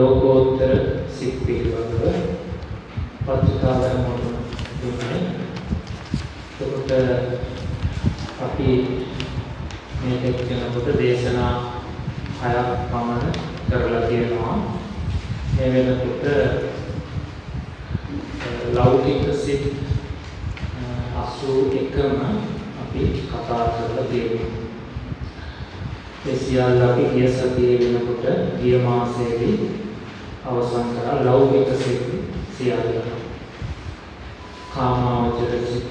ලෝකෝත්තර සිත් පිළිබඳව පත්‍රිකාවෙන් මොන දුන්නේ එතකොට අපි මේ දෙකනකොට දේශනා හයක් පමණ කරලා තියෙනවා මේ වෙනකොට ලෞකික සිත් 81ම අපි කතා කරලා තියෙනවා. ඒ සියල්ල අපි ගිය සතියේ වෙනකොට ගිය මාසයේදී අවසන් කරා ලෞකික සිත් සියල්ල. කාමාවචර සිත්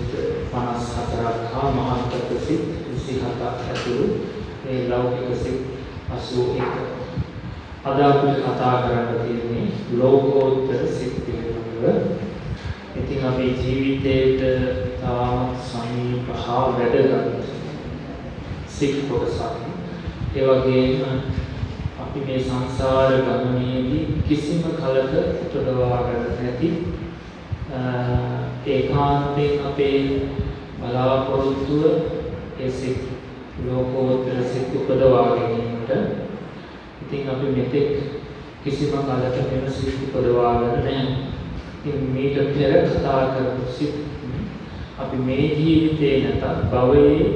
54ක් හා මහත්කත සිත් 27ක් ඇතුළු ඒ ලෞකික සිත් 81. අද අපිට කතා කරන්න තියෙන්නේ ලෝකෝත්තර සිත් පිළිබඳව. ඉතින් අපේ ජීවිතේට තාමත් සමීප හා වැදගත් සිත් කොටසක්. ඒ වගේම අපි මේ සංසාර ගමනේදී කිසිම කලක උපදවා ගන්න නැති ඒකාන්තයෙන් අපේ බලාපොරොත්තුව ඒ සිත් ලෝකෝත්තර සිත් උපදවා ගැනීමට ඉතින් අපි මෙතෙක් කිසිම කාලයක වෙන සිත් උපදවාගෙන නැහැ. ඉතින් මේක පෙර කතා කරපු සිත් අපි මේ ජීවිතේ නැතත් භවයේ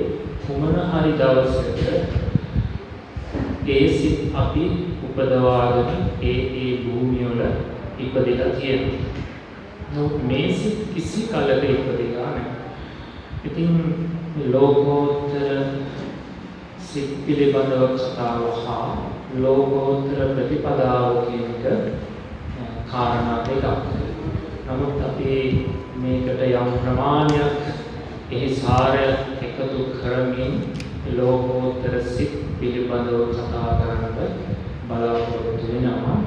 කුමන හරි දවසක ඒ සිත් අපි උපදවාගෙන ඒ ඒ භූමිය වල ඉපදෙලා තියෙනවා. නමුත් මේ සිත් කිසි කලක ඉපදෙලා නැහැ. ඉතින් ලෝකෝත්තර සිත් පිළිබඳව කතාව හා ලෝකෝත්තර ප්‍රතිපදාව කියන එක කාරණා දෙකක්. නමුත් අපි මේකට යම් ප්‍රමාණයක් එහි සාරය එකතු කරමින් ලෝකෝත්තර සිත් පිළිබඳව කතා කරන්නට බලාපොරොත්තු වෙනවා.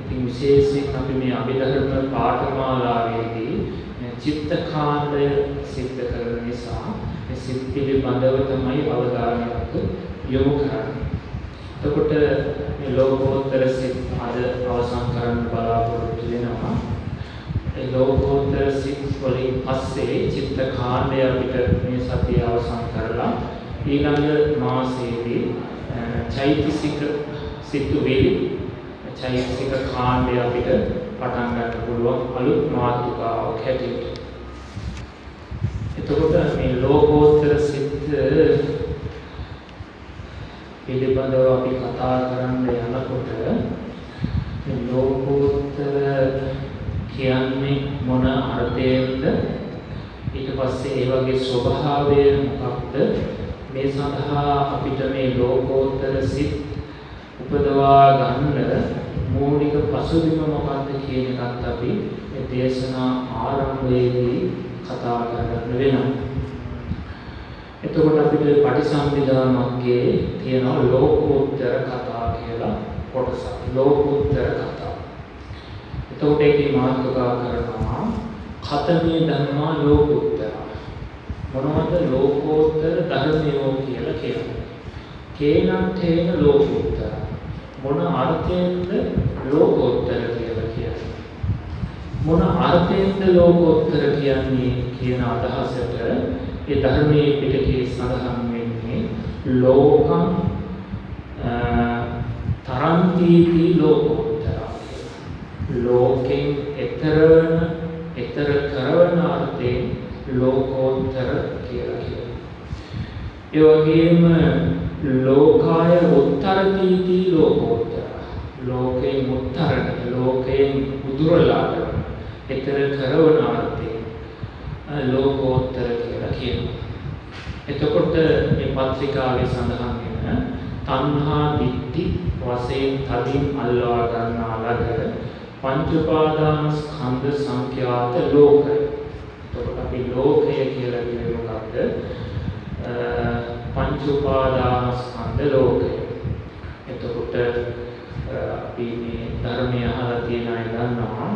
ඉතින් විශේෂයෙන් අපි මේ අභිධර්ම පාඨමාලාවේදී චිත්තකාණ්ඩය සිද්ධ කරන නිසා මේ සිත් පිළිබඳව තමයි අවධානයක් යොමු කරන්නේ. එතකොට මේ ලෝකෝත්තර සිත් අද අවසන් කරන්න බලාපොරොත්තු වෙනවා. ඒ ලෝකෝත්තර සිත් වලින් පස්සේ චිත්ත කාණ්ඩය අපිට මේ සතිය අවසන් කරලා ඊළඟ මාසයේදී චෛතසික සිතුවිලි චෛතසික කාණ්ඩය අපිට පටන් ගන්න පුළුවන් අලුත් මාතෘකාවක් හැටියට. එතකොට මේ ලෝකෝත්තර සිත් පිළිබඳව අපි කතා කරන්න යනකොට මේ ලෝකෝත්තර කියන්නේ මොන අර්ථයෙන්ද ඊට පස්සේ ඒ වගේ ස්වභාවය මොකක්ද මේ සඳහා අපිට මේ ලෝකෝත්තර සිත් උපදවා ගන්න මූලික පසුබිම මොකක්ද කියන එකත් අපි මේ දේශනා ආරම්භයේදී කතා කරන්න වෙනවා එතකොට අපිට පටිසම්භිදා මග්ගේ තියෙනවා ලෝකෝත්තර කතා කියලා කොටසක්. ලෝකෝත්තර කතා. එතකොට ඒකේ මාතෘකා කරනවා ඛතමේ ධර්මා ලෝකෝත්තර. මොනවද ලෝකෝත්තර ධර්මයෝ කියලා කියනවා. කේනත්තේන ලෝකෝත්තර. මොන අර්ථයෙන්ද ලෝකෝත්තර කියලා කියන්නේ? මොන අර්ථයෙන්ද ලෝකෝත්තර කියන්නේ කියන අදහසට ඒ ධර්මයේ පිටකේ සඳහන් වෙන්නේ ලෝකං තරන්තිති ලෝකෝත්තර ලෝකෙන් ඊතරන ඊතර කරවන අර්ථයෙන් ලෝකෝත්තර කියලා කියනවා. ඒ වගේම ලෝකාය උත්තරතිති ලෝකෝත්තර. ලෝකෙන් උත්තරන ලෝකයෙන් උදුරලා කරන. ඊතර කරවන අර්ථයෙන් ලෝකෝත්තර කියලා කියනවා. එතකොට මේ පත්‍රිකාවේ සඳහන් වෙන තණ්හා දිට්ඨි වශයෙන් තදින් අල්ලා ගන්නා ලද පංච උපාදාන ස්කන්ධ සංඛ්‍යාත ලෝකය. එතකොට අපි ලෝකය කියලා කියන්නේ මොකක්ද? පංච උපාදානස්කන්ධ ලෝකය. එතකොට අපි මේ ධර්මය අහලා තියෙන අය දන්නවා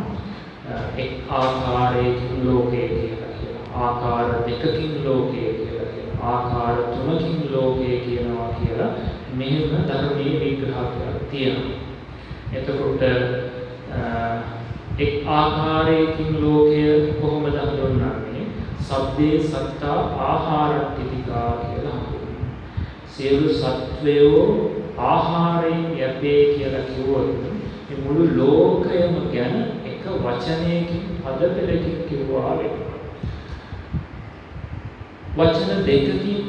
එක් ආකාරයකින් ලෝකය කියලා කියනවා. ආකාර දෙකකින් ලෝකය කියලා කියනවා. ආකාර තුනකින් ලෝකය කියනවා කියලා මෙහෙම ධර්මයේ විග්‍රහයක් තියෙනවා. එතකොට එක් ආකාරයකින් ලෝකය කොහොමද හඳුන්වන්නේ? සබ්බේ සත්තා ආහාරට්ඨිතිකා කියලා හඳුන්වනවා. සියලු සත්වයෝ ආහාරයෙන් යැපේ කියලා කිව්වොත් මේ මුළු ලෝකයම ගැන එක වචනයකින් පද පෙළකින් කිව්වා වෙනවා. වචන දෙකකින්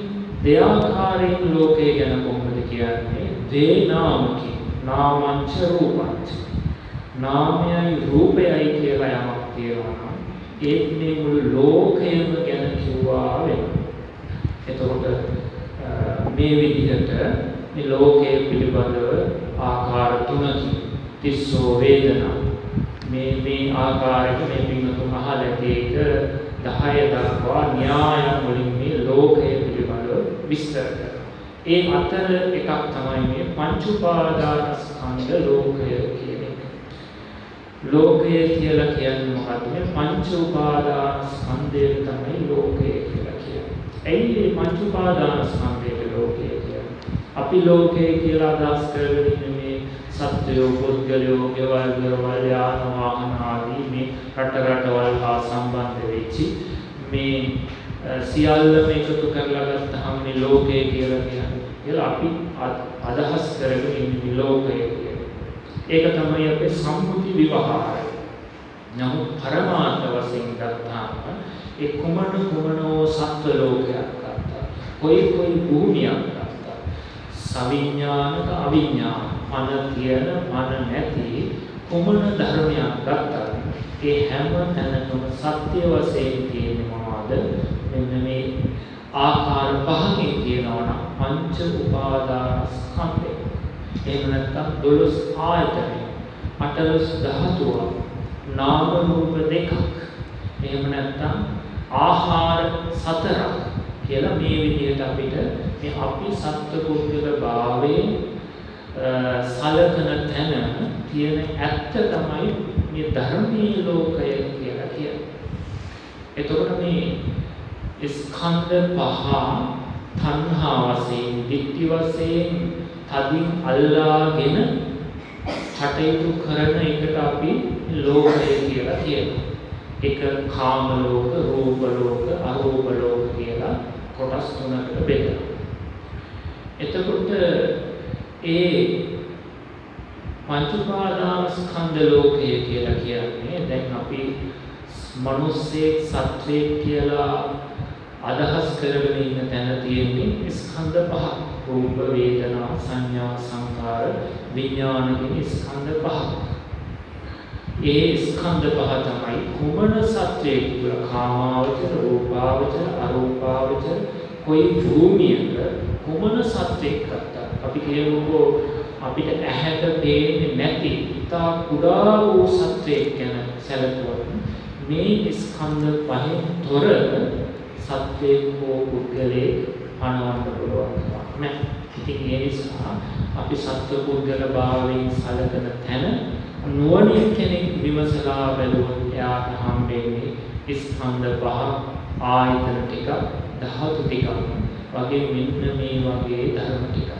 දෙආකාරයෙන් ලෝකය ගැන කොහොමද කියන්නේ? දේ නාමකින් නාමංච රූපංච නාමයයි රූපයයි කියලා යමක් තියෙනවා නම් ඒත් මේ මුළු ලෝකයම ගැන කිව්වා වෙනවා. එතකොට මේ විදිහට මේ ලෝකයේ පිළිබඳව ආකාර තුනකින් තිස්සෝ වේදනා මේ මේ ආකාරයට මේ පින්නතුන් අහලා ඇති එක 10 දක්වා න්‍යායන් වලින් මේ ලෝකය පිළිබඳව විස්තර කරනවා. ඒ අතර එකක් තමයි මේ පංච උපාදානස්කන්ධ ලෝකය කියන එක. ලෝකය කියලා කියන්නේ මොකක්ද? මේ පංච උපාදානස්කන්ධය තමයි ලෝකය කියලා කියන්නේ. ඇයි මේ පංච උපාදානස්කන්ධයේ ලෝකය කියන්නේ? අපි ලෝකය කියලා අදහස් කරගෙන ඉන්නේ මේ සත්වයෝ, පුද්ගලයෝ, ගෙවල්, දොරවල්, යාන වාහන ආදී මේ රට රටවල් හා සම්බන්ධ වෙච්චි මේ සියල්ලම එකතු කරලා ගත්තාම මේ ලෝකය කියලා කියන්නේ. කියලා අපි අදහස් කරගෙන ඉන්නේ ලෝකය කියලා. ඒක තමයි අපේ සම්මුති විවහාරය. නමුත් පරමාර්ථ වශයෙන් ගත්තාම ඒ කුමන කුමනෝ සත්ව ලෝකයක් ගත්තා. කොයි කොයි භූමියක් ගත්තා. සවිඥානික අවිඥාන මන තියෙන මන නැති කුමන ධර්මයක් ගත්තා. ඒ හැම තැනකම සත්‍ය වශයෙන් තියෙන්නේ මොනවද? මෙන්න මේ ආකාර පහකින් කියනවා නම් පංච උපාදානස්කන්ධය. එහෙම නැත්නම් 12 ආයතනය. අටලොස් ධාතුව. නාම රූප දෙකක්. එහෙම නැත්නම් ආහාර සතරක් කියලා මේ විදිහට අපිට මේ අපි සත්පුද්ගල භාවයේ සලකන තැන තියෙන ඇත්ත තමයි මේ ධර්මී ලෝකය කියලා කියන්නේ. එතකොට මේ ස්කන්ධ පහ තණ්හා වශයෙන්, ditthi වශයෙන් තදින් අල්ලාගෙන කටයුතු කරන එකට අපි ලෝකය කියලා කියනවා. එක කාම ලෝක, රූප ලෝක, අරූප ලෝක කියලා කොටස් තුනකට බෙදෙනවා. එතකොට ඒ පංච උපාදානස්කන්ධ ලෝකය කියලා කියන්නේ දැන් අපි මිනිස්සෙක් සත්වයෙක් කියලා අදහස් කරගෙන ඉන්න තැන තියෙන්නේ ස්කන්ධ පහ. රූප, වේදනා, සංඥා, සංකාර, විඥාන කියන ස්කන්ධ පහ. ඒ ස්කන්ධ පහ තමයි කුමන සත්වයෙක් තුළ කාමාවචර, රූපාවචර, අරූපාවචර කොයි භූමියක කුමන සත්වයෙක් ගත්තා. අපි කියමුකෝ අපිට ඇහැට පේන්නේ නැති ඉතා කුඩා වූ සත්වයෙක් ගැන සැලකුවොත් මේ ස්කන්ධ පහෙන් තොර සත්වයෙක් හෝ පුද්ගලයෙක් පණවන්න පුළුවන් නැහැ. ඉතින් ඒ නිසා අපි සත්ව පුද්ගල භාවයෙන් සැලකන තැන නුවණින් කෙනෙක් විමසලා බැලුවොත් එයාට හම්බෙන්නේ ස්කන්ධ පහ ආයතන ටික ධාතු ටික වගේ මෙන්න මේ වගේ ධර්ම ටික.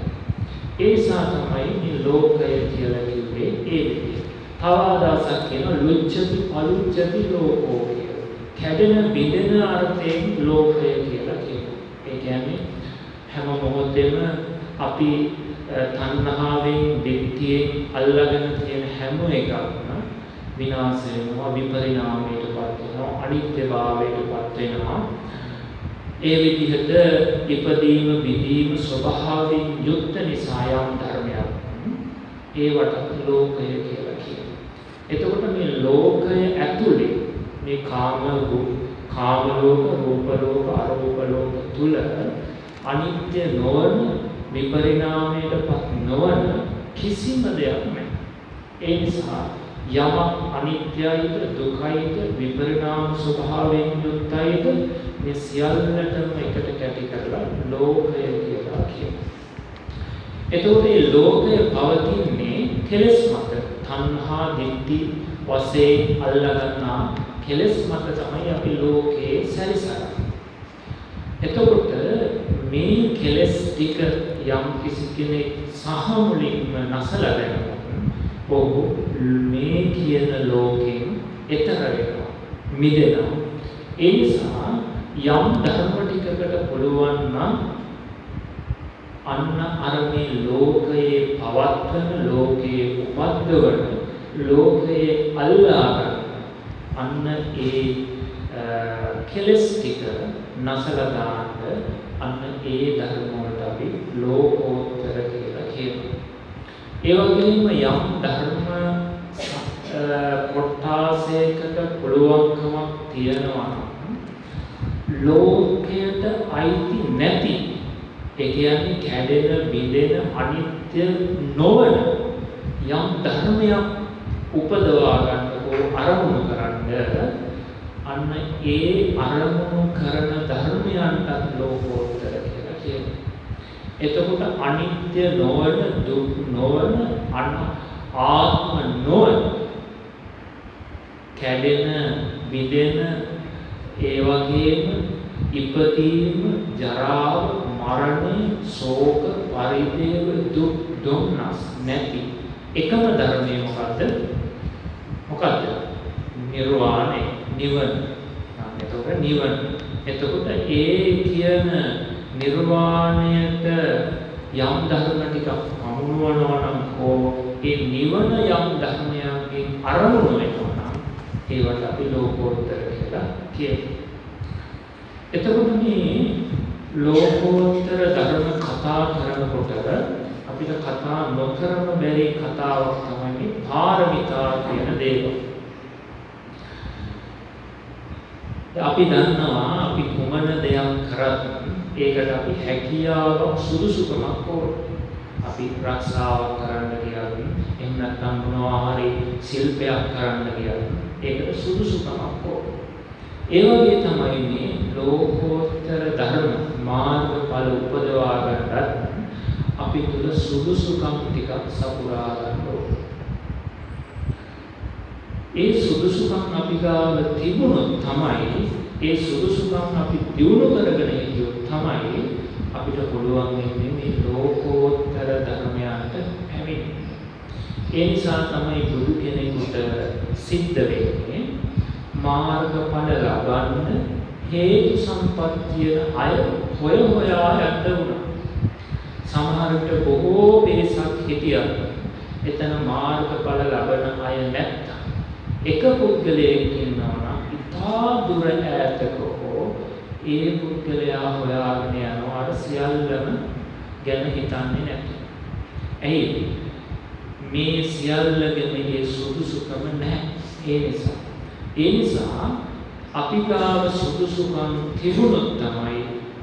ඒ නිසා තමයි මේ ලෝකය කියලා කිව්වේ ඒ විදිහට. තව අදහසක් කියන ලුච්ඡති පලුච්ඡති ලෝකෝ කියලා. කැඩෙන බිඳෙන අර්ථයෙන් ලෝකය කියලා කියනවා. ඒ කියන්නේ හැම මොහොතෙම අපි තණ්හාවෙන් දිට්ඨියෙන් අල්ලාගෙන තියෙන හැම එකක්ම විනාශ වෙනවා විපරිණාමයටපත් වෙනවා අනිත්‍යභාවයටපත් වෙනවා ඒ විදිහට ඉපදීම බිඳීම ස්වභාවයෙන් යුක්ත නිසා යම් ධර්මයක් ඒවට ලෝකය කියලා කියනවා. එතකොට මේ ලෝකය ඇතුලේ මේ කාම කාම ලෝක, රූප ලෝක, අරූප ලෝක තුල අනිත්‍ය නොවන විපරිණාමයටපත් නොවන කිසිම දෙයක් නැහැ. ඒ නිසා යමක් අනිත්‍යයිද දුකයිද විපරිණාම ස්වභාවයෙන් යුක්තයිද මේ සියල්ලටම එකට කැටි කරලා ලෝකය කියලා කියනවා. එතකොට මේ ලෝකය පවතින්නේ කෙලෙස් මත. තණ්හා, දිට්ඨි වශයෙන් අල්ලගන්නා කෙලෙස් මත තමයි අපි ලෝකේ සැරිසරන්නේ. එතකොට මේ කෙලෙස් ටික යම් කිසි කෙනෙක් සහ මුලින්ම නැසලා දැනගන්න ඔහු මේ කියන ලෝකෙන් එතර වෙනවා මිදෙනවා. ඒ නිසා යම් ධර්ම ටිකකට පුළුවන් නම් අන්න අර මේ ලෝකයේ පවත්වන ලෝකයේ උපද්දවන ලෝකයේ අල්ලා අන්න ඒ කෙලස් ටික නැසලා දාන්න අන්න ඒ ධර්ම වලට අපි ලෝකෝත්තර කියලා කියනවා. ඒ වගේම යම් ධර්ම කොටාසයකට පුළුවන්කමක් තියෙනවා ලෝකයට අයිති නැති ඒ කියන්නේ කැඩෙන බිඳෙන අනිත්‍ය නොවන යම් ධර්මයක් උපදවා ගන්න හෝ අරමුණු කරන්න අන්න ඒ අරමුණු කරන ධර්මයන්ට ලෝකෝත්තර කියලා කියනවා. එතකොට අනිත්‍ය නොවන දුක් නොවන ආත්ම නොවන කැඩෙන බිඳෙන ඒ වගේම ඉපදීම ජරාව මරණය ශෝක පරිදේව දුක් දුම්නස් නැති එකම ධර්මය මොකද්ද? මොකද්ද? නිර්වාණය. නිවන එතකොට නිවන එතකොට ඒ කියන නිර්වාණයට යම් ධර්ම ටිකක් හමුවනවා නම් හෝ ඒ නිවන යම් ධර්මයන්ගෙන් අරමුණු වෙනවා නම් ඒවට අපි ලෝකෝත්තර කියලා කියනවා. එතකොට මේ ලෝකෝත්තර ධර්ම කතා කරනකොට අපිට කතා නොකරන බැරි කතාවක් තමයි මේ පාරමිතා කියන දේවල්. අපි දන්නවා අපි කුමන දෙයක් කරත් ඒකට අපි හැකියාවක් සුදුසුකමක් ඕන. අපි රක්ෂාවක් කරන්න ගියත් එහෙම නැත්නම් මොනවා හරි ශිල්පයක් කරන්න ගියත් ඒකට සුදුසුකමක් ඕන. ඒ වගේ තමයි මේ ලෝකෝත්තර ධර්ම මාර්ගඵල උපදවා ගන්නත් අපි තුල සුදුසුකම් ටිකක් සපුරා ගන්න ඕන. ඒ සුදුසුකම් අපි ගාව තිබුණොත් තමයි ඒ සුදුසුකම් අපි දියුණු කරගෙන හිටියොත් තමයි අපිට පුළුවන් වෙන්නේ මේ ලෝකෝත්තර ධර්මයන්ට පැමිණෙන්න. ඒ නිසා තමයි බුදු කෙනෙකුට සිද්ධ වෙන්නේ මාර්ගඵල ලබන්න හේතු සම්පත්තිය අය හොය හොයා යන්න වුණා. සමහර විට බොහෝ පිරිසක් හිටියා. එතන මාර්ගඵල ලබන අය නැත්තම් එක පුද්ගලයෙක් ඉන්නවා ඉතා දුර ඈතක හෝ ඒ පුද්ගලයා හොයාගෙන යනවා අර සියල්ලම ගැන හිතන්නේ නැති. ඇයි? මේ සියල්ලගෙම ඒ සුදුසුකම නැහැ. ඒ නිසා. ඒ නිසා අපි ගාව සුදුසුකම් තිබුණොත් තමයි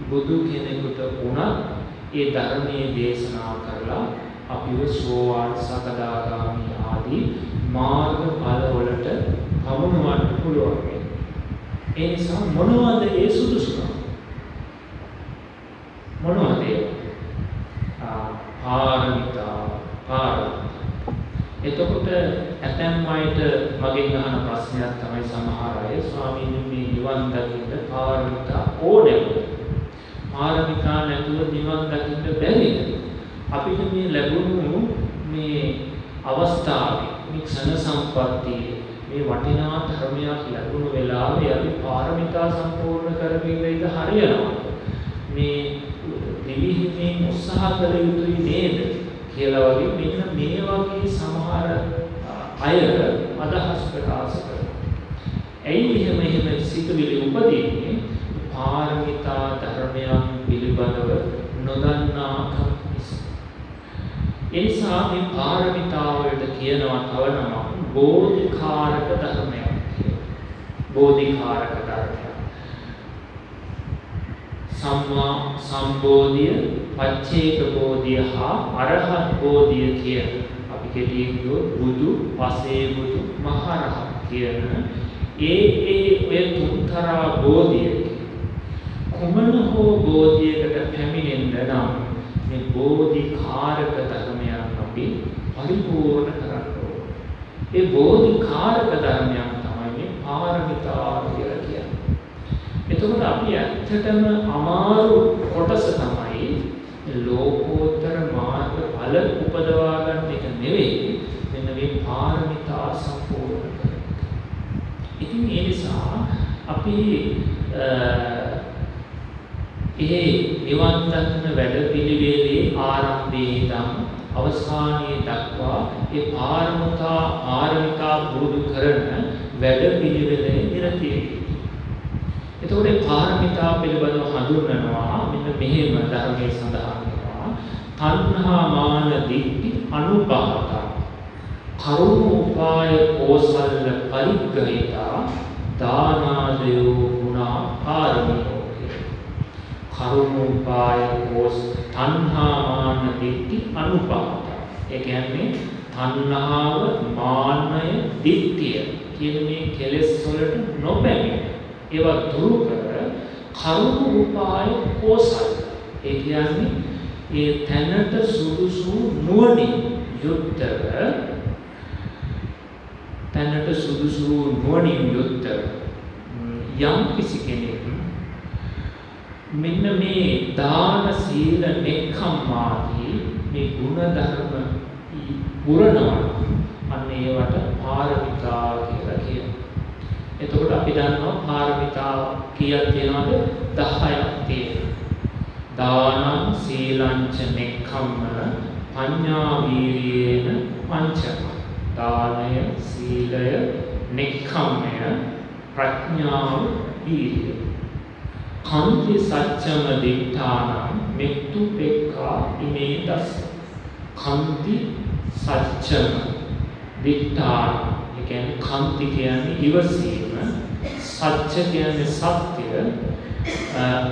බුදු කෙනෙකුට උනත් ඒ ධර්මයේ දේශනා කරලා අපිව සෝවාන් සකදාගාමි ආදී මාර්ගඵල වලට පමුණවන්න පුළුවන්. ඒ නිසා මොනවද ඒ සුදුසුකම්? මොනවද ඒ? පාරමිතා පාරමිතා. එතකොට ඇතැම් අයට මගෙන් අහන ප්‍රශ්නයක් තමයි සමහර අය ස්වාමීනි මේ නිවන් දකින්න පාරමිතා ඕනෑද? පාරමිතා නැතුව නිවන් දකින්න බැරිද? අපිට මේ ලැබුණු මේ අවස්ථාවේ මේ ක්ෂණ සම්පත්තියේ මේ වටිනා ධර්මයක් ලැබුණු වෙලාවේ අපි පාරමිතා සම්පූර්ණ කරමින් ඉඳ හරියනවා. මේ දිවිහිමින් උත්සාහ කළ යුතුයි නේද කියලා වගේ මෙන්න මේ වගේ සමහර අය අදහස් ප්‍රකාශ කරනවා. ඇයි එහෙම එහෙම සිතුවිලි උපදින්නේ? පාරමිතා ධර්මයන් පිළිබඳව නොදන්නාකම නිසා. ඒ නිසා මේ පාරමිතාවලට කියනවා තව නමක්. බෝධිකාරක ධර්මයක් බෝධිකාරක ධර්මයක්. සම්මා සම්බෝධිය පච්චේක බෝධිය හා අරහත් බෝධිය කියන අපි කෙටියෙන් කිව්වොත් බුදු, පසේ බුදු, මහරහත් කියන ඒ ඒ ඔය තුන්තරා බෝධිය. කුමන හෝ බෝධියකට පැමිණෙන්න නම් මේ බෝධි කාරක ධර්මයන් අපි පරිපූර්ණ කරන්න ඕනේ. ඒ බෝධි කාරක ධර්මයන් තමයි මේ පාරමිතා කියලා කියන්නේ. එතකොට අපි ඇත්තටම අමාරු කොටස තමයි ලෝකෝත්තර මාර්ග ඵල උපදවා ගන්න එක නෙවෙයි මෙන්න මේ පාරමිතා සම්පූර්ණ කරන. ඉතින් ඒ නිසා අපි ඒ නිවන් දකින වැඩපිළිවෙලේ ආරම්භයේ ඉඳන් අවසානයේ දක්වා ඒ පාරමිතා පාරමිතා පුරුදු කරන වැඩපිළිවෙලේ නිරතයි. එතකොට මේ පාරමිතා පිළිබඳව හඳුන්වනවා මෙන්න මෙහෙම ධර්මයේ සඳහන් වෙනවා. තණ්හා මාන දිට්ඨි අනුපාත කරුණ උපාය කෝසල පරිග්‍රහිතා දානාදයෝ ගුණා පාරමිතෝ කරුණෝපාය කෝස් තණ්හා මාන දිට්ඨි අනුපාත. ඒ කියන්නේ තණ්හාව මාන්නය දිට්ඨිය කියන මේ කෙලෙස් වලට නොබැමි. ඒවා දුරු කර කරුණෝපාය කෝසල්. ඒ කියන්නේ ඒ තැනට සුදුසු නුවණින් යුක්තව තැනට සුදුසු නුවණින් යුක්තව යම් කිසි කෙනෙක් මෙන්න මේ දාන සීල නෙක්ඛම්මාදී මේ ගුණ ධර්ම පුරනවා අන්න ඒවට පාරමිතා කියලා කියනවා. එතකොට අපි දන්නවා පාරමිතා කීයක් තියෙනවද? 10ක් තියෙනවා. දානං සීලං ච නෙක්ඛම්ම පඤ්ඤා වීර්යේන පංචම. දානය සීලය නෙක්ඛම්මය ප්‍රඥාව වීර්යය කන්ති සච්චම දිට්ඨානම් මෙත්තු පෙක්ඛා ඉමේ දස කන්ති සච්චම දිට්ඨාන ඒ කියන්නේ කන්ති කියන්නේ ඉවසීම සච්ච කියන්නේ සත්‍ය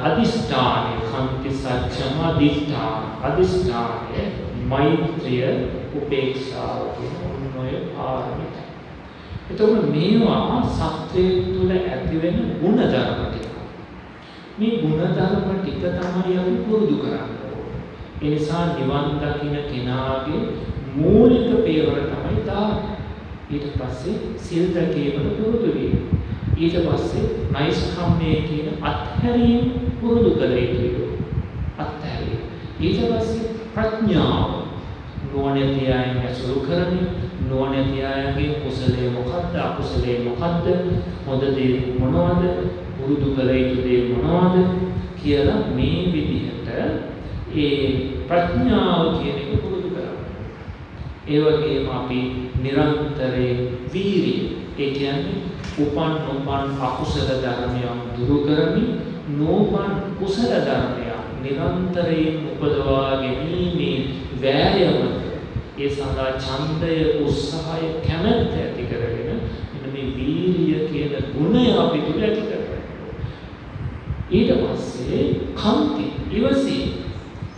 අදිෂ්ඨානය. කන්ති සච්චම දිට්ඨාන අදිෂ්ඨානය මෛත්‍රිය උපේක්ෂාව කියන ඔන්නෝය පාරමිතා. එතකොට මේවා සත්‍යයේ තුල ඇති වෙන ගුණ ධර්ම ටික. මේ ಗುಣධර්ම ටික තමයි අපි පුරුදු කරන්නේ. ඒ නිසා නිවන් දකින්න කෙනාගේ මූලික පියවර තමයි දාන. ඊට පස්සේ සිල් රැකීමට පුරුදු වීම. ඊට පස්සේ නෛෂ්ක්‍රම්‍යය කියන අත්හැරීම පුරුදු කළ යුතුයි. අත්හැරීම. ඊට පස්සේ ප්‍රඥාව නුවණැති අයන් ඇසුරු කරමින් නුවණැති අයගේ කුසලයේ මොකද්ද අකුසලයේ මොකද්ද හොඳ දේ මොනවද පුරුදු කළ යුතු දේ මොනවද කියලා මේ විදිහට ඒ ප්‍රඥාව කියන එක පුරුදු කරන්න. ඒ වගේම අපි නිරන්තරයෙන් වීරිය ඒ කියන්නේ උපන් උපන් අකුසල ධර්මයන් දුරු කරමින් නෝපන් කුසල ධර්මයන් නිරන්තරයෙන් උපදවා ගැනීමේ වෑයම ඒ සඳහා ඡන්දය උත්සාහය කැමැත්ත ඇති කරගෙන මෙන්න මේ වීරිය කියන ගුණය අපි තුල ඇති කරගන්න. ඊට පස්සේ කන්ති ඉවසීම.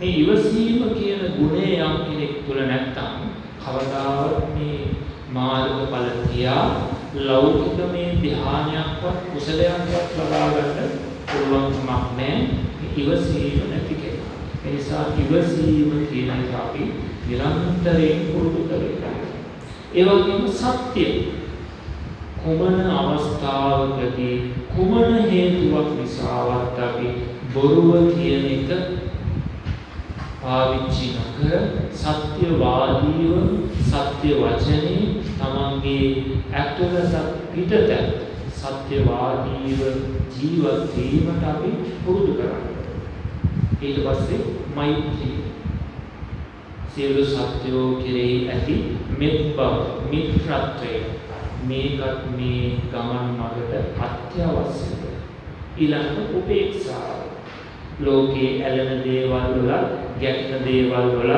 මේ ඉවසීම කියන ගුණය යම් කෙනෙක් තුල නැත්තම් කවදාවත් මේ මාර්ගඵල තියා ලෞකික මේ ධ්‍යානයක්වත් කුසලයක්වත් ලබා ගන්න පුළුවන්කමක් නැහැ. ඉවසීම නැති කෙනා. ඒ නිසා ඉවසීම කියන එක අපි නිරන්තරයෙන් පුරුදු කරගන්න. ඒ වගේම සත්‍ය කුමන අවස්ථාවකදී කුමන හේතුවක් නිසාවත් අපි බොරුව කියන එක පාවිච්චි නොකර සත්‍යවාදීව සත්‍ය වචනේ තමන්ගේ ඇතුළත පිටත සත්‍යවාදීව ජීවත් වීමට අපි පුරුදු කරන්න. ඊට පස්සේ මෛත්‍රී සියලු සත්‍යෝ කෙරෙහි ඇති මෙත් බව මිත්‍රත්වය මේකත් මේ ගමන් මගට අත්‍යවශ්‍යද? ඊළඟට උපේක්ෂාව. ලෝකේ ඇලෙන දේවල් වල ගැටෙන දේවල් වල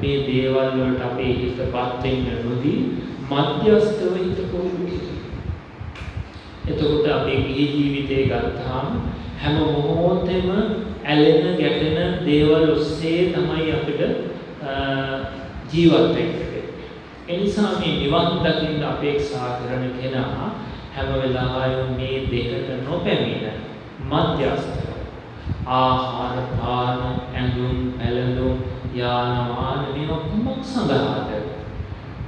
මේ දේවල් වලට අපේ හිතපත් වෙන්න නොදී මධ්‍යස්ථව හිත පොළු එතකොට අපේ ගිහි ජීවිතේ ගත්තාම හැම මොහොතෙම ඇලෙන ගැටෙන දේවල් ඔස්සේ තමයි අපිට ජීවත් වෙන්න. එනිසා මේ නිවන් දකින්න අපේක්ෂා කරන කෙනා හැම වෙලාවෙම මේ දෙකට නොපැමිණ මධ්‍යස්ථ. ආහාර පාන ඇඳුම් පැළඳුම් යාන වාහන මේවා කුමක් සඳහාද?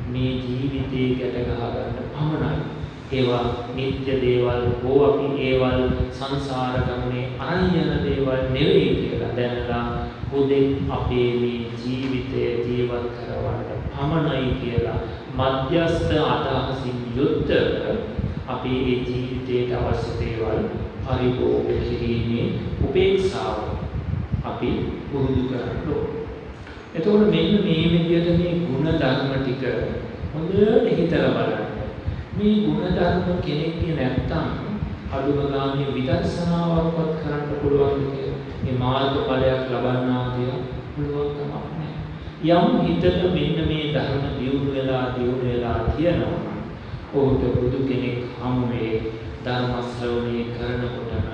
මේ ජීවිතේ ගැට ගහ ගන්න පමණයි. ඒවා නිත්‍ය දේවල් හෝ අපි ඒවල් සංසාර ගමනේ අරන් යන දේවල් නෙවෙයි කියලා දැනලා හුදෙක් අපේ මේ ජීවිතය ජීවත් කරවන්න පමණයි කියලා මධ්‍යස්ථ අදහසින් යුක්ත අපේ ඒ ජීවිතයට අවශ්‍ය දේවල් පරිභෝග කිරීමේ උපේක්ෂාව අපි පුරුදු කරන්න ඕනේ. එතකොට මෙන්න මේ විදිහට මේ ಗುಣ ධර්ම ටික හොඳට හිතලා බලන්න. මේ ಗುಣ ධර්ම කෙනෙක්ගේ නැත්තම් අඩුම ගානේ විදර්ශනාවක්වත් කරන්න පුළුවන් කියලා. මේ මාර්ගඵලයක් ලබන්නා කියලා පුළුවන් තමයි. යම් හිතක මෙන්න මේ ධර්ම දියුණු වෙලා දියුණු වෙලා තියෙනවා. ඔහුට බුදු කෙනෙක් හමුවේ ධර්ම ශ්‍රවණය කරනකොටම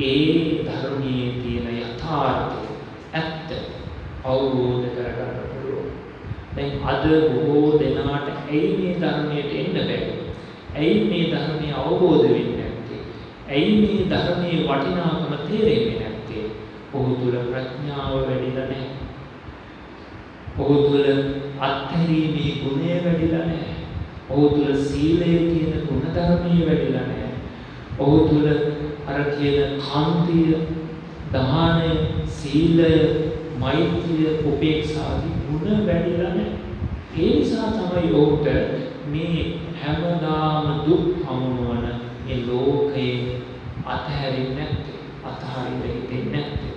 ඒ ධර්මයේ තියෙන යථාර්ථය ඇත්ත අවබෝධ කරගන්න පුළුවන්. දැන් අද බොහෝ දෙනාට ඇයි මේ ධර්මයට එන්න බැහැ? ඇයි මේ ධර්මය අවබෝධ වෙන්නේ නැත්තේ? ඇයි මේ ධර්මයේ වටිනාකම තේරෙන්නේ නැත්තේ? ඔහු තුල ප්‍රඥාව වැඩිලා නැහැ. ඔහු තුල අත්හැරීමේ ගුණය වැඩිලා නැහැ. ඔහු තුල සීලයේ තියෙන ගුණ ධර්මයේ වැඩිලා නැහැ. ඔහු තුල අර කියන කාන්තිය, දානය, සීලය, මෛත්‍රිය, උපේක්ෂාදී ගුණ වැඩිලා නැහැ. ඒ නිසා තමයි ඔහුට මේ හැමදාම දුක් හමුවන මේ ලෝකේ අතහැරෙන්නේ නැත්තේ අතහරින්න හිතෙන්නේ නැත්තේ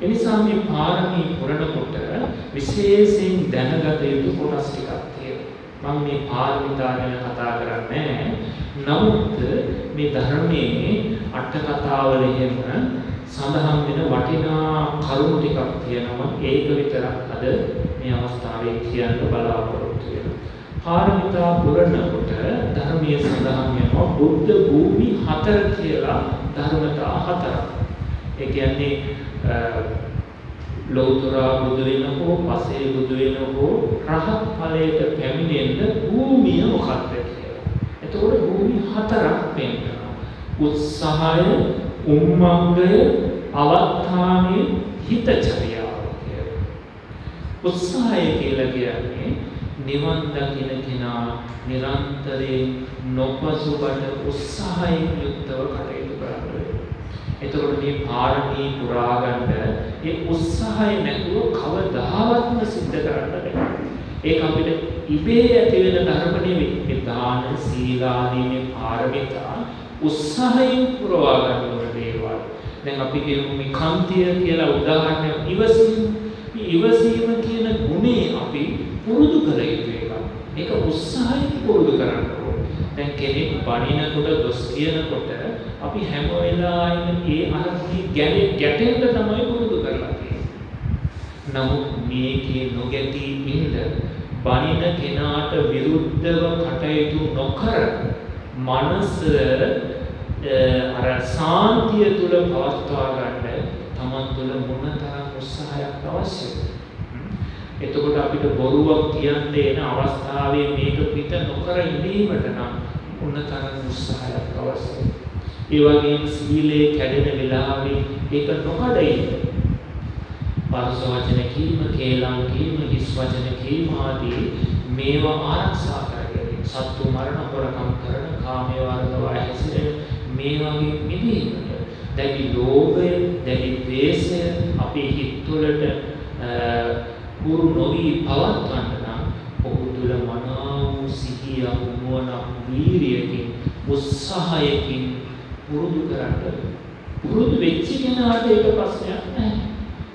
එනිසා මේ පාරමී පුරනකොට විශේෂයෙන් දැනගත යුතු කොටස් ටිකක් තියෙනවා. මම මේ පාරමිතා ගැන කතා කරන්නේ නමුත් මේ ධර්මයේ අට කතාවල එහෙම සඳහන් වෙන වටිනා කරුණු ටිකක් තියෙනවා. ඒක විතරක් අද මේ අවස්ථාවේ කියන්න බලාපොරොත්තු වෙනවා. පාරමිතා පුරනකොට ධර්මයේ සඳහන් වෙනවා බුද්ධ භූමි හතර කියලා ධර්මතා හතරක්. ඒ කියන්නේ ලෞතර බුදු වෙන හෝ පසේ බුදු වෙන හෝ රහත් ඵලයට පැමිණෙන්න භූමිය මොකක්ද කියලා. එතකොට භූමි හතරක් පෙන්වනවා. උත්සාහය, උම්මංගය, අවත්තානේ, හිතචර්යාව කියලා. උත්සාහය කියලා කියන්නේ නිවන් දකින කෙනා නිරන්තරයෙන් නොපසුබට උත්සාහයෙන් යුක්තව කටයුතු කරන්න එතකොට මේ පාරමී පුරා ගන්න ඒ උත්සාහය නැතුව කවදාවත්ම සිද්ධ කරන්න බැහැ. ඒක අපිට ඉබේ ඇති වෙන ධර්ම නෙවෙයි. මේ දාන සීලාදී මේ පාරමිතා උත්සාහයෙන් පුරවා ගන්න ඕන දේවල්. දැන් අපි කියමු මේ කන්තිය කියලා උදාහරණයක් ඉවසීම. මේ ඉවසීම කියන ගුණේ අපි පුරුදු කළ යුතු එකක්. ඒක උත්සාහයෙන් පුරුදු කරන්න ඕනේ. දැන් කෙනෙක් බණිනකොට දොස් කියනකොට අපි හැම වෙලාවෙම ඒ අරමුණේ ගැලේ ගැටෙන්න තමයි පුරුදු කරලා තියෙන්නේ. නමුත් මේකේ නොගැටී ඉන්න බණින කෙනාට විරුද්ධව කටයුතු නොකර මනස අර සාන්තිය තුල පවත්වා ගන්න තමන් තුළ මොනතරම් උත්සාහයක් අවශ්‍යද? එතකොට අපිට බොරුවක් කියන්න එන අවස්ථාවේ මේක පිට නොකර ඉඳීමට නම් උන්නතරම් උත්සාහයක් අවශ්‍යයි. ඒ වගේම සීලේ කැඩෙන වෙලාවේ ඒක නොකඩ ඉන්න. පරස වචන කීම, කේලම් කීම, හිස් වචන කීම ආදී මේවා ආරක්ෂා කරගෙන සත්තු මරණ හොරකම් කරන කාමයේ වර්ගව හැසිරෙන මේ වගේ මිදීමට දැඩි ලෝභය, දැඩි ද්වේෂය අපේ හිත් තුළට හුරු නොවි පවත්වන්න නම් ඔහු තුළ මනා වූ සිහිය නුවණක් වීරියකින් උත්සාහයකින් පුරුදු කරන්න පුරුදු වෙච්ච කෙනාට ඒක ප්‍රශ්නයක් නැහැ.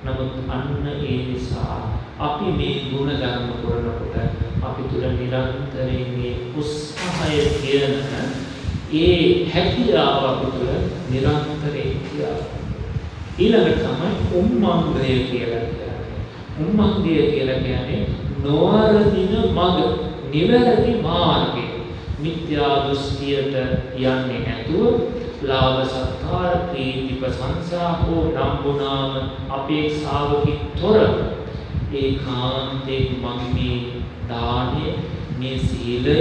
නමුත් අන්න ඒ නිසා අපි මේ ගුණ ධර්ම කරනකොට අපි තුළ නිරන්තරයෙන් මේ උත්සාහය කියන ඒ හැකියාව අපි තුළ නිරන්තරයෙන් කියලා. ඊළඟට තමයි උම්මංගය කියලා කියන්නේ. උම්මංගය කියලා කියන්නේ නොවරදින මඟ, නිවැරදි මාර්ගය. මිත්‍යා දෘෂ්ටියට යන්නේ නැතුව ලාභ සත්කාර ප්‍රීති ප්‍රශංසා හෝ නම්බුනාම අපේක්ෂාවකින් තොර ඒකාන්තයෙන් මම මේ දානේ මේ සීලය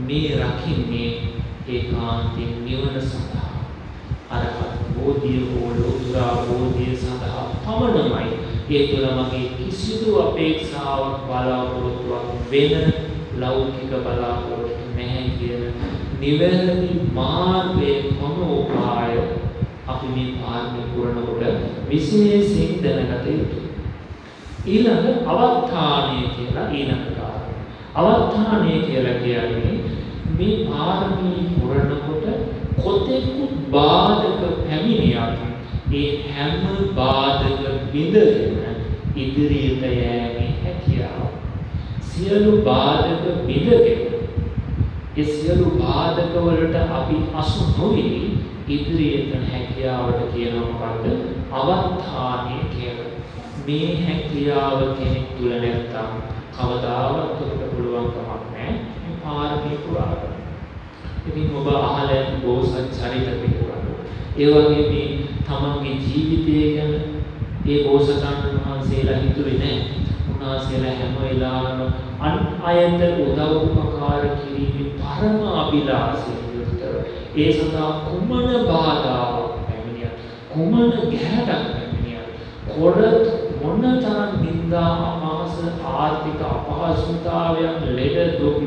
මේ රකින්නේ ඒකාන්තයෙන් නිවන සඳහා. අරහත් බෝධිය හෝ ලෝතුරා බෝධිය සඳහා පමණමයි ඒ තුළ මගේ කිසිදු අපේක්ෂාවක් බලාපොරොත්තුවක් වෙන ලෞකික බලාපොරොත්තු නැහැ කියන නිවැරදි මාර්ගයේ කොම උපාය අපි මේ පාරමී පුරනකොට විශේෂයෙන් දැනගත යුතුයි. ඊළඟ අවත්තාණය කියලා ඊළඟ කාරණා. අවත්තාණය කියලා කියන්නේ මේ පාරමී පුරනකොට කොතෙකුත් බාධක පැමිණියත් ඒ හැම බාධක බිඳගෙන ඉදිරියට යෑමේ හැකියාව. සියලු බාධක බිඳගෙන ඒ සියලු බාධක වලට අපි අසු නොවි ඉදිරියට හැකියාවට කියනවා මොකද්ද? අවධානය කියලා. මේ හැකියාව කෙනෙක් තුල නැත්තම් කවදාවත් ඔබට පුළුවන් කමක් නැහැ. මේ පාරමී පුරා ගන්න. ඉතින් ඔබ අහලා ඇති බෝසත් චරිත පිළිබඳව. ඒ වගේ මේ තමන්ගේ ජීවිතය ගැන ඒ බෝසතාණන් වහන්සේලා හිතුවේ නැහැ. උන්වහන්සේලා හැම වෙලාවෙම අන් අයට උදව් උපකාර කිරීමේ පරම අභිලාෂයෙන් යුක්තව ඒ සඳහා කුමන බාධාවක් පැමිණියත් කුමන ගැහැටක් පැමිණියත් කොරත් මොනතරම් නිന്ദා අපහාස ආර්ථික අපහසුතාවයන් ලෙඩ දුක්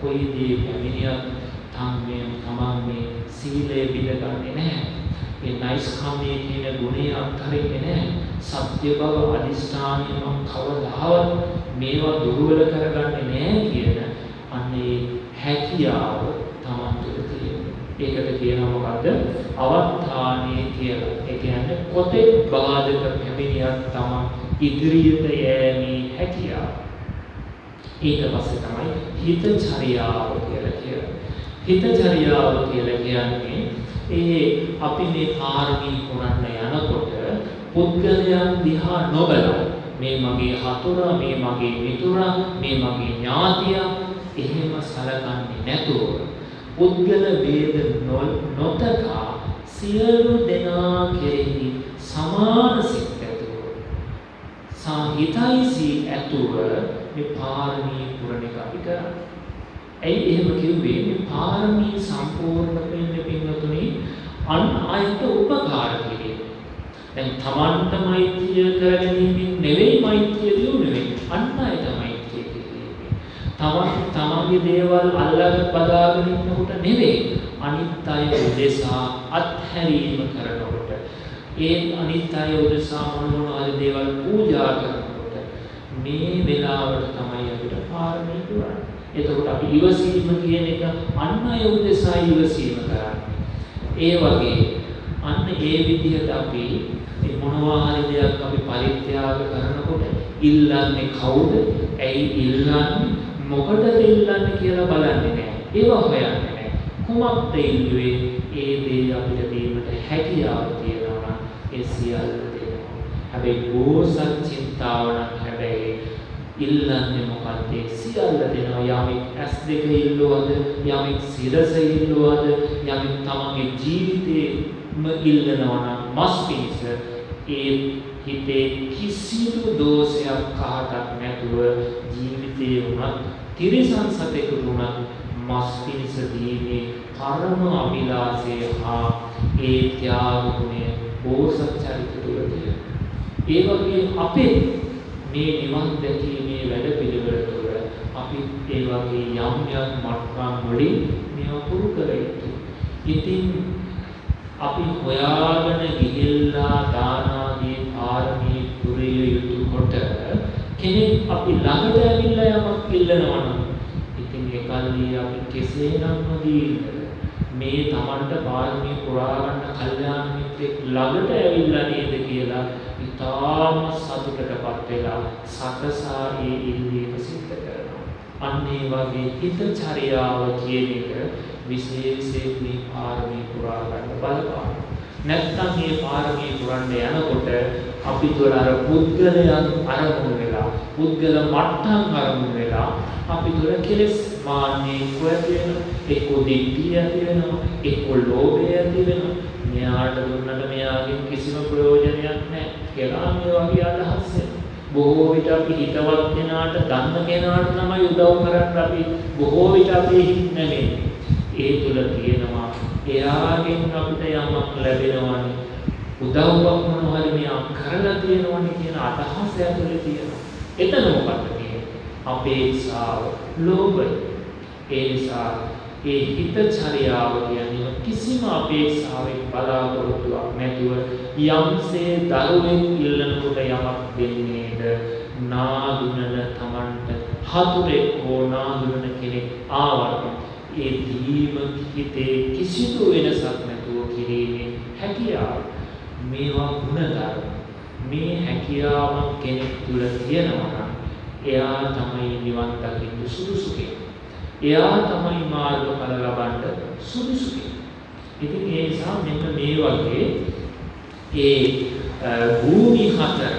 කොයි දේ පැමිණියත් තම්මේ තමන් මේ සීලය බිඳගන්නේ නැහැ. ඒ නයිස්කම්මේ කියන ගුණය අත්හරින්නේ නැහැ. සත්‍ය බව අදිෂ්ඨානය මම කවදාවත් මේවා දුර්වල කරගන්නේ නැහැ කියන අන්නේ හැකියාව තමන් තුළ තියෙනවා. ඒකට කියනවා මොකද්ද? අවත්තානේ කියලා. ඒ කියන්නේ කොතෙක් බාධක පැමිණියත් තමන් ඉදිරියට යෑමේ හැකියාව. ඊට පස්සේ තමයි හිත චර්යාව කියලා කියන්නේ. හිතචර්යාව කියලා කියන්නේ ඒ අපි මේ පාරමී පුරන්න යනකොට පුද්ගලයන් දිහා නොබලා මේ මගේ හතුරා මේ මගේ මිතුරා මේ මගේ ඥාතියා එහෙම සලකන්නේ නැතුව පුද්ගල ભેද නොතකා සියලු දෙනා කෙරෙහි සමාන සිත් ඇතුව සාහිතයිසි ඇතුව මේ පාරමී පුරණ එක අපි කරන්නේ. ඇයි එහෙම කිව්වේ? මේ පාරමී සම්පූර්ණ වෙන්න පින්වතුනි අන් අයට උපකාර කිරීම. දැන් තමන්ට මෛත්‍රිය කරගැනීමෙන් නෙවෙයි මෛත්‍රිය දියුණු වෙන්නේ. අන් අයට මෛත්‍රිය කිරීම. තමන් තමන්ගේ දේවල් අල්ලගෙන බදාගෙන ඉන්නකොට නෙවෙයි. අනිත් අය උදෙසා අත්හැරීම කරනකොට ඒ අනිත් අය උදෙසා මොන මොන හරි දේවල් පූජා කරනකොට මේ වෙලාවට තමයි අපිට පාරමී පුරන්නේ. එතකොට අපි ඉවසීම කියන එක අන්න අය උදෙසා ඉවසීම කරන්නේ. ඒ වගේ අන්න ඒ විදිහට අපි මේ මොනවා හරි දෙයක් අපි පරිත්‍යාග කරනකොට ඉල්ලන්නේ කවුද? ඇයි ඉල්ලන්නේ? මොකටද ඉල්ලන්නේ කියලා බලන්නේ නැහැ. ඒව හොයන්නේ නැහැ. කුමක්ද ඉල්ලුවේ? ඒ දේ අපිට දීමට හැකියාව තියෙනවා ඒ සියල්ල දෙනවා. හැබැයි බෝසත් චින්තාව නම් හැබැයි ඉල්ලන්නේ මොකද්ද? සියල්ල දෙනවා. යමෙක් ඇස් දෙක ඉල්ලුවද, යමෙක් සිරස ඉල්ලුවද, යමෙක් තමන්ගේ ජීවිතේම ඉල්ලනවා නම් මස් පිණිස ඒ හිතේ කිසිදු දෝෂයක් කාටත් නැතුව ජීවිතේ වුණත් තිරිසන් සතෙකුට වුණත් මස් පිණිස දීමේ පරම අභිලාෂය හා ඒ ත්‍යාග ගුණය බෝසත් චරිත තුළ තියෙනවා. ඒ වගේ අපේ මේ නිවන් දැකීමේ වැඩපිළිවෙල තුළ අපි ඒ වගේ යම් යම් මට්ටම් වලින් මේවා පුරු කර යුතුයි. ඉතින් අපි හොයාගෙන ගිහිල්ලා දාන ආදී පාරමී පුරිය යුතු කොට කෙනෙක් අපි ළඟට ඇවිල්ලා යමක් ඉල්ලනවා නම් ඉතින් ඒ කල්ලි අපි කෙසේනම් නොදීද මේ Tamanට පාරමී පුරා ගන්න කල්යාණ මිත්‍රෙක් ළඟට ඇවිල්ලා නේද කියලා ඉතාම සතුටටපත් වෙලා සකසා ඒ ඉල්ලීම සිද්ධ කරනවා. අන්න ඒ වගේ හිතචර්යාව කියන එක විශේෂයෙන් මේ පාරමී පුරා ගන්න බලපාන. නැත්තම් මේ පාරමී පුරන්න යනකොට අපි තුළ අර පුද්ගලයන් අරමුණු වෙලා පුද්ගල මට්ටම් අරමුණු වෙලා අපි තුළ කෙලෙස් මාන්නේ කොහෙද එක්ක දිට්ඨිය ඇති වෙනවා එක්ක ලෝභය ඇති වෙනවා මෙයාට දුන්නට මෙයාගෙන් කිසිම ප්‍රයෝජනයක් නැහැ කියලා මේ වගේ අදහස් එනවා. බොහෝ විට අපි හිතවත් කෙනාට දන්න කෙනාට තමයි උදව් කරන්න අපි බොහෝ විට අපේ හිත නැමෙන්නේ. ඒ තුල තියෙනවා එයාගෙන් අපිට යමක් ලැබෙනවනේ. උදව්වක් මොනවා හරි මෙයා කරලා තියෙනවනේ කියන අදහස ඇතුලේ තියෙනවා. එතන මොකක්ද කියන්නේ? අපේක්ෂාව, ලෝභය. ඒ නිසා ඒ හිත චර්යාව කියන්නේ කිසිම අපේක්ෂාවෙන් බලාපොරොත්තුවක් නැතුව යම්සේ දරුවෙක් ඉල්ලනකොට යමක් දෙන්නේද? නාදුනන තමන්ට හතුරෙක් හෝ නාදුනන කෙනෙක් ආවට ඒ දීම හිතේ කිසිදු වෙනසක් නැතුව කිරීමේ හැකියාව මේවා ගුණධර්ම මේ හැකියාව කෙනෙක් තුල තියෙනවා නම් එයා තමයි නිවන් දකින්න සුදුසු කෙනෙක් එයා තමයි මාර්ගඵල ලබන්න සුදුසු කෙනෙක්. ඉතින් ඒ නිසා මෙන්න මේ වගේ ඒ භූමි හතර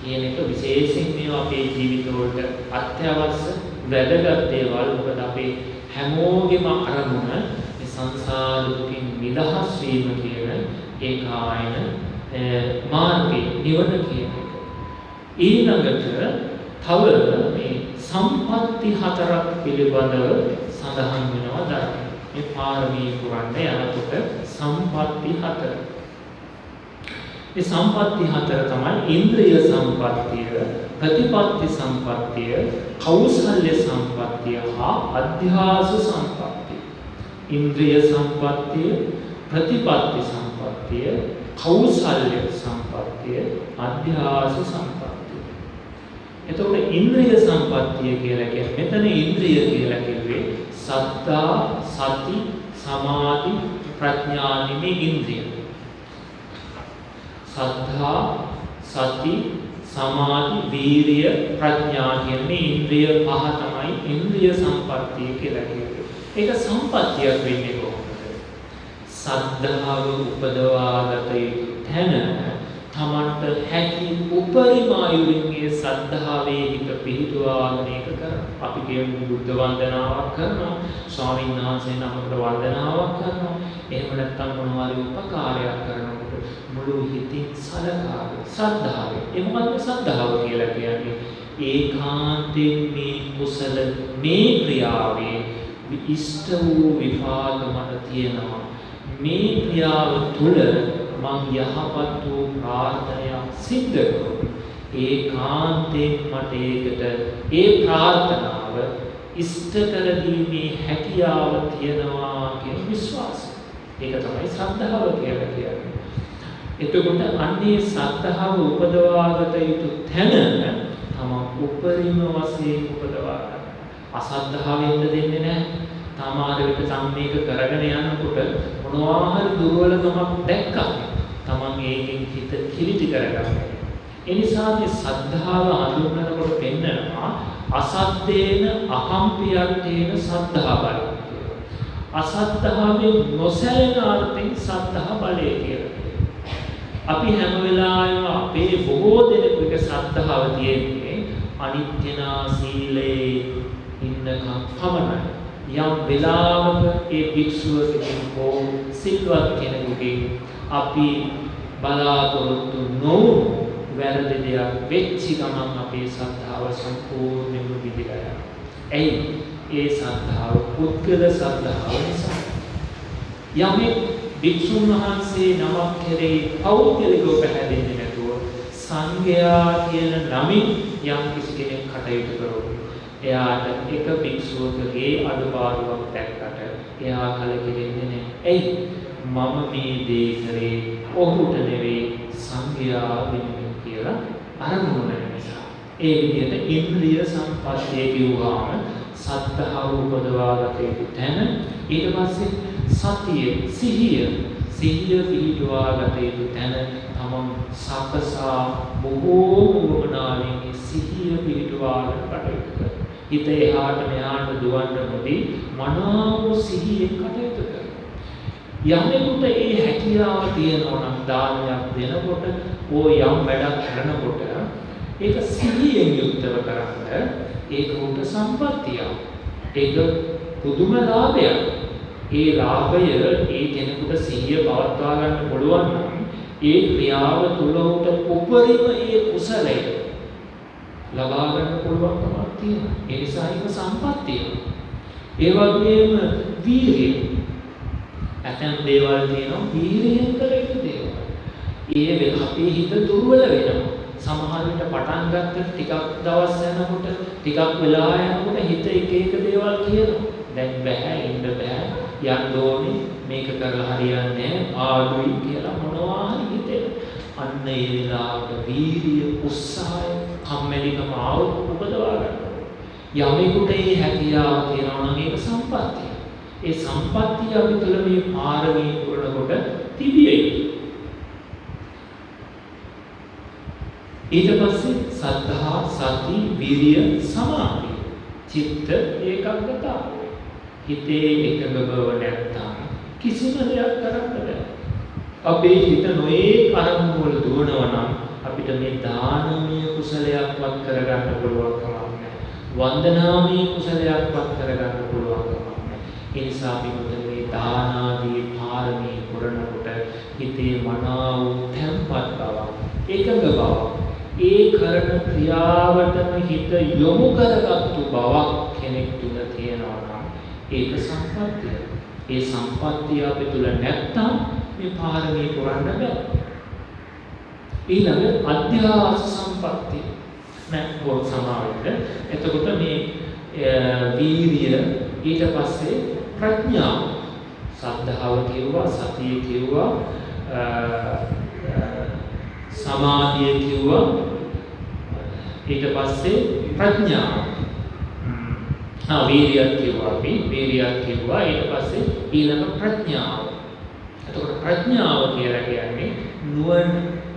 කියන එක විශේෂයෙන් මේ අපේ ජීවිතවලට අත්‍යවශ්‍ය වැදගත් දේවල් මොකද අපේ හැමෝගෙම අරමුණ මේ සංසාර දුකින් නිදහස් වීම කියන ඒකායන මාර්ගයේ නිවන කියන එක. ඊළඟට තව මේ සම්පatti හතරක් පිළිබඳව සඳහන් වෙනවා ධර්මයේ. මේ පාරමී පුරන්න යනකොට සම්පatti හතර. මේ සම්පatti හතර තමයි ඉන්ද්‍රිය සම්පත්තිය, ප්‍රතිපatti සම්පත්තිය, කෞසල්‍ය සම්පත්තිය හා අධ්‍යාස සම්පත්තිය. ඉන්ද්‍රිය සම්පත්තිය, ප්‍රතිපatti සම්පත්තිය, කෞසල්‍ය සම්පත්තිය, අධ්‍යාස සම්පත්තිය. එතකොට ඉන්ද්‍රිය සම්පත්තිය කියලා කියන්නේ මෙතන ඉන්ද්‍රිය කියලා කිව්වේ සත්තා සති සමාධි ප්‍රඥා නිමේ ඉන්ද්‍රිය. සද්ධා සති සමාධි වීරිය ප්‍රඥා කියන්නේ ඉන්ද්‍රිය පහ තමයි ඉන්ද්‍රිය සම්පත්තිය කියලා කියන්නේ. ඒක සම්පත්තියක් වෙන්නේ කොහොමද? සද්ධාව උපදවාගත යුතු තැන තමන්ට හැකි උපරිම ආයුරින්ගේ සද්ධාවේ හිත පිහිටුවාගෙන ඒක කරනවා. අපි කියමු බුද්ධ වන්දනාවක් කරනවා, ස්වාමීන් වහන්සේ නමකට වන්දනාවක් කරනවා. එහෙම නැත්නම් මොනවා හරි උපකාරයක් කරනකොට මුළු හිතින් සලකාගෙන සද්ධාවේ. ඒ මොකක්ද සද්ධාව කියලා කියන්නේ? ඒකාන්තයෙන් මේ කුසල මේ ක්‍රියාවේ ඉෂ්ට වූ විපාක මට තියෙනවා. මේ ක්‍රියාව තුළ මං යහපත් වූ ප්‍රාර්ථනයක් සිද්ධ කරොත් ඒකාන්තයෙන් මට ඒකට ඒ ප්‍රාර්ථනාව ඉෂ්ට කර දීමේ හැකියාව තියෙනවා කියන විශ්වාසය. ඒක තමයි ශ්‍රද්ධාව කියලා කියන්නේ. එතකොට අන්නේ ශ්‍රද්ධාව උපදවාගත යුතු තැන තම උපරිම වශයෙන් උපදවා ගන්න. අසද්ධාවෙන්ද දෙන්නේ නැහැ. තමාර විට සම්මේක කරගෙන යනකොට මොනවා හරි දුර්වලකමක් දැක්කම තමන් ඒකෙන් හිත කිලිටි කරගන්න. ඒ නිසා මේ සද්ධාව හඳුන්වනකොට පෙන්නනවා අසද්දේන අකම්පියත්තේන සද්ධා බලය කියලා. අසද්ධාවෙන් නොසැලෙන අර්ථයෙන් සද්ධා බලය කියලා. අපි හැම වෙලාවෙම අපේ බොහෝ දෙනෙකුට සද්ධාව තියෙන්නේ අනිත්‍යනා සීලේ ඉන්නකම් පමණයි. යම් වෙලාවක ඒ භික්ෂුවකින් හෝ සිල්වත් කෙනෙකුගෙන් අපි බලාපොරොත්තු නොවුණු වැරදි දෙයක් වෙච්ච ගමන් අපේ ශ්‍රද්ධාව සම්පූර්ණයෙන්ම විදිලා යනවා. ඇයි? ඒ ශ්‍රද්ධාව පුද්ගල ශ්‍රද්ධාව නිසා. යමෙක් භික්ෂුන් වහන්සේ නමක් කෙරෙහි පෞද්ගලිකව පැහැදෙන්නේ නැතුව සංඝයා කියන නමින් යම් කිසි කෙනෙක් කටයුතු කරනවා. එයාට එක භික්ෂුවකගේ අඩුපාඩුවක් දැක්කට එයා කලකිරෙන්නේ නැහැ. ඇයි? මම මේ දේ කරේ ඔහුට නෙවෙයි සංඝයා වෙනුවෙන් කියලා අරමුණු වෙන නිසා. ඒ විදිහට ඉන්ද්‍රිය සම්පස්සේ කිව්වාම සත්‍තාව උපදවාගත යුතු තැන ඊට පස්සේ සතිය සිහිය සිහිය පිහිටුවාගත යුතු තැන තමන් සකසා බොහෝ වමනාවෙන් සිහිය පිහිටුවාගෙන කටයුතු කරනවා. හිත එහාට මෙහාට දුවන්න නොදී මනාව සිහියෙන් කටයුතු කරනවා. යමෙකුට ඒ හැකියාව තියෙනවා නම් දානයක් දෙනකොට ඕ යම් වැඩක් කරනකොට ඒක සිහියෙන් යුක්තව කරන්න ඒක උට සම්පත්තියක්. ඒක පුදුම ලාභයක්. ඒ ලාභය ඒ කෙනෙකුට සිහිය පවත්වා ගන්න පුළුවන් නම් ඒ ක්‍රියාව තුළ උට උපරිම ඒ කුසලය ලබා ගන්න පුළුවන්කමක් තියෙනවා. ඒ නිසා ඒක සම්පත්තිය. ඒ වගේම වීරිය. ඇතැම් දේවල් තියෙනවා වීරියෙන් කළ යුතු දේවල්. ඒ අපේ හිත දුර්වල වෙනවා. සමහර විට පටන් ගත්තට ටිකක් දවස් යනකොට ටිකක් වෙලා යනකොට හිත එක එක දේවල් කියනවා. දැන් බෑ ඉන්න බෑ යන්න ඕනේ මේක කරලා හරියන්නේ ආඩුයි කියලා මොනවා හරි හිතෙන. අන්න ඒ වෙලාවට වීරිය උත්සාහය කම්මැලිකම ආවොත් උපදවා ගන්න. යමෙකුට ඒ හැකියාව තියෙනවා නම් ඒක සම්පත්තිය. ඒ සම්පත්තිය අපි තුළ මේ පාරමී පුරනකොට තිබිය යුතුයි. ඊට පස්සේ සද්ධා සති විරිය සමාධි චිත්ත ඒකාග්‍රතාවය හිතේ එකඟ බව නැත්තම් කිසිම දෙයක් කරන්න බෑ අපේ හිත නොයේ අරමුණු වල දුවනවා නම් අපිට මේ දානමය කුසලයක්වත් කරගන්න පුළුවන් කමක් නැහැ. වන්දනාමය කුසලයක්වත් කරගන්න පුළුවන් කමක් නැහැ. ඒ නිසා අපි මේ දාන ආදී පාරමී පුරනකොට හිතේ මනාව තැම්පත් බව, එකඟ බව, ඒ කරන ක්‍රියාවටම හිත යොමු කරගත්තු බවක් කෙනෙක් තුල තියෙනවා නම් ඒක සම්පත්තිය. ඒ සම්පත්තිය අපි තුල නැත්තම් මේ පාරමී පුරන්න බෑ. ඊළඟ අධ්‍යාස සම්පත්තිය. නෑ පොත් සමාවෙන්න. එතකොට මේ වීරිය ඊට පස්සේ ප්‍රඥාව. සද්ධාව කිව්වා සතිය කිව්වා සමාධිය කිව්වා ඊට පස්සේ ප්‍රඥාව. ආ වීරියක් කිව්වා අපි. වීරියක් කිව්වා ඊට පස්සේ ඊළඟ ප්‍රඥාව. එතකොට ප්‍රඥාව කියලා කියන්නේ නුවණ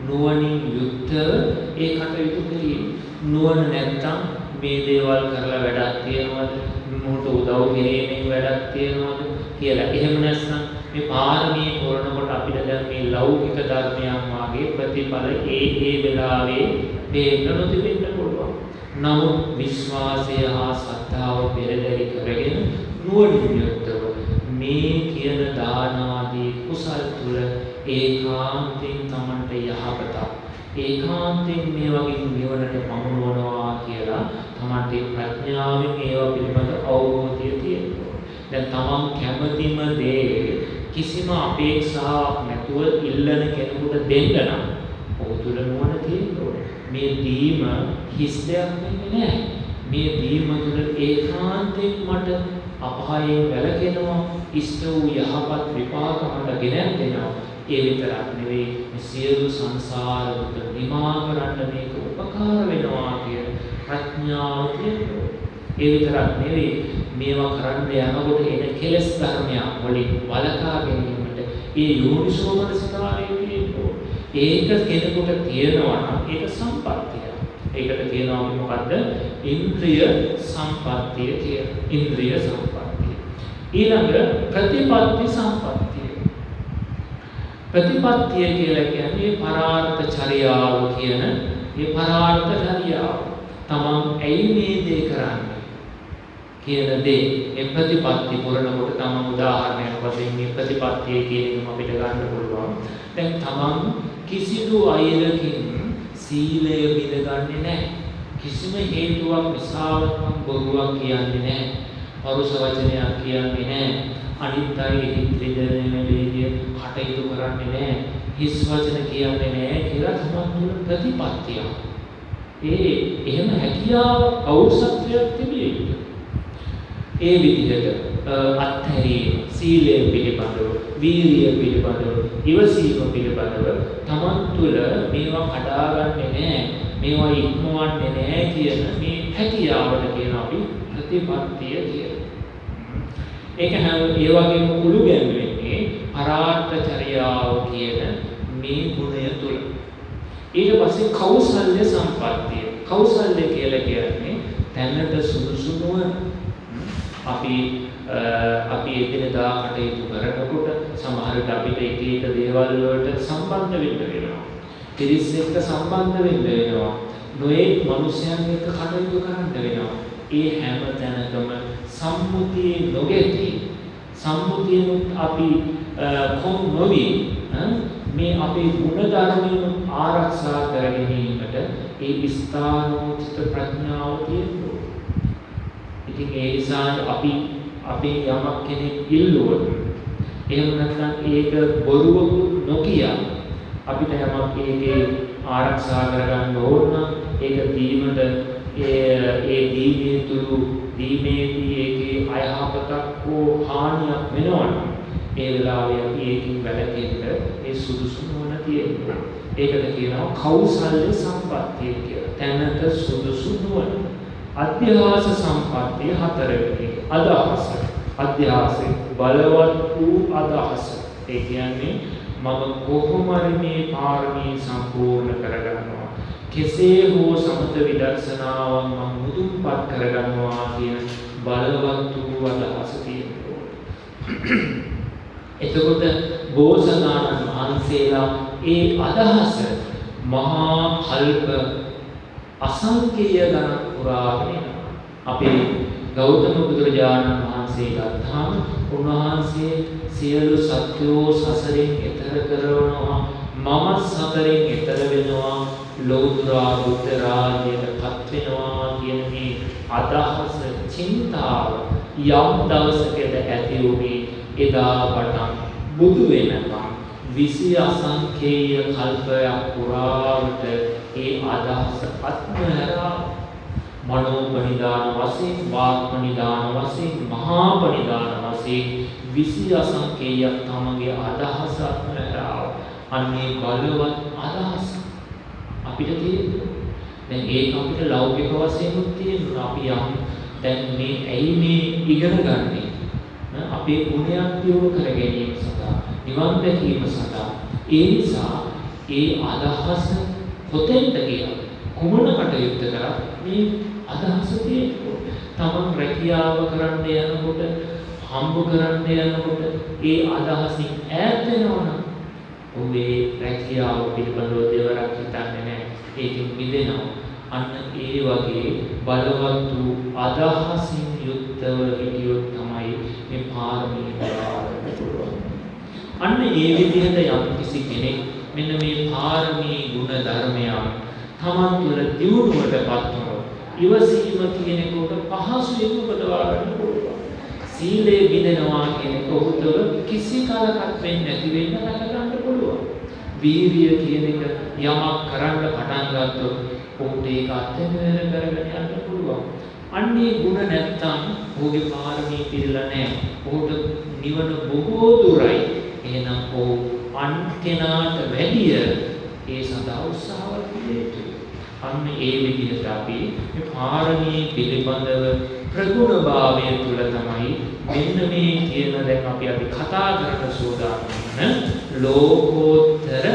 නුවණින් යුක්තව ඒ කටයුතු කිරීම. නුවණ නැත්තම් මේ දේවල් කරලා වැඩක් තියනවද? මොහොත උදව් කිරීමෙන් වැඩක් තියනවද කියලා. එහෙම නැත්නම් මේ පාරමී පුරනකොට අපිට දැන් මේ ලෞකික ධර්මයන් වාගේ ප්‍රතිඵල ඒ ඒ වෙලාවේ දෙන්න නොතිබෙන්න පුළුවන්. නමුත් විශ්වාසය හා සද්ධාව පෙරදරි කරගෙන නුවණින් යුක්තව මේ කියන දාන ආදී කුසල් තුල ඒකාන්තයෙන් Tamanට යහපත ඒකාන්තයෙන් මේ වගේ නිවනට පමුණවනවා කියලා Tamanට ප්‍රඥාවෙන් ඒවා පිළිබඳ අවබෝධය තියෙනවා. දැන් Taman කැමතිම දේ කිසිම අපේක්ෂාවක් නැතුව ඉල්ලන කෙනෙකුට දෙන්න නම් ඔහු තුල නුවණ තියෙන්න මේ දීම හිස් දෙයක් වෙන්නේ නැහැ. මේ දීම තුල ඒකාන්තයෙන් මට අපායෙන් වැළකෙනවා ඉෂ්ට වූ යහපත් විපාක මට ගෙන දෙනවා. ඒ විතරක් නෙවෙයි මේ සියලු සංසාර දුක නිමා කරන්න මේක උපකාර වෙනවා කියන ප්‍රඥාව තියෙනවා. ඒ විතරක් නෙවෙයි මේවා කරන්න යනකොට එන කෙලෙස් ධර්මයන් වලින් වළකා ගැනීමට ඒ යෝනිසෝ මනසිකාරය තියෙනවා. ඒක කෙනෙකුට තියෙනවා නම් ඒක සම්පත්තිය ඒකට කියනවා මොකද්ද ඉන්ද්‍රිය සම්පත්තිය කියලා ඉන්ද්‍රිය සම්පත්තිය ඊළඟ ප්‍රතිපත්ති සම්පත්තිය. ප්‍රතිපත්තිය කියලා කියන්නේ පරාර්ථ චර්යාව කියන මේ පරාර්ථ චර්යාව. තමන් ඇයි මේ දේ කරන්නේ කියන දේ ඒ ප්‍රතිපත්ති පුරනකොට තමන් උදාහරණයක් වශයෙන් මේ ප්‍රතිපත්තිය කියන එක අපිට ගන්න පුළුවන්. දැන් තමන් කිසිදු අයරකින් සීලය බිඳගන්නේ නැහැ. කිසිම හේතුවක් නිසාවත් බොරුවක් කියන්නේ නැහැ. පරුෂ වචනයක් කියන්නේ නැහැ. අනිත් අයගේ හිත් රිදෙන වේදිය කටයුතු කරන්නේ නැහැ. හිස් වචන කියන්නේ නැහැ කියලා තමන් තුළ ප්‍රතිපත්තිය. ඒ එහෙම හැකියාව කෞසත්වයක් තිබිය යුතුයි. ඒ විදිහට අත්හැරීම, සීලය පිළිබඳව, වීරිය පිළිබඳව, ඉවසීම පිළිබඳව තමන් තුළ මේවා කඩාගන්නේ නැහැ. මේවා ඉක්මවන්නේ නැහැ කියන මේ හැකියාවට කියන අපි ප්‍රතිපත්තිය කියලා. ඒක හැම ඒ වගේම කුළු ගැන්වෙන්නේ පරාර්ථ චර්යාව කියන මේ ගුණය තුල. ඊට පස්සේ කෞසල්‍ය සම්පත්තිය. කෞසල්‍ය කියලා කියන්නේ තැනට සුදුසු නොවන අපි අපි එදිනදා කටයුතු කරනකොට සමහර විට අපිට එක එක දේවල් වලට සම්බන්ධ වෙන්න වෙනවා. පිරිස් එක්ක සම්බන්ධ වෙන්න වෙනවා. නොයේ මිනිසයන් එක්ක කටයුතු කරන්න වෙනවා. ඒ හැම තැනකම සම්මුතියේ නොගෙති සම්මුතියනුත් අපි කොම් නොවි මේ අපේ ගුණ ධර්මයන් ආරක්ෂා කර ගැනීමට ඒ ස්ථානෝචිත ප්‍රඥාව තියෙනවා. ඉතින් ඒ නිසා අපි අපේ යමක් කෙනෙක් ඉල්ලුවොත් එහෙම නැත්නම් ඒක බොරුවක නොකිය අපිට යමක් ඒකේ ආරක්ෂා කරගන්න ඕන නම් ඒක දීමට ඒ ඒ දීමේ තුරු දීමේදී ඒකේ අයහපතක් හෝ හානියක් වෙනවනම් ඒ වෙලාවේ අපි ඒකින් වැළකෙන්න ඒ සුදුසු නොවන තියෙනවා. ඒකට කියනවා කෞසල්‍ය සම්පත්තිය කියලා. තැනට සුදුසු නොවන. අධ්‍යාස සම්පත්තිය හතරවෙනි අදහස. අධ්‍යාසයේ බලවත් වූ අදහස. ඒ කියන්නේ මම කොහොමරි මේ පාරමී සම්පූර්ණ කරගන්නවා. කෙසේ හෝ සමත විදර්ශනාවන් මම මුදුන්පත් කරගන්නවා කියන බලවත් වූ අදහස තියෙනවා. එතකොට බෝසතාණන් වහන්සේලා ඒ අදහස මහා කල්ප අසංකේය ගණන් පුරාගෙන අපේ ගෞතම බුදුරජාණන් වහන්සේ ගත්තාම උන්වහන්සේ සියලු සත්‍යෝ සසරෙන් එතර කරනවා. මම සතරෙන් එතර වෙනවා. ලෞතුරා බුද්ධ රාජ්‍යයට පත් වෙනවා කියන මේ අදහස චින්තාව යම් දවසකද ඇති වුණේ එදා පටන් බුදු වෙනකම් විසි අසංකේය කල්පයක් පුරාවට ඒ අදහස අත්මහැරා මනෝපනිදාන වශයෙන් වාක්මනිදාන වශයෙන් මහාපනිදාන වශයෙන් විසි අසංකේයක් තමගේ අදහස අත්මහැරා අන්නේ බලවත් අදහස අපිට තියෙනවා. දැන් ඒක අපිට ලෞකික වශයෙන් තියෙනවා. අපි යම් දැන් මේ ඇයි මේ ඉගෙන ගන්නේ? අපේ ගුණයන් දියුණු කර ගැනීම සඳහා. නිවන් දැකීම සඳහා ඒ නිසා ඒ අදහස කොතෙන්ද කියලා කුමන කටයුත්ත කරත් මේ අදහස තියෙනවා. තමන් රැකියාව කරන්න යනකොට හම්බ කරන්න යනකොට ඒ අදහසින් ඈත් වෙනවනම් ඔබේ රැකියාව පිළිබඳව දෙවරක් හිතන්නේ නැහැ. ඒකෙන් මිදෙනවා. අන්න ඒ වගේ බලවත් වූ අදහසින් යුක්තව හිටියොත් තමයි මේ පාරමී පුරාගෙන පුළුවන්. අන්න ඒ විදිහට යම් කිසි කෙනෙක් මෙන්න මේ පාරමී ගුණ ධර්මයන් තමන් තුළ දියුණුවටපත් වුණොත් ඉවසීම කියන එකට පහසුවෙන් උපදවා ගන්න පුළුවන්. සීලේ බිඳෙනවා කියන එක ඔහු තුළ කිසි කාලයක් වෙන්නේ නැති වෙන්න රැක ගන්න පුළුවන්. වීරිය කියන එක යමක් කරන්න පටන් ගත්තොත් ඔහුට ඒක අත්හැර කරගෙන යන්න පුළුවන්. අන්නේ ಗುಣ නැත්තම් ඔහුගේ පාරමී පිළිලා නැහැ. ඔහුට නිවන බොහෝ දුරයි. එහෙනම් ඔහු අන් කෙනාට වැඩිය ඒ සඳහා උත්සාහවත් විය අන්න ඒ විදිහට අපි මේ පාරමී පිළිබඳව ප්‍රගුණභාවය තුළ තමයි මෙන්න මේ කියන දැන් අපි අපි කතා කරන සෝදානම් ලෝකෝත්තර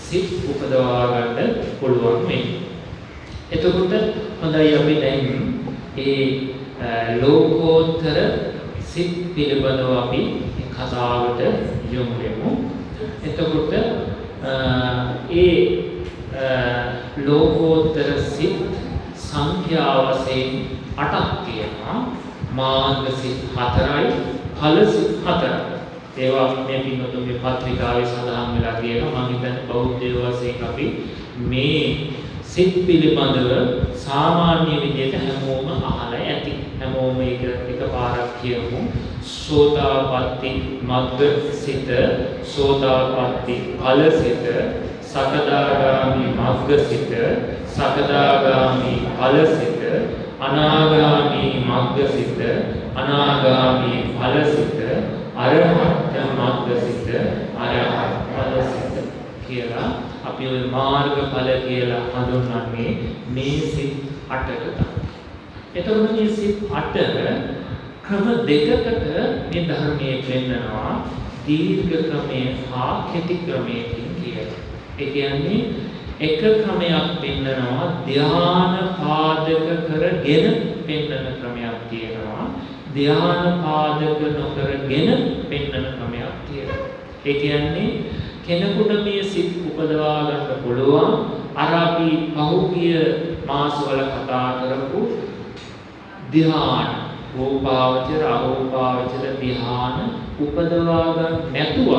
සිත් උපදවා ගන්න පුළුවන් මේ. එතකොට හොඳයි අපි දැන් ඒ ලෝකෝත්තර සිත් පිළිබඳව අපි කතාවට යොමු වෙමු. එතකොට ඒ ලෝකෝත්තර සිත් සංඛ්‍යා වශයෙන් 8ක් තියෙනවා. මාර්ග සිත් 4යි, ඵල සිත් 4යි. ඒවා මේ පින්වතුන්ගේ පත්‍රිකාවේ සඳහන් වෙලා තියෙනවා. මම හිතන්නේ බෞද්ධ වශයෙන් අපි මේ සිත් පිළිබඳව සාමාන්‍ය විදිහට හැමෝම අහලා ඇති. හැමෝම ඒක එකපාරක් කියමු. සෝතාපට්ටි මග්ග සිත, සෝතාපට්ටි ඵල සිත, සකදාගාමි මග්ග සිත, සකදාගාමි ඵල සිත, අනාගාමි මග්ග සිත, අනාගාමි ඵල සිත, අරහත් මග්ග සිත, අරහත් ඵල සිත කියලා අපි ওই මාර්ගඵල කියලා හඳුන්වන්නේ මේ සිත් 8කට තමයි. එතකොට මේ සිත් 8 ක්‍රම දෙකකට මේ ධර්මයේ පෙන්නනවා දීර්ඝ ක්‍රමයේ හා කෙටි ක්‍රමයකින් කියලා. ඒ කියන්නේ එක ක්‍රමයක් පෙන්නනවා ධාන පාදක කරගෙන පෙන්නන ක්‍රමයක් තියෙනවා. ධාන පාදක නොකරගෙන පෙන්නන ක්‍රමයක් තියෙනවා. ඒ කියන්නේ කෙනෙකුට මේ සිත් උපදවා ගන්න පුළුවන් අර අපි පහුගිය මාසවල කතා කරපු ධ්‍යාන රූපාවචර අරූපාවචර ධ්‍යාන උපදවා ගන්න නැතුව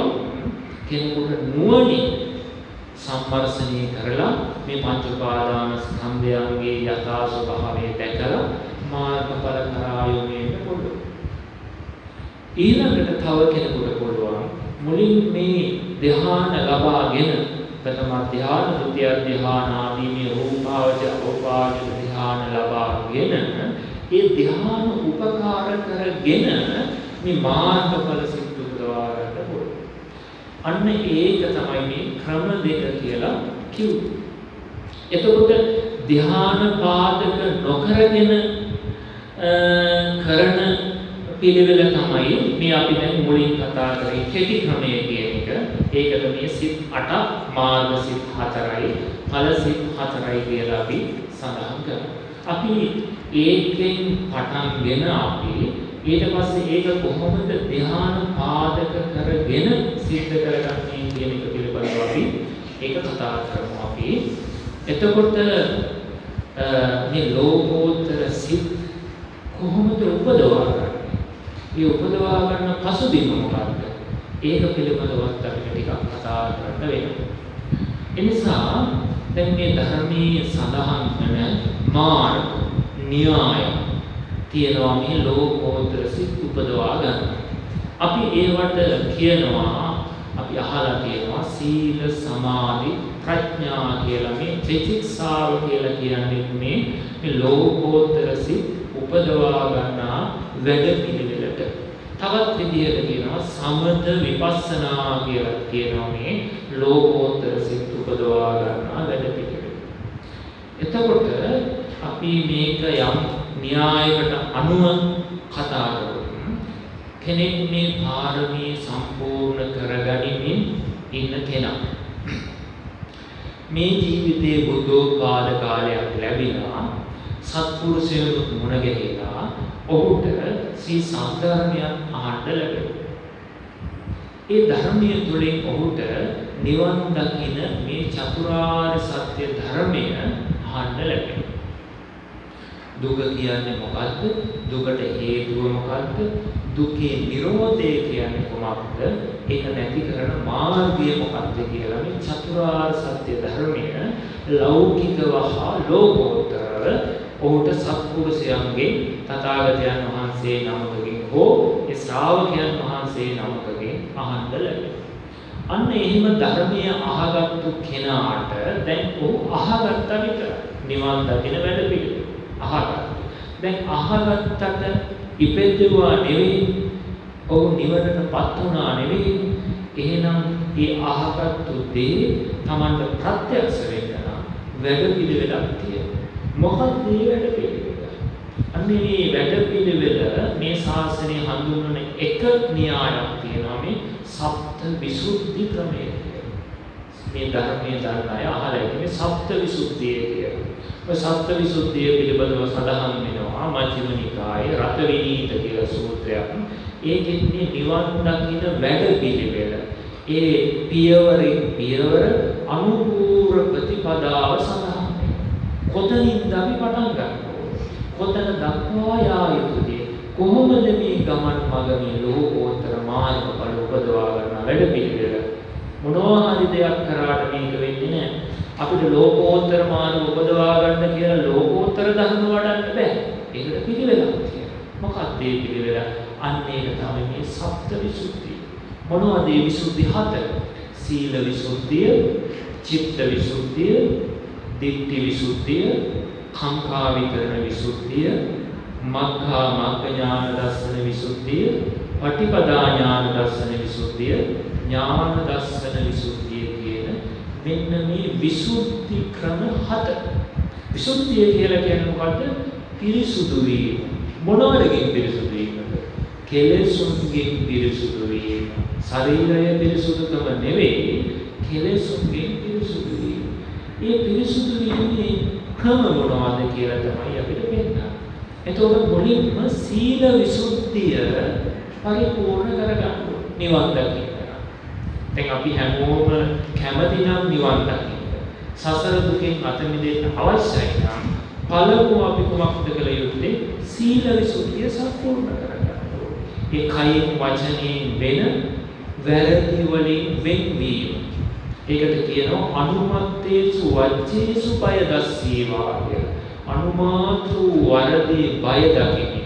කෙනෙකුට නුවණින් සම්මර්ෂණය කරලා මේ පංච උපාදාන ස්කන්ධයන්ගේ යථා ස්වභාවය දැකලා මාර්ගඵල කරා යොමු වෙන්න පුළුවන්. ඊළඟට තව කෙනෙකුට පුළුවන් මුලින් මේ ධ්‍යාන ලබාගෙන ප්‍රථම ධ්‍යාන, ဒုတိ ය ධ්‍යාන ආදී මේ රූපාවච උපාවච ධ්‍යාන ලබාගෙන ඒ ධ්‍යාන උපකාර කරගෙන මේ මාර්ගඵල සිද්ධ උපදවා ගන්න පුළුවන්. අන්න ඒක තමයි මේ ක්‍රම දෙක කියලා කිව්වේ. එතකොට ධ්‍යාන පාදක නොකරගෙන කරන පිළිවෙල තමයි මේ අපි දැන් මුලින් කතා කරේ කෙටි ක්‍රමය කියන එක. ඒකට මේ සිත් 8 මාර්ග සිත් 4යි ඵල සිත් 4යි කියලා අපි සඳහන් කරනවා. අපි ඒකෙන් පටන්ගෙන අපි ඊට පස්සේ ඒක කොහොමද ධ්‍යාන පාදක කරගෙන සිද්ධ කරගන්නේ කියන එක පිළිබඳව අපි ඒක කතා කරමු අපි. එතකොට මේ ලෝකෝත්තර සිත් කොහොමද උපදවා ගන්නේ? මේ උපදවා ගන්න පසුබිම මොකක්ද? ඒක පිළිබඳවත් අපිට ටිකක් කතා කරන්න වෙනවා. එනිසා දැන් මේ ධර්මයේ සඳහන් වන මාර්ග, න්‍යාය තියෙනවා මේ ලෝකෝත්තර සිත් උපදවා ගන්න. අපි ඒවට කියනවා අපි අහලා තියෙනවා සීල සමාධි ප්‍රඥා කියලා මේ ත්‍රිචික්ෂාව කියලා කියන්නේ මේ මේ ලෝකෝත්තර සිත් උපදවා ගන්නා වැඩ පිළිවෙලට. තවත් විදිහකට කියනවා සමත විපස්සනා කියලා කියනවා මේ ලෝකෝත්තර සිත් උපදවා ගන්නා වැඩ පිළිවෙල. එතකොට අපි මේක යම් න්‍යායකට අනුව කතා කරමු. කෙනෙක් මේ පාරමී සම්පූර්ණ කරගනිමින් ඉන්න කෙනා. මේ ජීවිතයේ බුද්ධෝත්පාද කාලයක් ලැබිලා සත්පුරුෂයෝ මුණ ගැහිලා ඔහුට සී සම්ධර්මයන් අහන්න ලැබෙනවා. ඒ ධර්මය තුළින් ඔහුට නිවන් දකින මේ චතුරාර්ය සත්‍ය ධර්මය අහන්න ලැබෙනවා. දුක කියන්නේ මොකද්ද? දුකට හේතුව මොකද්ද? දුකේ නිරෝධය කියන්නේ කොහොමද? ඒක නැති කරන මාර්ගය මොකක්ද කියලා මේ චතුරාර්ය සත්‍ය ධර්මය ලෞකිකව හා ලෝකෝත්තර ඔහුට සත්පුරුෂයන්ගේ තථාගතයන් වහන්සේ නමකකින් හෝ ඒ ශ්‍රාවකයන් වහන්සේ නමකකින් අහන්න ලැබෙනවා. අන්න එහෙම ධර්මය අහගත්තු කෙනාට දැන් ඔහු අහගත්ත විතර නිවන් දකින වැඩ පිළිවෙල අහගත්තා. දැන් අහගත්තට ඉපෙද්දුවා නෙවෙයි ඔහු නිවනටපත් වුණා නෙවෙයි එහෙනම් ඒ අහගත්තු දේ Tamanට ප්‍රත්‍යක්ෂ වෙන්න වැඩ පිළිවෙලක් තියෙනවා. මොකක්ද මේ වැඩ පිළිවෙල? අන්නේ මේ වැඩ පිළිවෙල මේ ශාසනය හඳුන්වන එක න්‍යායක් තියෙනවා මේ සප්ත විසුද්ධි ක්‍රමය මේ ධර්මයේ දන්න අය අහලා ඉන්නේ සප්ත විසුද්ධිය කියලා. ඔය සප්ත විසුද්ධිය පිළිබඳව සඳහන් වෙනවා මජ්ක්‍ධිම නිකායේ රතවිනීත කියලා සූත්‍රයක්. ඒකෙන් මේ නිවන් දකින වැඩ පිළිවෙල ඒ පියවරින් පියවර අනුපූර ප්‍රතිපදාව සඳහන් කොතනින්ද අපි පටන් ගන්නේ? කොතන දක්වා යා යුතුද? කොහොමද මේ ගමන් මඟ මේ ලෝකෝත්තර මාර්ගඵල උපදවා ගන්න වැඩ පිළිවෙල? මොනවා හරි දෙයක් කරාට මේක වෙන්නේ නැහැ. අපිට ලෝකෝත්තර මාර්ග උපදවා ගන්න කියලා ලෝකෝත්තර ධර්ම වඩන්න බෑ. ඒකට පිළිවෙලක් තියෙනවා. මොකක්ද මේ පිළිවෙල? අන්න ඒක තමයි මේ සප්ත විසුද්ධිය. මොනවද මේ විසුද්ධි හතර? සීල විසුද්ධිය, චිත්ත විසුද්ධිය, දිට්ඨි විසුද්ධිය, කාංකා විතරණ විසුද්ධිය, මග්ගා මග්ග ඥාන දර්ශන විසුද්ධිය, පටිපදා ඥාන දර්ශන විසුද්ධිය, ඥාන දර්ශන විසුද්ධිය කියන මෙන්න මේ විසුද්ධි ක්‍රම හත. විසුද්ධිය කියලා කියන්නේ මොකද්ද? පිරිසුදු වීම. මොනවලකින් පිරිසුදු වීමද? කෙලෙසුන්ගෙන් පිරිසුදු වීම. ශරීරය පිරිසුදුකම නෙවෙයි කෙලෙසුන්ගෙන් පිරිසුදු වීම. ඒ පිරිසුදු වීමේ ක්‍රම මොනවද කියලා තමයි අපිට පෙන්නන්නේ. එතකොට මුලින්ම සීල විසුද්ධිය පරිපූර්ණ කරගන්න නිවන් දකින්න. දැන් අපි හැමෝම කැමති නම් නිවන් දකින්න. සසර දුකෙන් අත මිදෙන්න අවශ්‍යයි නම් පළමුව අපි කොමක්ද කළ යුත්තේ? සීල විසුද්ධිය සම්පූර්ණ කරගන්න. ඒ කයින් වචනයෙන් වෙන වැරදි වලින් වෙන්වීම. ඒකට කියනවා අනුමත්තේසු වච්චේසු බය දස්සීවා කියලා. අනුමාතෘ වරදී බය දකිමින්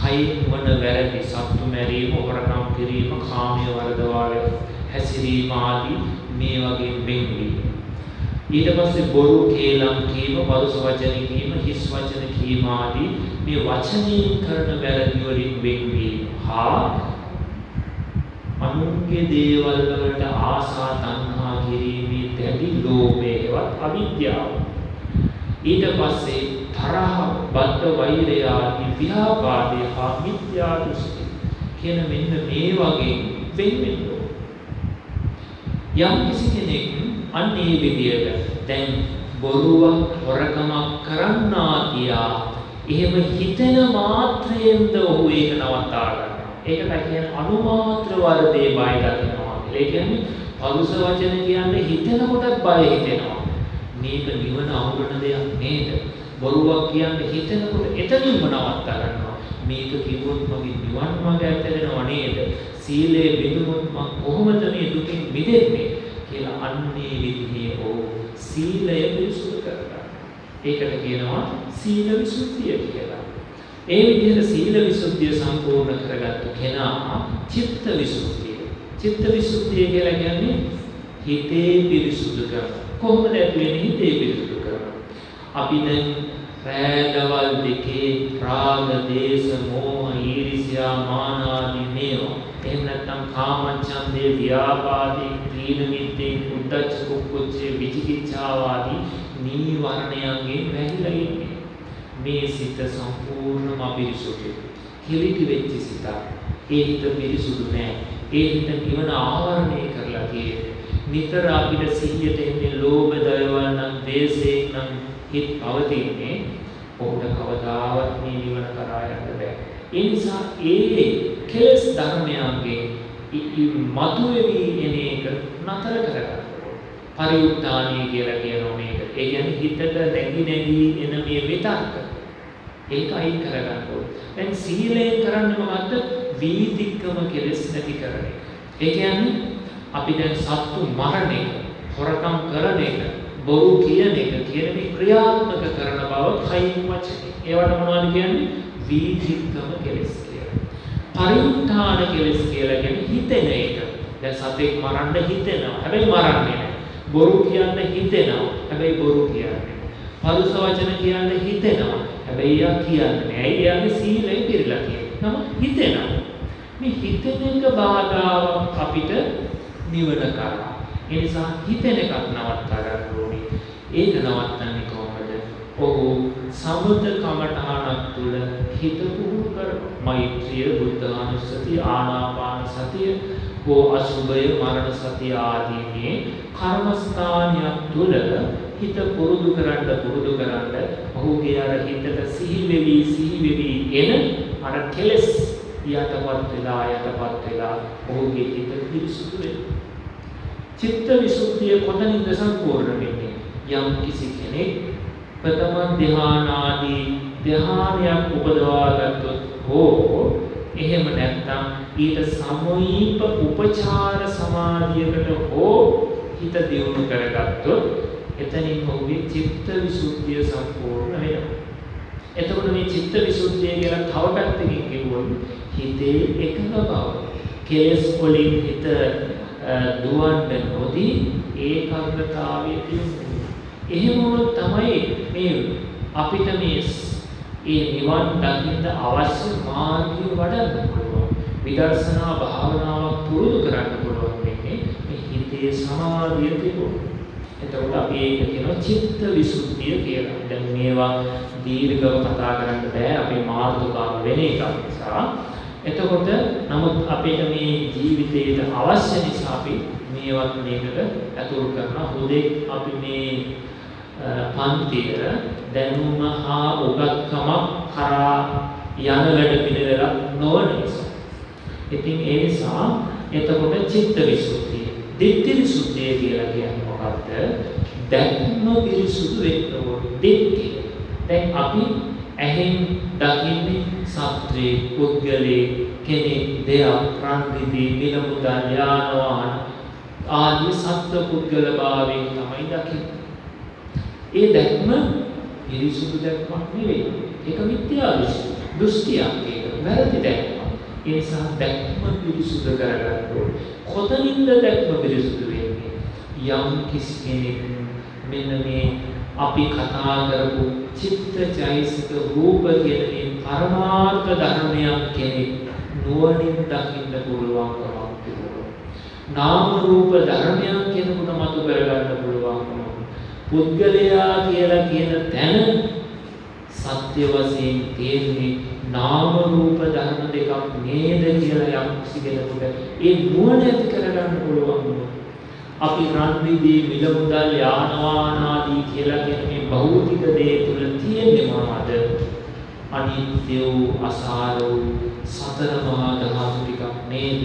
කයින් වන වැරදි සත්තු මැරීම, හොරකම් කිරීම, කාමයේ වරදවාගෙන හැසිරීම ආදී මේ වගේ වෙන්වීම. ඊට පස්සේ බොරු කේලම් කීම, පරුස වචන කීම, හිස් වචන කීම ආදී මේ වචනයෙන් කරන වැරදි වලින් වෙන්වීම හා අනුන්ගේ දේවල් වලට ආසා තණ්හා කිරීමේ දැඩි ලෝභයවත් අවිද්‍යාව. ඊට පස්සේ තරහ, බද්ධ වෛරය ආදී ව්‍යාපාදේ හා මිත්‍යා දෘෂ්ටි කියන මෙන්න මේ වගේ වෙන් වෙන්න යම් කිසි කෙනෙක් අන්න ඒ විදියට දැන් බොරුවක් හොරකමක් කරන්නා කියා එහෙම හිතෙන මාත්‍රයෙන්ද ඔහු ඒක නවත්තා ගන්නවා. ඒකට කියන්නේ අනුමාත්‍ර වර්ධේ බය දකිනවා. ඒ කියන්නේ පරුස වචන කියන්නේ හිතෙනකොටත් බය හිතෙනවා. මේක නිවන අවුලන දෙයක් නේද? බොරුවක් කියන්නේ හිතෙනකොට එතනින්ම නවත්තා ගන්නවා. මේක කිව්වොත් මගේ නිවන් මාර්ගය ඇතලෙනව නේද? සීලය බිඳුනොත් මම කොහොමද මේ දුකින් මිදෙන්නේ කියලා අන්නේ විදිහේ ඕ සීලය පිරිසුදු කරගන්න. ඒකට කියනවා සීල විසුද්ධිය කියලා. ඒ විදිහට සීල විසුද්ධිය සම්පූර්ණ කරගත්තු කෙනා චිත්ත විසුද්ධිය. චිත්ත විසුද්ධිය කියලා කියන්නේ හිතේ පිරිසුදුකම. කොහොමද වෙන්නේ හිතේ පිරිසුදුකම? අපි දැන් රෑදවල් දෙකේ රාග, දේශ, මෝහ, ඊර්ෂ්‍යා, මාන ආදී මේවා. එහෙම නැත්නම් කාමච්ඡන්දේ, ව්‍යාපාදේ, තීන මිද්දේ, උද්ධච්ච කුක්කුච්චේ, විචිකිච්ඡාව ආදී නීවරණයන්ගෙන් වැහිලා ඉන්නේ. මේ සිත සම්පූර්ණම අපිරිසුදුයි. කිලිටි වෙච්ච සිතක්. ඒ හිත පිරිසුදු නෑ. ඒ හිත නිවන ආවරණය කරලා තියෙන්නේ. නිතර අපිට සිහියට එන්නේ ලෝභ දයවල් නම් දේශයෙන් නම් හිත පවතින්නේ. ඔහුට කවදාවත් මේ නිවන කරා යන්න බෑ. ඒ නිසා ඒ කෙලස් ධර්මයන්ගේ මතුවෙවි එන එක නතර කරගන්න. පරිඋත්ථානීය කියලා කියනවා මේක. ඒ කියන්නේ හිතට නැగి නැగి එන මේ විතර්ක. ඒක අයින් කරගන්න ඕනේ. දැන් සීලයෙන් කරන්නේ මොකද්ද? වීතික්කම කෙලස් නැති කරන එක. ඒ කියන්නේ අපි දැන් සත්තු මරණ එක, හොරකම් කරන එක, බොරු කියන එක කියන මේ ක්‍රියාත්මක කරන බව කයින් වචනේ. ඒවට මොනවද කියන්නේ? වීතික්කම කෙලස් කියලා. පරිඋත්ථාන කෙලස් කියලා කියන්නේ හිතෙන එක. දැන් සතෙක් මරන්න හිතෙනවා. හැබැයි මරන්නේ නැහැ. බොරු කියන්න හිතෙනවා. හැබැයි බොරු කියන්නේ. පරුස වචන කියන්න හිතෙනවා. හැබැයි එයා කියන්නේ නෑ. එයාගේ සීලය පිරලා තියෙනවා. නම හිතෙනවා. මේ හිතෙන එක බාධාවක් අපිට නිවන කරා. ඒ නිසා හිතෙන එකක් නවත්තා ගන්න ඕනේ. ඒක නවත්තන්නේ කොහොමද? ඔහු සමත කමඨහනක් තුල හිත පුහුණු කරනවා. මෛත්‍රිය, බුද්ධානුස්සතිය, ආනාපාන සතිය, හෝ අසුභය, මරණ සතිය ආදී මේ කර්මස්ථානයක් තුල හිත පුරුදු කරන්න පුරුදු කරන්න ඔහුගේ අර හිතට සිහි වෙවි සිහි වෙවි එන අර කෙලස් යටපත් වෙලා යටපත් වෙලා ඔහුගේ හිත පිරිසුදු වෙනවා. චිත්ත විසුද්ධිය කොතනින්ද සම්පූර්ණ වෙන්නේ? යම් කිසි කෙනෙක් ප්‍රථම ධ්‍යාන ආදී ධ්‍යානයක් උපදවා ගත්තොත් හෝ එහෙම නැත්නම් ඊට සමීප උපචාර සමාධියකට හෝ හිත දියුණු කරගත්තොත් එතනින් ඔහුගේ චිත්ත විසුද්ධිය සම්පූර්ණ වෙනවා. එතකොට මේ චිත්ත විසුද්ධිය කියලා තව පැත්තකින් කිව්වොත් හිතේ එකඟ බව. කෙලස් වලින් හිත දුවන්න නොදී ඒකාග්‍රතාවයේ තියෙනවා. එහෙම වුණොත් තමයි මේ අපිට මේ ඒ නිවන් දකින්න අවශ්‍ය මාර්ගය වඩන්න පුළුවන්. විදර්ශනා භාවනාවක් පුරුදු කරන්න පුළුවන් වෙන්නේ මේ හිතේ සමාධිය තිබුණොත්. එතකොට අපි ඒක කියනවා චිත්ත විසුද්ධිය කියලා. දැන් මේවා දීර්ඝව කතා කරන්න බෑ අපේ මාතෘකාව වෙන එකක් නිසා. එතකොට නමුත් අපිට මේ ජීවිතයට අවශ්‍ය නිසා අපි මේවත් මේකට ඇතුල් කරන හොදේ අපි මේ පන්තිය දැනුම හා උගත්කමක් කරා යන වැඩ පිළිවෙලක් නොවන නිසා. ඉතින් ඒ නිසා එතකොට චිත්ත විසුද්ධිය, දිට්ඨි විසුද්ධිය කියලා කියන්නේ මොකක්ද? දැක්ම පිරිසුදු වෙන්න ඕනේ. දිට්ඨි. දැන් අපි ඇහෙන් දකින්නේ සත්‍රේ, පුද්ගලේ, කෙනෙක් දෙයක් රන් රිදී මිල මුදල් යාන වාහන ආදී සත්ව පුද්ගල භාවයෙන් තමයි දකින්නේ. ඒ දැක්ම පිරිසුදු දැක්මක් නෙවෙයි. ඒක මිත්‍යා දෘෂ්ටියක් ඒක. වැරදි දැක්මක්. ඒ නිසා දැක්ම පිරිසුදු කරගන්න ඕනේ. කොතනින්ද දැක්ම පිරිසුදු වෙන්නේ? යම් කිසි කෙනෙක් මෙන්න මේ අපි කතා කරපු චිත්තචෛසික රූප කියන මේ පරමාර්ථ ධර්මයක් කෙනෙක් නුවණින් දකින්න පුළුවන්කමක් තිබුණා. නාම රූප ධර්මයක් කෙනෙකුට මතු කරගන්න පුළුවන්කම. පුද්ගලයා කියලා කියන තැන සත්‍ය වශයෙන් තියෙන්නේ නාම රූප ධර්ම දෙකක් නේද කියලා යම් කිසි කෙනෙකුට ඒ නුවණ ඇති කරගන්න පුළුවන්. අපි රන් විදී මිල මුදල් යාන වාහන ආදී කියලා කියන මේ භෞතික දේ තුල තියෙන්නේ මොනවද? අනිත්‍ය වූ අසාර වූ සතර මහා ධාතු ටිකක් නේද?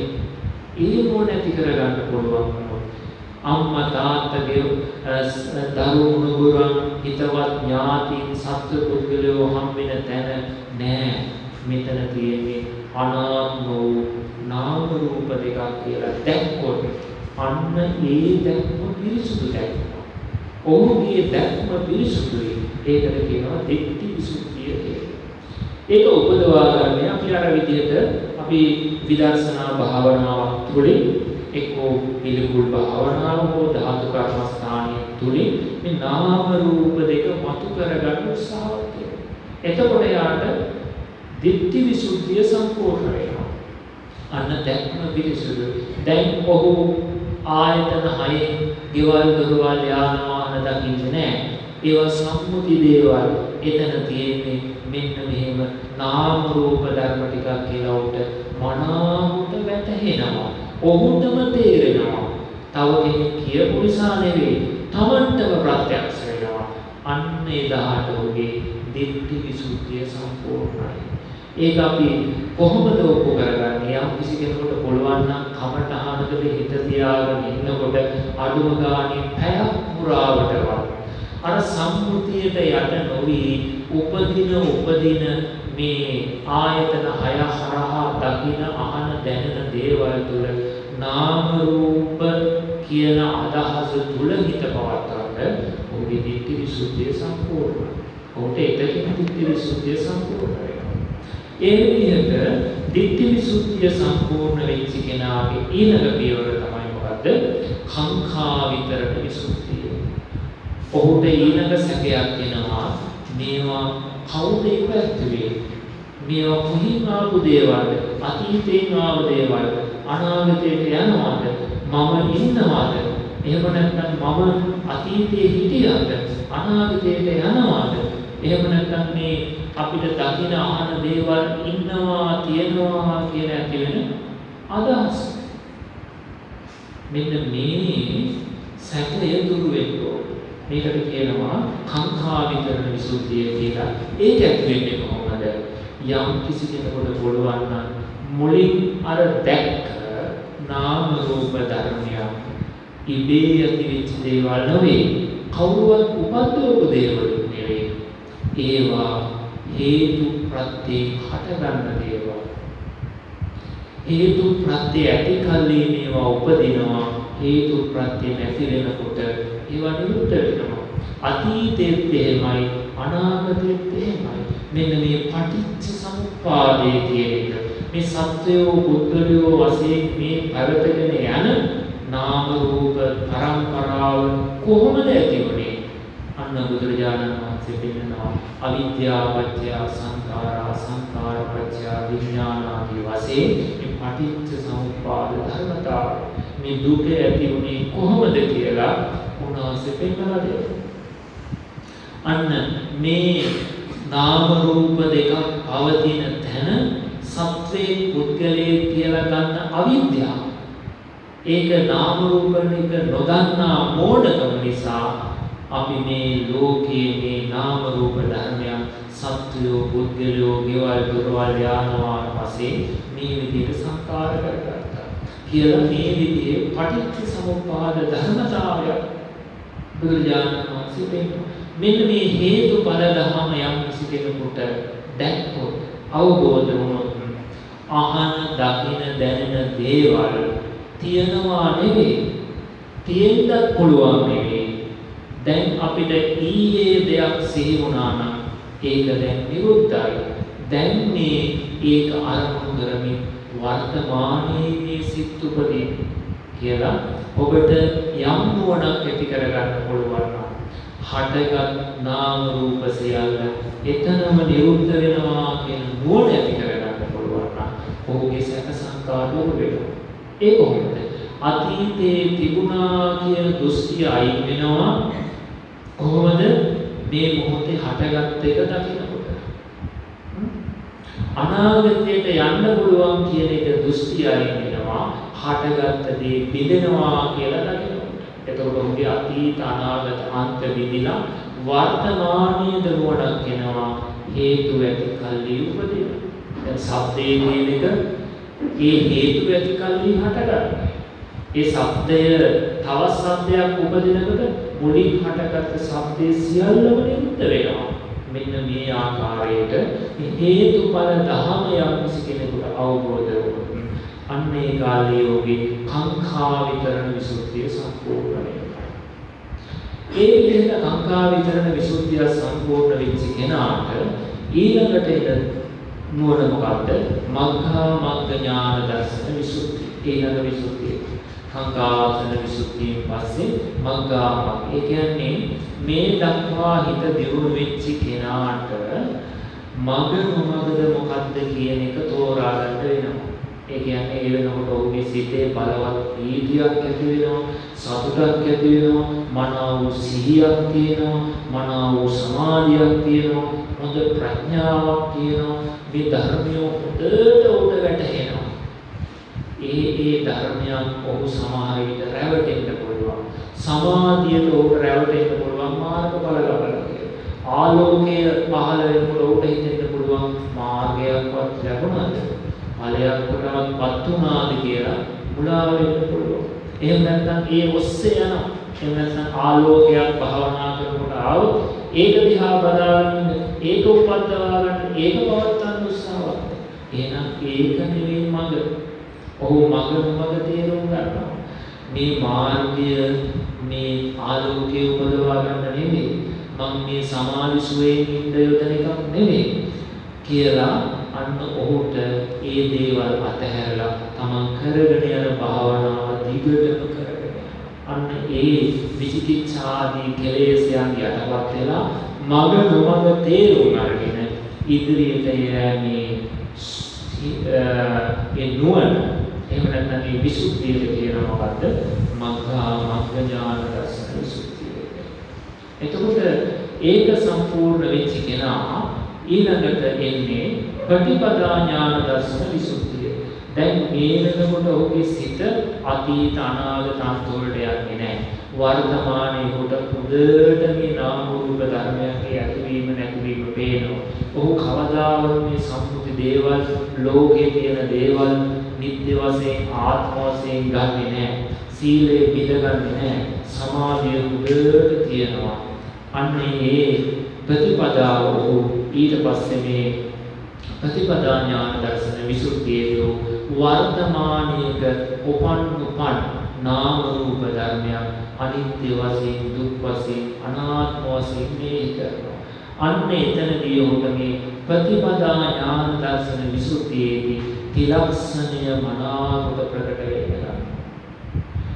ඒ නුවණ ඇති කරගන්න පුළුවන්. අම්මා තාත්තගේ දරුණු ගුරුන් හිතවත් ඥාතීන් සත්ව පුද්ගලයෝ හම්බෙන තැන නෑ මෙතන තියෙන්නේ අනාත්ම වූ නාම රූප දෙකක් කියලා දැක්කොත් අන්න ඒ දැක්ම පිරිසුදු දැක්ම. ඔහුගේ දැක්ම පිරිසුදුයි. ඒකට කියනවා දෙක්ටි විසුද්ධිය කියලා. ඒක උපදවා ගන්න අපි අර විදිහට අපි විදර්ශනා භාවනාවක් තුළින් එක්කෝ පිළිකුල් භාවනාව හෝ ධාතු කර්මස්ථානය තුලින් මේ නාම රූප දෙක මතු කරගන්න උත්සාහවත් වෙනවා. එතකොට යාට ditthi visuddhiය සම්පූර්ණ වෙනවා. අන්න දැක්ම පිරිසුදු. දැන් ඔහු ආයතන හයේ ගෙවල් දොරවල් යාන වාහන දකින්නේ නැහැ. ඒවා සම්මුති දේවල්. එතන තියෙන්නේ මෙන්න මෙහෙම නාම රූප ධර්ම ටිකක් කියලා උට මනාවට වැටහෙනවා. ඔහුටම තේරෙනවා. තව කෙනෙක් කියපු නිසා නෙවෙයි. Tamanටම ප්‍රත්‍යක්ෂ වෙනවා. අන්න එදාට ඔහුගේ දිට්ඨි විසුද්ධිය සම්පූර්ණයි. ඒක අපි කොහොමද ඔප්පු කරගන්නේ? යම් කිසි කෙනෙකුට පුළුවන් නම් කමටහනකද හිත තියාගෙන ඉන්නකොට අඩුම ගානේ පැයක් පුරාවටවත් අර සම්මුතියට යට නොවි උපදින උපදින මේ ආයතන හය හරහා දකින අහන දැනෙන දේවල් තුළ නාම රූප කියන අදහස තුළ හිත පවත්වන්න ඔහුගේ දිට්ඨි විසුද්ධිය සම්පූර්ණයි. ඔහුට එතකින් දිට්ඨි විසුද්ධිය සම්පූර්ණ වෙනවා. ඒ විදිහට දිට්ඨි විසුද්ධිය සම්පූර්ණ වෙච්ච කෙනාගේ ඊළඟ පියවර තමයි මොකද්ද? කාංකා විතරක විසුද්ධිය. ඔහුට ඊළඟ සැකයක් එනවා මේවා කවුද ඉපැත්තුවේ? මේවා කොහින් ආපු දේවල්ද? අතීතයෙන් ආව දේවල්ද? අනාගතයට යනවාද? මම ඉන්නවාද? එහෙම නැත්නම් මම අතීතයේ හිටියද? අනාගතයට යනවාද? එහෙම නැත්නම් මේ අපිට දකින අහන දේවල් ඉන්නවා තියෙනවා කියන ඇති වෙන අදහස්. මෙන්න මේ සැකය දුරු වෙන්න මේකට කියනවා කාංකා විතරණ විසුද්ධිය කියලා. ඒක ඇති වෙන්නේ කොහොමද? යම් කිසි කෙනෙකුට පුළුවන් නම් මුලින් අර දැක්ක නාම රූප ධර්මයක් ඉබේ ඇති වෙච්ච දේවල් නෙවෙයි කවුරුවත් උපද්දවපු දේවල් නෙවෙයි ඒවා හේතු ප්‍රත්‍ය හටගන්න දේවල්. හේතු ප්‍රත්‍ය ඇති කල්ලි මේවා උපදිනවා. හේතු ප්‍රත්‍ය නැති වෙනකොට ඒවා නිරුද්ධ වෙනවා. අතීතෙත් එහෙමයි අනාගතෙත් එහෙමයි. මෙන්න මේ පටිච්ච සමුප්පාදයේ තියෙන මේ සත්වයෝ පුද්ගලයෝ වශයෙන් මේ පැවතගෙන යන නාම රූප පරම්පරාව කොහොමද ඇති වුනේ? අන්න බුදුරජාණන් වහන්සේ පෙන්නනවා අවිද්‍යාව පත්‍ය සංඛාරා සංඛාර පත්‍ය විඥාන ආදී වශයෙන් මේ පටිච්ච සමුප්පාද ධර්මතාව මේ දුක ඇති වුනේ කොහොමද කියලා උන්වහන්සේ පෙන්නලා දෙනවා. අන්න මේ නාම රූප දෙකක් පවතින තැන සත්වයේ පුද්ගලයේ කියලා ගන්න අවිද්‍යාව. ඒක නාම රූපනික නොදන්නා මෝඩකම නිසා අපි මේ ලෝකයේ මේ නාම රූප ධර්මයන් සත්වයෝ පුද්ගලයෝ ගෙවල් දොරවල් යාන වාහන වශයෙන් මේ විදිහට සංකාර කරගත්තා. කියලා මේ විදිහේ පටිච්ච සමුප්පාද ධර්මතාවය බුදුරජාණන් වහන්සේ පෙන්නනවා. මෙන්න මේ හේතුඵල ධම යම් කිසි කෙනෙකුට දැක්කොත් අවබෝධ වුණොත් අහන, දකින, දැනෙන දේවල් තියනවා නෙවෙයි. තියෙන්නත් පුළුවන් නෙවෙයි. දැන් අපිට ඊයේ දෙයක් සිහි වුණා නම් ඒක දැන් නිරුද්ධයි. දැන් මේ ඒක අරමුණු කරමින් වර්තමානයේ මේ සිත් උපදී කියලා ඔබට යම් නුවණක් ඇති කරගන්න පුළුවන් නම් හටගත් නාම රූප සියල්ල එතනම නිරුද්ධ වෙනවා කියන නුවණ ඇති කරගන්න පුළුවන් නම් ඔහුගේ සැක සංකාර දුර වෙනවා. ඒ කොහොමද? අතීතයේ තිබුණා කියන දෘෂ්ටිය අයින් වෙනවා. කොහොමද මේ මොහොතේ හටගත් එක දකිනකොට? අනාගතයට යන්න පුළුවන් කියන එක දෘෂ්ටි අයින් වෙනවා හටගත් දේ බිඳෙනවා කියලා දකිනකොට. එතකොට ඔහුගේ අතීත අනාගත අන්ත බිඳිලා වර්තමානීය දරුවණක් වෙනවා හේතු ඇති කල්ලි උපදින. දැන් සබ්දේ කියන එක ඒ හේතු ඇති කල්ලි හටගන්න. ඒ සබ්දය තවත් සබ්දයක් උපදිනකොට මුලින් හටගත්ත શબ્දේ සියල්ලම නිරුද්ධ වෙනවා. මෙන්න මේ ආකාරයට හේතුඵල ධහම යම් කෙනෙකුට අවබෝධ වුණොත් අන්න ඒ කාලේ යෝගේ කාංකා විතරණ විසුද්ධිය සම්පූර්ණ වෙනවා. ඒ විදිහට කාංකා විතරණ විසුද්ධිය සම්පූර්ණ වෙච්ච කෙනාට ඊළඟට එන නුවණ මොකද්ද? මග්ගා මග්ග ඥාන දර්ශන විසුද්ධිය. ඊළඟ විසුද්ධිය. කාංකාසන විසුද්ධියෙන් පස්සේ මග්ගා මග්ග. ඒ කියන්නේ මේ දක්වා හිත දියුණු වෙච්ච කෙනාට මග නොමගද මොකද්ද කියන එක තෝරා ගන්න වෙනවා. ඒ කියන්නේ ඒ වෙනකොට ඔහුගේ සිතේ බලවත් ප්‍රීතියක් ඇති වෙනවා, සතුටක් ඇති වෙනවා, මනාව සිහියක් තියෙනවා, මනාව සමාධියක් තියෙනවා, හොඳ ප්‍රඥාවක් තියෙනවා. මේ ධර්මය හොඳට උඩ වැටහෙනවා. ඒ ඒ ධර්මයන් ඔහු සමහර විට රැවටෙන්න පුළුවන්. සමාධියට ඔහු රැවටෙන්න පුළුවන් මාර්ගඵල ලබනවා. ආලෝකය පහළ වෙනකොට ඔහුට හිතෙන්න පුළුවන් මාර්ගයක්වත් ලැබුණාද? ඵලයක්කටවත් පත් වුණාද කියලා මුලා වෙන්න පුළුවන්. එහෙම නැත්නම් ඒ ඔස්සේ යනවා. එහෙම නැත්නම් ආලෝකයක් භාවනා කරනකොට ආවොත් ඒක දිහා බලාගෙන ඒක උපද්දවා ගන්න ඒක පවත්වන්න උත්සාහවත්. එහෙනම් ඒක නෙවෙයි මඟ. ඔහු මඟ මඟ තේරුම් ගන්නවා. මේ මාර්ගය මේ ආලෝකය උපදවා ගන්න නෙවෙයි. මම මේ සමාධි සුවයෙන් ඉඳ යොදන එකක් නෙවෙයි කියලා අන්න ඔහුට ඒ දේවල් අතහැරලා තමන් කරගෙන යන භාවනාව දිගටම කරගෙන අන්න ඒ විචිකිච්ඡාදී කෙලෙස්යන් යටපත් වෙලා මග නොමග තේරුම් අරගෙන ඉදිරියට යෑමේ ඒ නුවණ එහෙම නැත්නම් මේ විසුද්ධිය කියන මොකද්ද මග්ගා මග්ග ඥාන දර්ශන විසුද්ධිය. එතකොට ඒක සම්පූර්ණ වෙච්ච කෙනා ඊළඟට එන්නේ ප්‍රතිපදා ඥාන දර්ශන විසුද්ධිය. දැන් මේ වෙනකොට ඔහුගේ සිත අතීත අනාගත අන්තවලට යන්නේ නැහැ. වර්තමානයේ කොට හොඳට මේ නාම රූප ධර්මයන්ගේ ඇතිවීම නැතිවීම පේනවා. ඔහු කවදාවත් මේ සම්මුති දේවල්, ලෝකයේ තියෙන දේවල් නිත්‍ය වශයෙන් ආත්ම වශයෙන් ගන්නෙ නැහැ. සීලය පිළිගන්නේ නැහැ. සමාධිය හොඳට තියෙනවා. අන්න ඒ ප්‍රතිපදාව ඔහු ඊට පස්සේ මේ ප්‍රතිපදා ඥාන දර්ශන විසුද්ධියේ වර්තමානයේක උපන් උපන් නාම රූප ධර්මයන් අනිත්‍ය වශයෙන් දුක් වශයෙන් අනාත්ම වශයෙන් මේ කරනවා. අන්න එතනදී ඔහුට මේ ප්‍රතිපදා ඥාන දර්ශන විසුද්ධියේදී තිලක්ෂණය මනාකොට ප්‍රකට වෙනවා.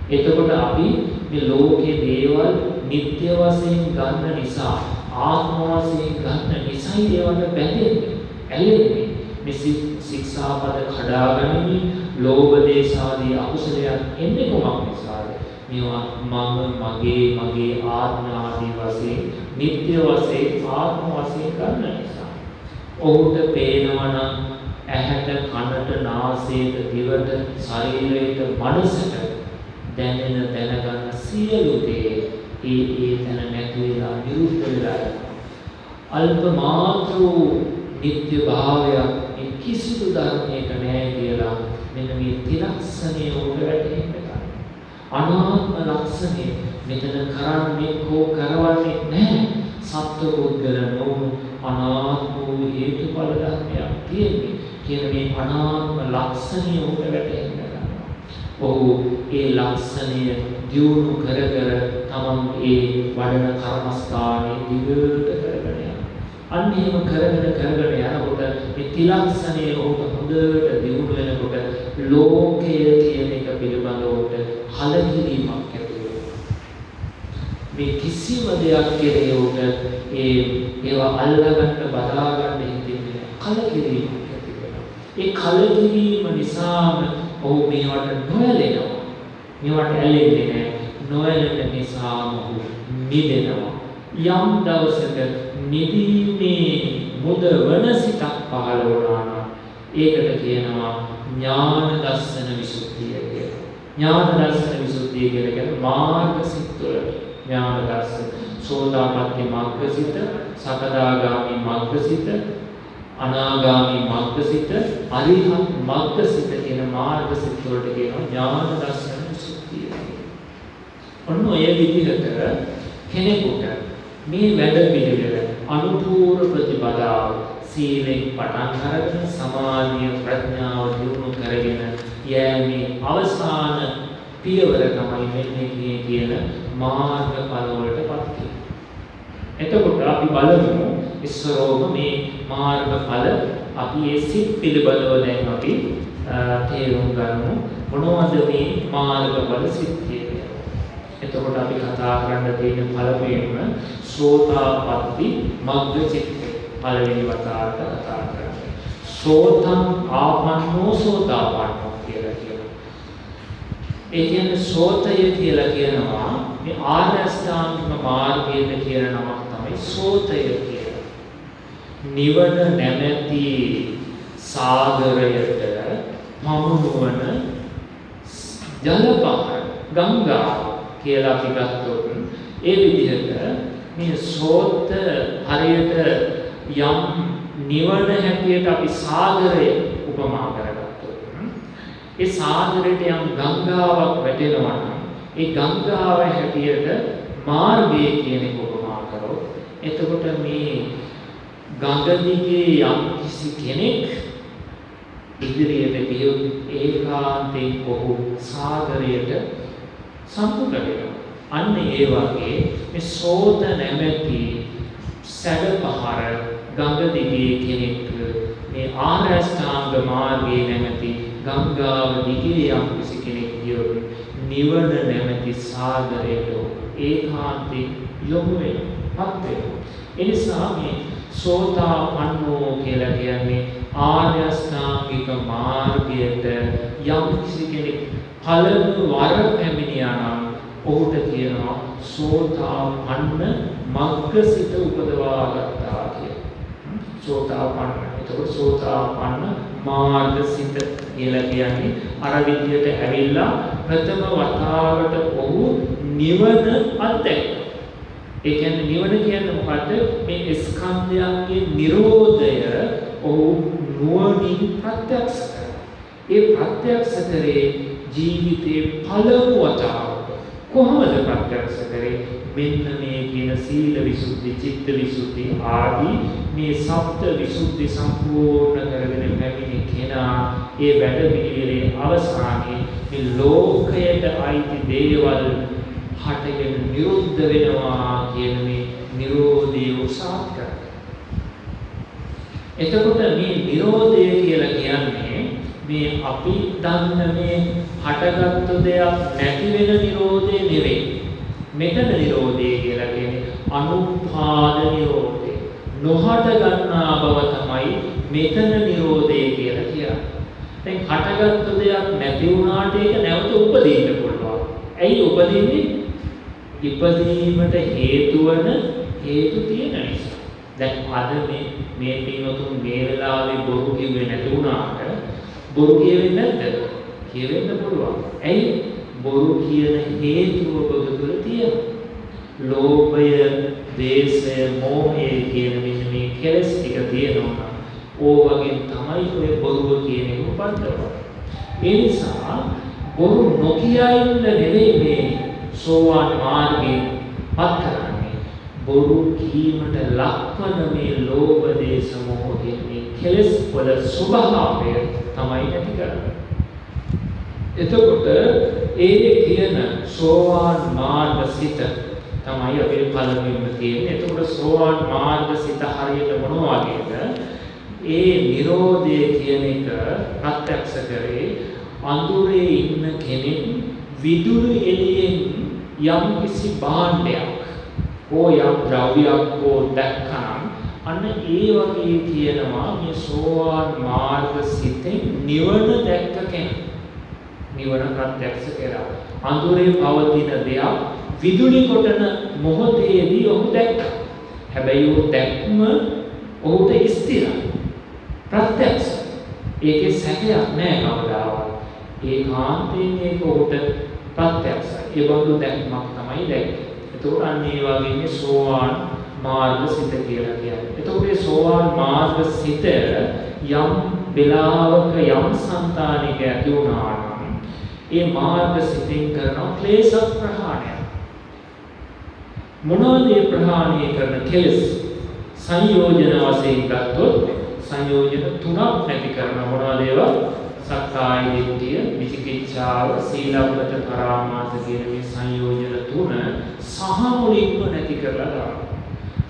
එතකොට අපි මේ ලෝකයේ දේවල් නිත්‍ය වශයෙන් ගන්න නිසා ආත්ම වශයෙන් ගන්න නිසායි ඒවට බැඳෙන්නේ. ඇලෙන්නේ මේ ශික්ෂාපද කඩාගනිමින් ලෝභ දේශාදී අකුසලයන් එන්නේ කොහොමද නිසාද මේවා මම මගේ මගේ ආත්ම ආදී වශයෙන් නිත්‍ය වශයෙන් ආත්ම වශයෙන් ගන්න නිසා ඔහුට පේනවනම් ඇහැට කනට නාසයට දිවට ශරීරයට මනසට දැනෙන දැනගන්න සියලු දේ ඒ ඒ තැන නැති වෙලා නිරුද්ධ වෙලා අල්ප මාත්‍ර නිත්‍ය භාවයක් මේ කිසිදු ධර්මයක නැහැ කියලා මෙන්න මේ තිරක්ෂණය උඩ වැටෙන්න ගන්න. අනාත්ම ලක්ෂණය මෙතන කරන්නේ කෝ කරවන්නේ නැහැ. සත්ව පුද්ගල නොවුණු අනාත්ම වූ හේතුඵල ධර්මයක් තියෙන්නේ. කියන මේ අනාත්ම ලක්ෂණය ඔහුට වැටහෙන්න ගන්නවා. ඔහු ඒ ලක්ෂණය දියුණු කර කර තමන් ඒ වඩන කර්මස්ථානයේ දිගට කරගෙන යනවා. අන්න එහෙම කරගෙන කරගෙන යනකොට මේ තිලක්ෂණය ඔහුට හොඳට දියුණු වෙනකොට ලෝකය කියන එක පිළිබඳව කලකිරීමක් ඇති මේ කිසිම දෙයක් කෙරෙහි උට ඒ ඒවා අල්ලගන්න බදා ගන්න හිතෙන්නේ කලකිරීමක් ඇති වෙනවා. ඒ කලකිරීම නිසාම ඔහු මේවට නොඇලෙනවා. මේවට ඇලෙන්නේ නැහැ. නොඇලෙන නිසාම ඔහු මිදෙනවා. යම් දවසක නිදීමේ මුදවන සිතක් පහළ වුණා නම් ඒකට කියනවා ඥාන දර්ශන විසුද්ධිය කියලා. ඥාන දර්ශන විසුද්ධිය කියලා කියන්නේ මාර්ග සිත් වලට ඥාන දර්ශන සෝතාපට්ටි මග්ගසිත සකදාගාමි මග්ගසිත අනාගාමි මග්ගසිත අරිහත් මග්ගසිත කියන මාර්ගසිත වලට කියනවා ඥාන දර්ශන සුද්ධිය. ඔන්න ඔය විදිහට කෙනෙකුට මේ වැඩ පිළිවෙල අනුපූර්ව ප්‍රතිපදාව සීලෙන් පටන් අරගෙන සමාධිය ප්‍රඥාව දියුණු කරගෙන යෑමේ අවසාන පියවර තමයි මෙන්න මේ කියන මාර්ගඵල වලටපත් කිරීම. එතකොට අපි බලමු ඉස්සරෝම මේ මාර්ගඵල අපි ඒ සිත් පිළිබඳව දැන් අපි තේරුම් ගන්නු මොනවද මේ මාර්ගඵල සිත් කියන්නේ. එතකොට අපි කතා කරන්න තියෙන පළමුවෙන්ම සෝතාපට්ටි මග්ග චිත්ත පළවෙනි වතාවට කතා කරන්නේ. සෝතං ආපන්නෝ සෝතාපන්නෝ කියලා කියනවා. ඒ කියන්නේ සෝතය කියලා කියනවා මේ ආර්ය අෂ්ටාංගික මාර්ගයේ කියන නමක් තමයි සෝතය කියලා. නිවන නැමැති සාගරයට මමුණුවන ජල පහර ගංගාව කියලා අපි ගත්තොත් ඒ විදිහට මේ සෝත හරියට යම් නිවන හැටියට අපි සාගරය උපමා කරගත්තොත් ඒ සාගරයට යම් ගංගාවක් වැටෙනවා නම් ඒ ගංගාව හැටියට මාර්ගය කියන එක උපමා කරොත් එතකොට මේ ගඟ දිගේ යම් කිසි කෙනෙක් ඉදිරියට ගියොත් ඒකාන්තයෙන් ඔහු සාගරයට සම්පූර්ණ වෙනවා. අන්න ඒ වගේ මේ සෝත නැමැති සැඩපහර ගඟ දිගේ කෙනෙක් මේ ආරෂ්ඨාංග මාර්ගයේ නැමැති ගංගාව දිගේ යම් කිසි කෙනෙක් ගියොත් නිවන නැමැති සාගරයට ඒකාන්තයෙන් යොමු වෙනවා. පත් වෙනවා. ඒ නිසා මේ සෝතාපන්නෝ කියලා කියන්නේ ආර්ය අෂ්ටාංගික මාර්ගයට යම් කිසි කෙනෙක් පළමු වර පැමිණියා නම් ඔහුට කියනවා සෝතාපන්න මග්ගසිත උපදවා ගත්තා කියලා. සෝතාපන්න. එතකොට සෝතාපන්න මාර්ගසිත කියලා කියන්නේ අර විදියට ඇවිල්ලා ප්‍රථම වතාවට ඔහු නිවන අත්දැක්කා. ඒ කියන්නේ නිවන කියන්නේ මොකද්ද? මේ ස්කන්ධයන්ගේ Nirodhaය ඔහු නුවණින් ප්‍රත්‍යක්ෂ කරනවා. ඒ ප්‍රත්‍යක්ෂ කරේ ජීවිතේ පළමු වතාව. කොහොමද ප්‍රත්‍යක්ෂ කරේ? මෙන්න මේ කියන සීල විසුද්ධි, චිත්ත විසුද්ධි ආදී මේ සප්ත විසුද්ධි සම්පූර්ණ කරගෙන පැමිණි කෙනා ඒ වැඩ පිළිවෙලේ අවසානයේ මේ ලෝකයට අයිති දේවල් හටගෙන නිරුද්ධ වෙනවා කියන මේ Nirodhe උසාත් කරගන්න. එතකොට මේ Nirodhe කියලා කියන්නේ මේ අපි දන්න මේ හටගත්තු දෙයක් නැති වෙන Nirodhe නෙවෙයි. මෙතන Nirodhe කියලා කියන්නේ අනුපාද Nirodhe. නොහට ගන්නා බව තමයි මෙතන Nirodhe කියලා කියන්නේ. දැන් හටගත්තු දෙයක් නැති වුණාට ඒක නැවත උපදින්න පුළුවන්. ඇයි උපදින්නේ? ඉපදීමට හේතු වන හේතු තියෙන නිසා. දැන් අද මේ මේ පින්වතුන් මේ වෙලාවේ බොරු කිව්වේ නැති වුණාට බොරු කියවෙන්නේ නැද්ද? කියවෙන්න පුළුවන්. ඇයි? බොරු කියන හේතුව ඔබ තුළ තියෙනවා. ලෝභය, දේශය, මෝහය කියන මෙන්න මේ කෙලස් ටික තියෙනවා. ඕවගෙන් තමයි ඔය බොරුව කියන එක උපද්දවන්නේ. ඒ නිසා බොරු නොකිය ඉන්න නෙවෙයි මේ සෝවාන් මාර්ගේ පත් කරන්නේ බොරු කීමට ලක්වන මේ ලෝභ දේශ මොහ මේ කෙලෙස් වල ස්වභාවය තමයි නැති කරන්නේ. එතකොට ඒ කියන සෝවාන් මාර්ග සිත තමයි අපේ පළමුවෙන්ම තියෙන්නේ. එතකොට සෝවාන් මාර්ග සිත හරියට මොන වගේද? ඒ Nirodhe කියන එක ප්‍රත්‍යක්ෂ කරේ අඳුරේ ඉන්න කෙනෙක් විදුරු එළියෙන් යම් කිසි භාණ්ඩයක් හෝ යම් ද්‍රව්‍යයක් හෝ දැක්කනම් අන්න ඒ වගේ කියනවා මේ සෝවාන් මාර්ග සිතෙන් නිවන දැක්ක කෙනෙක්. නිවන ප්‍රත්‍යක්ෂ කරා. අඳුරේ පවතින දෙයක් විදුලි කොටන මොහොතේදී ඔහු දැක්කා. හැබැයි ඔහු දැක්ම ඔහුට ස්ථිරයි. ප්‍රත්‍යක්ෂ. ඒකේ සැකයක් නැහැ කවදාවත්. ඒකාන්තයෙන් ඒක ඔහුට ප්‍රත්‍යක්ෂයි. ඒ බඳු දැක්මක් තමයි දැක්කේ. එතකොට අන්න ඒ වගේ සෝවාන් මාර්ග සිත කියලා කියන්නේ. එතකොට මේ සෝවාන් මාර්ග සිත යම් වෙලාවක යම් సంతානික ඇති වුණා නම් ඒ මාර්ග සිතින් කරන ක්ලේශ ප්‍රහාණය. මොනවද මේ ප්‍රහාණය කරන කෙලෙස්? සංයෝජන වශයෙන් ගත්තොත් සංයෝජන තුනක් නැති කරන මොනවද ඒවා? සක්කාය දිට්ඨිය, විචිකිච්ඡාව, සීලබ්බත පරාමාස කියන මේ සංයෝජන තුන සහ මුලින්ම නැති කරලා දානවා.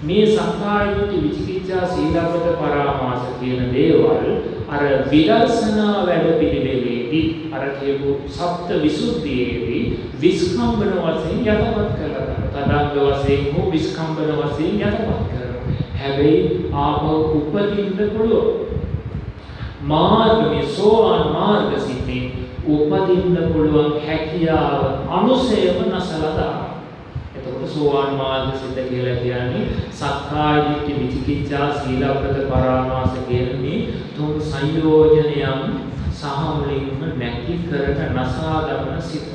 මේ සක්කාය දිට්ඨි, විචිකිච්ඡා, සීලබ්බත පරාමාස කියන දේවල් අර විදර්ශනා වැඩ පිළිවෙලේදී අර කියපු සප්ත විසුද්ධියේදී විස්කම්බන වශයෙන් යටපත් කරලා දානවා. තදංග වශයෙන් හෝ විස්කම්බන වශයෙන් යටපත් කරනවා. හැබැයි ආපහු උපදින්න පුළුවන්. මාර්ග මේ සෝවාන් මාර්ග සිතේ උපදින්න පුළුවන් හැකියාව අනුසයම නැසලා දානවා. එතකොට සෝවාන් මාර්ග සිත කියලා කියන්නේ සක්කාය දිට්ඨි විචිකිච්ඡා සීලබ්බත පරාමාස කියන මේ තුන් සංයෝජනයන් සහ මුලින්ම නැති කරන නසා දමන සිත.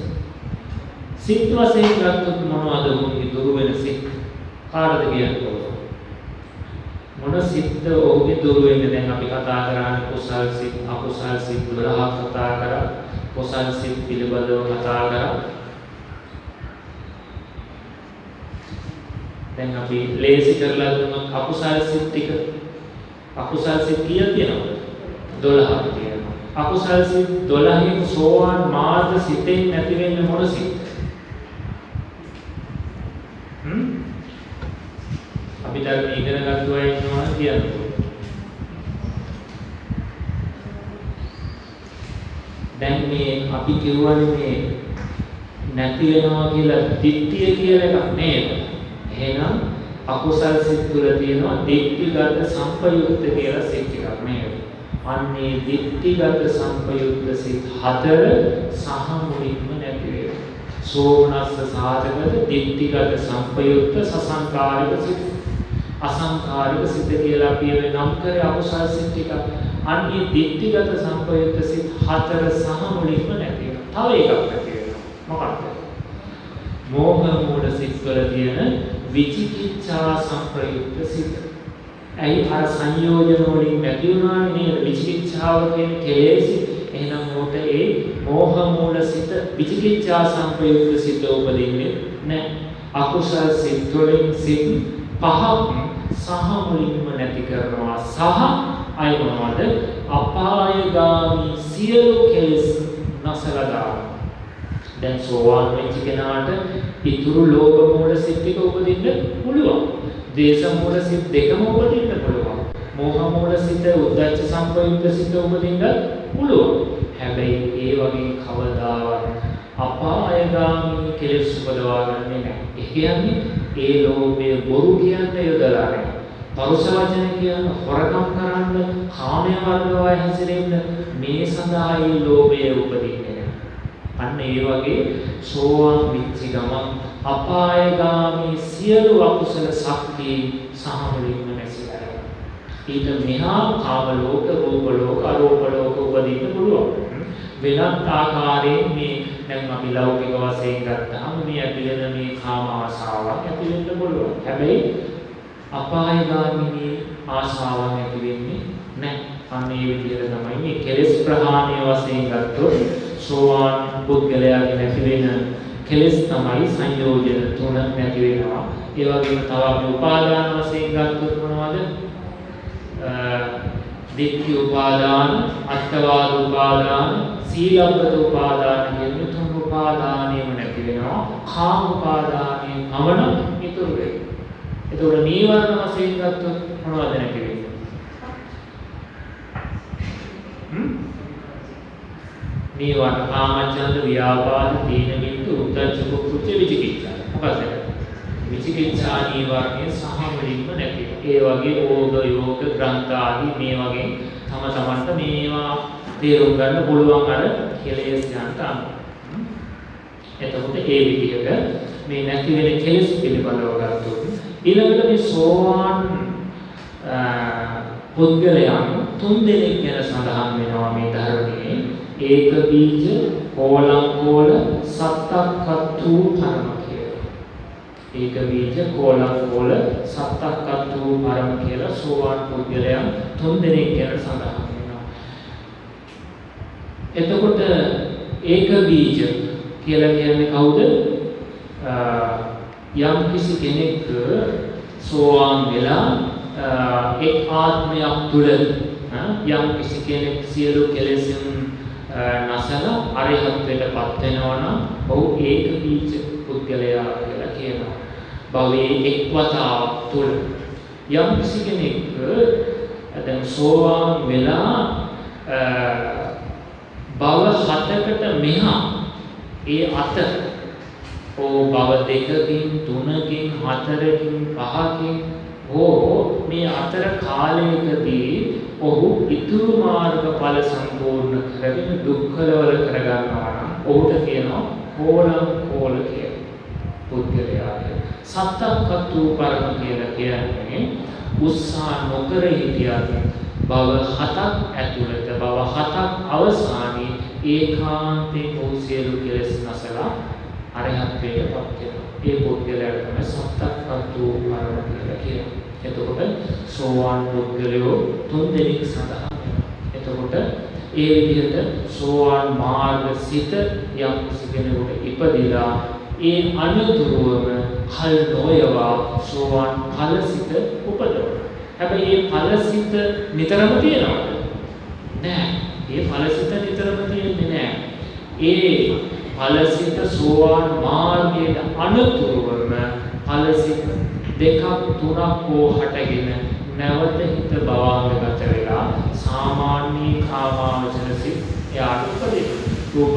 සිත් වශයෙන් ගත්තොත් මොනවද මොකද දුර වෙන සිත්? කාටද කියන්නේ? මොන සිත්ද ඔහුගේ දුර වෙන්නේ? දැන් අපි කතා කරන්නේ කුසල් සිත් අකුසල් සිත් 12ක් කතා කරා. කුසල් සිත් පිළිබඳව කතා කරා. දැන් අපි ලේසි කරලා දුන්නොත් අකුසල් සිත් ටික. අකුසල් සිත් කීයක් තියෙනවද? 12ක් තියෙනවා. අකුසල් සිත් 12න් සෝවාන් මාර්ග සිතෙන් නැති වෙන්නේ මොන සිත් හ්ම් අපි ධර්ම ඉගෙන ගත්තා ඉන්නවා කියන්නේ. දැන් මේ අපි කියවනේ මේ නැති වෙනවා කියලා දිට්ඨිය කියලා එකක් නේද? එහෙනම් අකුසල් සිත් තුළ තියෙනවා දිට්ඨිගත සංපයුක්ත කියලා සිත් එකක් නේද? අන්නේ දිට්ඨිගත සංපයුක්ත සිත් හතර සහ මුලින්ම නැති වෙනවා. සෝමනස්ස සාධකද දිට්ඨිගත සංපයුක්ත සසංකාරික සිත් අසංකාරික සිත කියලා අපි ඒ නම් කරේ අකුසල් සිත් ටික. අන්නේ දිට්ඨිගත සංපයුක්ත සිත් හතර සහ මුලින්ම නැති වෙනවා. තව එකක් නැති වෙනවා. මොකක්ද? මෝහ මූල සිත් වල තියෙන විචිකිච්ඡා සංප්‍රයුක්ත සිත්. ඇයි අර සංයෝජන වලින් නැති වුණානේ නේද? විචිකිච්ඡාව කියන කෙලෙසි. එහෙනම් මොකට ඒ මෝහ මූල සිත විචිකිච්ඡා සංප්‍රයුක්ත සිත් උපදින්නේ නැහැ. අකුසල් සිත් වලින් සිත් පහක් සහ මුලින්ම නැති කරනවා. සහ අය මොනවද අපායගාමි සියලු කෙලෙස් නැසලා දානවා. දැන් සෝවාන් වෙච්ච කෙනාට ඉතුරු ලෝභ මූල සිත් ටික උපදින්න පුළුවන්. දේශ මූල සිත් දෙකම උපදින්න පුළුවන්. මෝහ මූල සිත උද්දච්ච සංපයුක්ත සිත උපදින්න පුළුවන්. හැබැයි ඒ වගේ කවදාවත් අපායගාමී කෙලෙස් උපදවා ගන්නේ නැහැ. ඒ කියන්නේ ඒ ලෝභය බොරු කියන්න යොදලා නැහැ. පරුෂ වචන කියන හොරකම් කරන්න, කාමයේ වර්ගවය හැසිරෙන්න මේ සඳහා ඒ ලෝභය උපදින්නේ නැහැ. අන්න ඒ වගේ සෝවාන් විච්ච ගමන් අපායගාමී සියලු අකුසල ශක්තිය සහමුලින්ම නැසිලා ඊට මෙහා කාම ලෝක, රූප ලෝක, අරූප ලෝක උපදින්න පුළුවන්. වෙනත් ආකාරයෙන් මේ දැන් අපි ලෞකික වශයෙන් ගත්තාම මේ ඇති වෙන මේ කාම ආශාවක් ඇති වෙන්න පුළුවන්. හැබැයි අපායගාමිනී ආශාවක් ඇති වෙන්නේ නැහැ. අන්න ඒ විදිහට තමයි මේ කෙලෙස් ප්‍රහාණය වශයෙන් ගත්තොත් සෝවාන් පුද්ගලයාගේ නැති වෙන කෙලස් තමයි සංයෝජන තුන නැති වෙනවා. ඒ වගේම තව අපි උපාදාන වශයෙන් ගත්තොත් මොනවද? දිට්ඨි උපාදාන, අත්වාද උපාදාන, සීලබ්බත උපාදාන කියන තුන් උපාදානියම නැති වෙනවා. කාම උපාදානිය පමණ ඉතුරු වෙනවා. එතකොට නීවරණ වශයෙන් ගත්තොත් මොනවද නැති වෙන්නේ? හ්ම්? නීවරණ කාමච්ඡන්ද ව්‍යාපාද තීන මිද්ද උද්ධච්ච කුච්ච විචිකිච්ඡා. මොකද? විචිකිච්ඡා නීවරණය සහ මුලින්ම නැති. ඒ වගේ ඕග යෝග ග්‍රන්ථ ආදී මේ වගේ තම තමන්ට මේවා තේරුම් ගන්න පුළුවන් අර කෙලෙස් යන්ත අනුව. එතකොට ඒ විදිහට මේ නැති වෙන කෙලෙස් පිළිබඳව ගත්තොත් ඊළඟට මේ සෝවාන් පුද්ගලයන් තුන් දෙනෙක් ගැන සඳහන් වෙනවා මේ ධර්මයේ ඒක බීජ කෝලංකෝල සත්තක්කත්තු පරම කියලා. ඒක බීජ කෝලංකෝල සත්තක්කත්තු පරම කියලා සෝවාන් පුද්ගලයන් තුන් දෙනෙක් ගැන සඳහන් වෙනවා. එතකොට ඒක බීජ කියලා කියන්නේ කවුද? යම් කිසි කෙනෙක් සෝවාන් වෙලා එක් ආත්මයක් තුළ යම් කිසි කෙනෙක් සියලු කෙලෙසුන් නැසලා අරිහත්ත්වයට පත් වෙනවා නම් ඔහු ඒක බීජ පුද්ගලයා කියලා කියනවා. භවයේ එක් වතාවක් තුළ යම් කිසි කෙනෙක් දැන් සෝවාන් වෙලා භව හතකට මෙහා ඒ අතර ඕ භව දෙකකින් තුනකින් හතරකින් පහකින් හෝ මේ අතර කාලයකදී ඔහු ඉතුරු මාර්ගඵල සම්පූර්ණ කරගෙන දුක්ඛලවල කරගන්නවා නම් ඔහුට කියනවා කෝලං කෝල කියලා. පුද්ගලයාට සත්තක්කතු කර්ම කියලා කියන්නේ උත්සාහ නොකර හිටියත් භව හතක් ඇතුළත භව හතක් අවසානයේ ඒකාන්තයෙන් ඔහු සියලු කෙලෙස් නැසලා අරහත්ත්වයට පත් වෙනවා. ඒ පුද්ගලයාට තමයි සත්තක්කතු කර්ම කියලා කියන්නේ. එතකොට සෝවාන් පුද්ගලයෝ තුන් දෙනෙක් සඳහන් වෙනවා. එතකොට ඒ විදිහට සෝවාන් මාර්ග සිත යම් කෙනෙකුට ඉපදිලා ඒ අනුතුරුවම කල් නොයවා සෝවාන් ඵල සිත උපදවනවා. හැබැයි මේ ඵල සිත නිතරම තියෙනවද? නෑ. මේ ඵල සිත නිතරම තියෙන්නේ නෑ. ඒ ඵල සිත සෝවාන් මාර්ගයේ අනුතුරුවම ඵල සිත දෙකක් තුනක් හෝ හටගෙන නැවත හිත භවාංගගත වෙලා සාමාන්‍ය කාමාවචර සිත් එයාට උපදින. රූප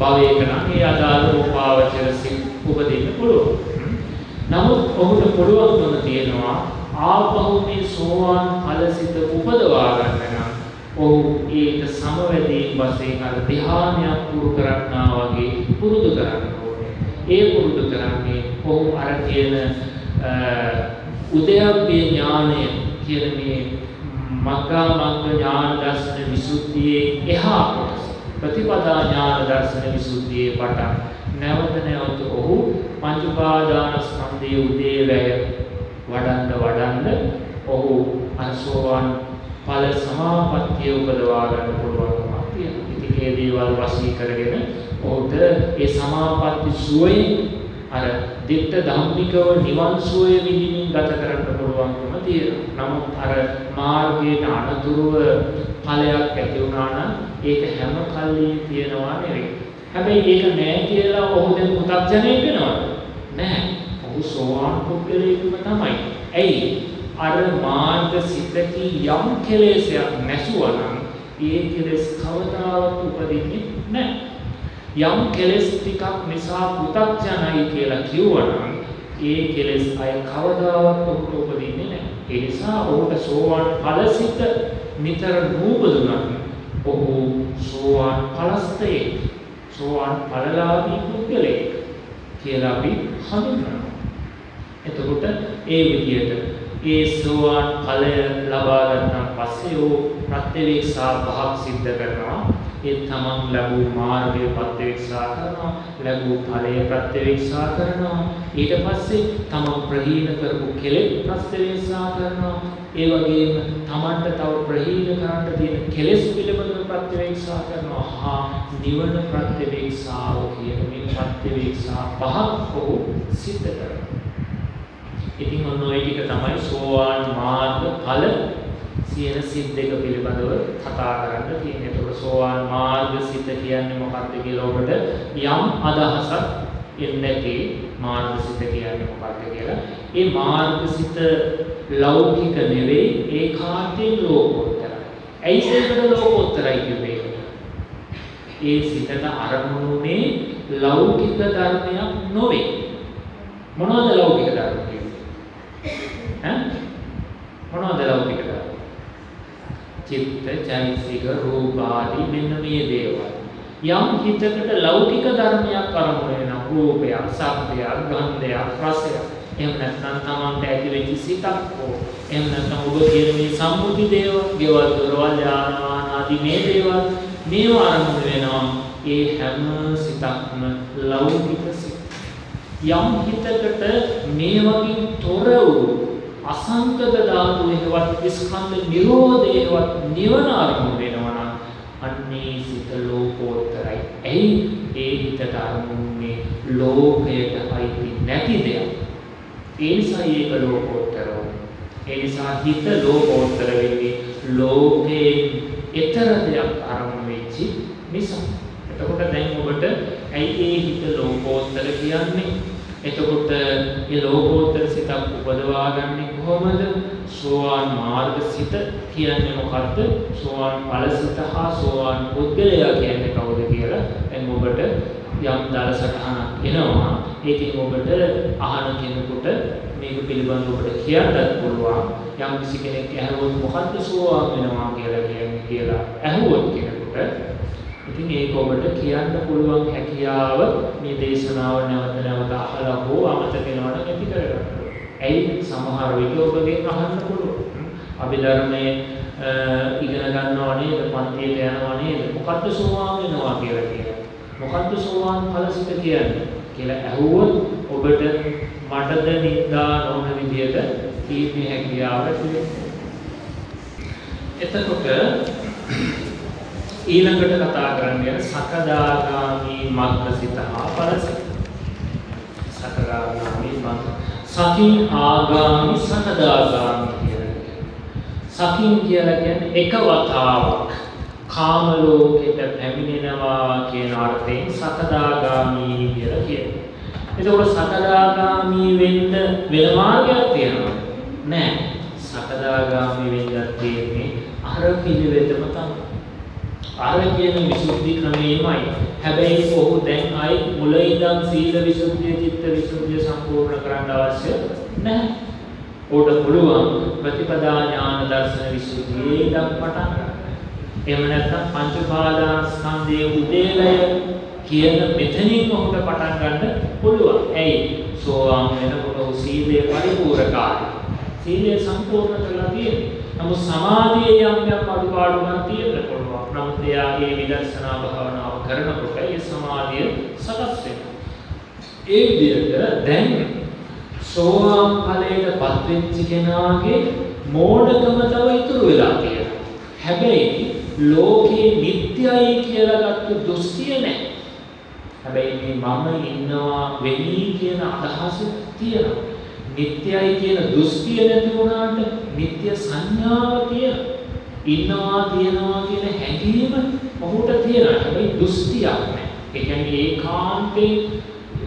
භවයක නම් ඒ අදාළ රූපාවචර සිත් උපදින්න පුළුවන්. නමුත් ඔහුට පුළුවන්කම තියෙනවා ආපහු මේ සෝවාන් ඵලසිත උපදවා ගන්න නම් ඔහු ඒක සමවැදී වශයෙන් අර ධ්‍යානයක් පුරු කරන්නා වගේ පුරුදු කරන්න ඕනේ. ඒ පුරුදු කරන්නේ ඔහු අර කියන උදයබ්බේ ඥානය කියන මේ මග්ගා මග්ග ඥාන දර්ශන විසුද්ධියේ එහා කොටස ප්‍රතිපදා ඥාන දර්ශන විසුද්ධියේ පටන් නැවත නැවත ඔහු පංච උපාදාන ස්කන්ධයේ උදේවැය වඩන්න වඩන්න ඔහු අසෝවන් ඵල සමාපත්තිය උපදවා ගන්න පුළුවන්කමක් තියෙනවා. ඉතින් මේ දේවල් වශී කරගෙන ඔහුට ඒ සමාපatti සුවයෙන් අර දිට්ඨ ධම්මිකව නිවන් සුවය විඳින්න ගත කරන්න පුළුවන්කම තියෙනවා. නමුත් අර මාර්ගයේ අනතුරුව ඵලයක් ඇති වුණා නම් ඒක හැම කල්ලිම තියෙනවා නෙවෙයි. හැබැයි ඒක නෑ කියලා ඔහු දැන් පු탁ජනෙක් වෙනවද? නෑ. ඔහු සෝවාන් පුද්ගලයෙක්ම තමයි. ඇයි? අර මාර්ග සිතකී යම් කෙලෙසයක් නැසුවනම් ඒ කෙලෙස් කවදාවත් උපදින්නේ නැහැ. යම් කෙලෙස් ටිකක් නිසා පු탁ජනයි කියලා කිව්වනම් ඒ කෙලෙස් අය කවදාවත් ඔහුට උපදින්නේ නැහැ. ඒ නිසා ඔහුට සෝවාන් ඵලසිත නිතර නූපදුනත් ඔහු සෝවාන් ඵලස්තේ සෝවාන් ඵලලාභී පුද්ගලෙක් කියලා අපි හඳුන්වනවා. එතකොට ඒ විදිහට ඒ සෝවාන් ඵලය ලබා ගන්න පස්සේ ਉਹ ප්‍රත්‍යවේක්ෂා පහක් සිද්ධ කරනවා. ඒ තමන් ලැබූ මාර්ගය ප්‍රත්‍යක්ෂා කරනවා ලැබූ ඵලය ප්‍රත්‍යක්ෂා කරනවා. ඊට පස්සේ තමන් ප්‍රහීන කරපු කෙලෙස් ප්‍රත්‍යක්ෂා කරනවා. ඒ වගේම තමන්ට තව ප්‍රහීන කරන්න තියෙන කෙලෙස් පිළිබඳව ප්‍රත්‍යක්ෂා කරනවා. හා නිවන ප්‍රත්‍යක්ෂාව කියන මේ ප්‍රත්‍යක්ෂා පහක් ඔහු සිද්ධ කරනවා. ඉතින් ඔන්න ඔය ටික තමයි සෝවාන් මාර්ග ඵල කියන සිත් දෙක පිළිබඳව කතා කරන්න තියෙන්නේ. ඒතකොට සෝවාන් මාර්ග සිත කියන්නේ මොකක්ද කියලා ඔබට යම් අදහසක් එන්නේ නැති මාර්ග සිත කියන්නේ මොකක්ද කියලා. ඒ මාර්ග සිත ලෞකික නෙවෙයි ඒකාන්තයෙන් ලෝකෝත්තරයි. ඇයි ඒකට ලෝකෝත්තරයි කියන්නේ? ඒ සිතට අරමුණුනේ ලෞකික ධර්මයක් නොවේ. මොනවද ලෞකික ධර්ම කියන්නේ? ඈ මොනවද ලෞකික ධර්ම? චිත්ත, චෛතසික, රූප ආදී මෙන්න මේ දේවල්. යම් හිතකට ලෞකික ධර්මයක් අරමුණ වෙනවා. රූපයක්, ශබ්දයක්, ගන්ධයක්, රසයක්. එහෙම නැත්නම් තමන්ට ඇති වෙච්ච සිතක් හෝ එහෙම නැත්නම් ඔබ කියන මේ සම්මුති දේවල්, ගෙවල් දොරවල් යානවාන ආදී මේ දේවල් මේව අරමුණ වෙනවා. ඒ හැම සිතක්ම ලෞකික සිත. යම් හිතකට මේ වගේ තොර වූ අසංකත ධාතු හේවත් ස්කන්ධ නිරෝධේවත් නිවන අරමුණු වෙනවා නම් අන්නේ සිත ලෝකෝත්තරයි. එයි ඒ හිතට අරමුණේ ලෝකයට අයිති නැති දෙයක්. ඒ නිසා ඒක ලෝකෝත්තර ඒ නිසා හිත ලෝකෝත්තර වෙන්නේ ලෝකේ ඊතර දෙයක් අරමුණු වෙච්චි නිසා. එතකොට දැන් ඔබට ඇයි ඒ හිත ලෝකෝත්තර කියන්නේ? එතකොට මේ ලෝකෝත්තර සිතක් උපදවා ගන්න කොහොමද? සෝවාන් මාර්ග සිත කියන්නේ මොකද්ද? සෝවාන් ඵල සිත හා සෝවාන් පුද්ගලයා කියන්නේ කවුද කියලා දැන් ඔබට යම් දල සටහනක් එනවා. ඒකෙන් ඔබට අහන කෙනෙකුට මේක පිළිබඳව ඔබට කියන්නත් පුළුවන්. යම් කිසි කෙනෙක් ඇහුවොත් මොකද්ද සෝවාන් වෙනවා කියලා කියන්නේ කියලා ඇහුවොත් කෙනෙකුට ඉතින් ඒක ඔබට කියන්න පුළුවන් හැකියාව මේ දේශනාව නැවත නැවත අහලා හෝ අමතක වෙනවට නැති කරගන්න. ඇයි සමහර විට ඔබගෙන් අහන්න පුළුවන්. අභිධර්මයේ ඉගෙන ගන්නවා නේද? පන්තියට යනවා නේද? මොකද්ද සෝවාන් වෙනවා කියලා කියනවා. මොකද්ද සෝවාන් ඵලසිත කියන්නේ? කියලා ඇහුවොත් ඔබට මටද නින්දා නොවන විදියට කීපේ හැකියාව තිබෙනවා. එතකොට ඊළඟට කතා කරන්නේ සකදාගාමි මග්ගසිත හා පරසිත. සකදාගාමි මග්ග. සකින් ආගාමි සකදාගාමි කියලා සකින් කියලා කියන්නේ එක වතාවක් කාම ලෝකෙට පැමිණෙනවා කියන අර්ථයෙන් සකදාගාමි කියලා කියනවා. එතකොට සකදාගාමි වෙන්න වෙන මාර්ගයක් තියෙනවා. නෑ. සකදාගාමි වෙන්නත් තියෙන්නේ අර පිළිවෙතම තමයි. අර කියන විසුද්ධි ක්‍රමයමයි. හැබැයි ඔහු දැන් ආයි මුල ඉඳන් සීල විසුද්ධිය, චිත්ත විසුද්ධිය සම්පූර්ණ කරන්න අවශ්‍ය නැහැ. ඕට පුළුවන් ප්‍රතිපදා ඥාන දර්ශන විසුද්ධියේ ඉඳන් පටන් ගන්න. එහෙම නැත්නම් පංච පාදාස්කන්ධයේ උදේලය කියන මෙතනින් ඔහුට පටන් ගන්න පුළුවන්. ඇයි? සෝවාන් වෙනකොට ඔහු සීලේ පරිපූර්ණකාරී. සීලය සම්පූර්ණ කරලා තියෙනවා. නමුත් සමාධියේ යම් යම් අඩුපාඩුකම් තියෙන්න පුළුවන්. නමුත් එයා ඒ විදර්ශනා භාවනාව කරනකොට ඒ සමාධිය සකස් වෙනවා. ඒ විදිහට දැන් සෝවාන් ඵලයට පත්වෙච්ච කෙනාගේ මෝඩකම තව ඉතුරු වෙලා තියෙනවා. හැබැයි ලෝකේ නිට්ටයයි කියලා ගත්ත දෘෂ්ටිය නැහැ. හැබැයි මේ මම ඉන්නවා වෙමි කියන අදහස තියෙනවා. නිට්ටයයි කියන දෘෂ්ටිය නැති වුණාට නිට්ටය සංඥාව තියෙන ඉන්නවා තියනවා කියන හැඟීම ඔහුට තියෙනවා. හැබැයි දෘෂ්ටියක් නැහැ. ඒ කියන්නේ ඒකාන්තේ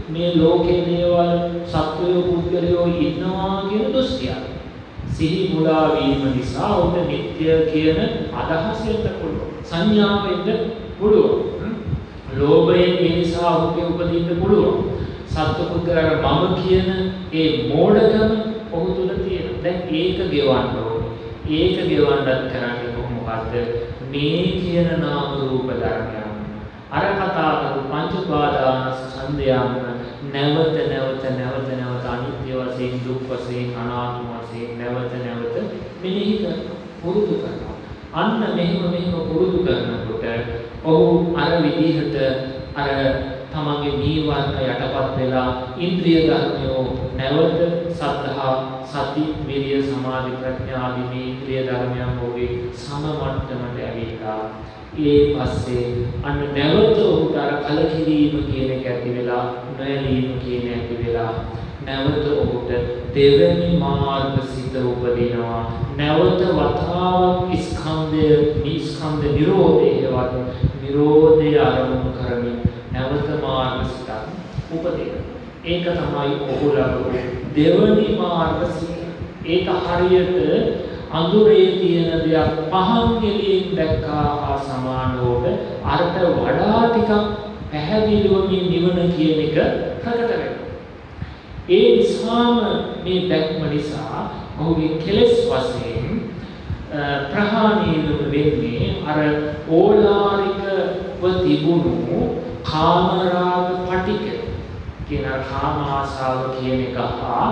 මේ ලෝකේ දේවල් සත්වයෝ පුද්ගලයෝ ඉන්නවා කියන දෘෂ්ටියක්. සිහි මුලා වීම නිසා ඔහුට නිට්ටය කියන අදහස එන්න පුළුවන්. සංඥාව එන්න පුළුවන්. ලෝභයෙන් ඒ නිසා ඔහුගේ උපදින්න පුළුවන්. සත්පුද්ගලයන් මම කියන ඒ මෝඩකම ඔහු තුල තියෙනවා. දැන් ඒක ගෙවන්න ඕනේ. ඒක ගෙවන්නත් කරන්නේ කොහොමද? මේ කියන නාම රූප ධර්මයන්. අර කතා කරපු පංච උපාදාන සංදයන් නැවත නැවත නැවත නැවත අනිත්‍ය වශයෙන් දුක් වශයෙන් අනාත්ම වශයෙන් නැවත නැවත මෙනෙහි කරනවා. පුරුදු කරනවා. අන්න මෙහෙම මෙහෙම පුරුදු කරනකොට ඔහු අර විදිහට අර තමන්ගේ නීවරණ යටපත් වෙලා ඉන්ද්‍රිය ධර්මයෝ නැවත සද්ධා සති විරිය සමාධි ප්‍රඥා ආදී මේ ඉන්ද්‍රිය ධර්මයන් ඔහුගේ සම මට්ටමට ඇවිල්ලා ඒ පස්සේ අන්න නැවත ඔහුට අර කලකිරීම කියන එක ඇති වෙලා නොයලීම කියන ඇති වෙලා නැවත ඔහුට දෙවැනි මාර්ග සිත උපදිනවා. නැවත වතාවක් ස්කන්ධය නිස්කන්ධ නිරෝධයවත් නිරෝධය අරමුණු කරමින් නැවත මාර්ග සිතක් උපදිනවා. ඒක තමයි ඔහු ලබපු දෙවැනි මාර්ග සිත. ඒක හරියට අඳුරේ තියෙන දෙයක් පහන් එළියෙන් දැක්කා හා සමානව අරට වඩා ටිකක් පැහැදිලිව මේ නිවන කියන එක ප්‍රකට වෙනවා. ඒ නිසාම මේ දැක්ම නිසා ඔහුගේ කෙලෙස් වශයෙන් ප්‍රහාණය වෙන්නේ අර ඕලාරිකව තිබුණු කාමරාග පටික කියන කාම ආසාව කියන එක හා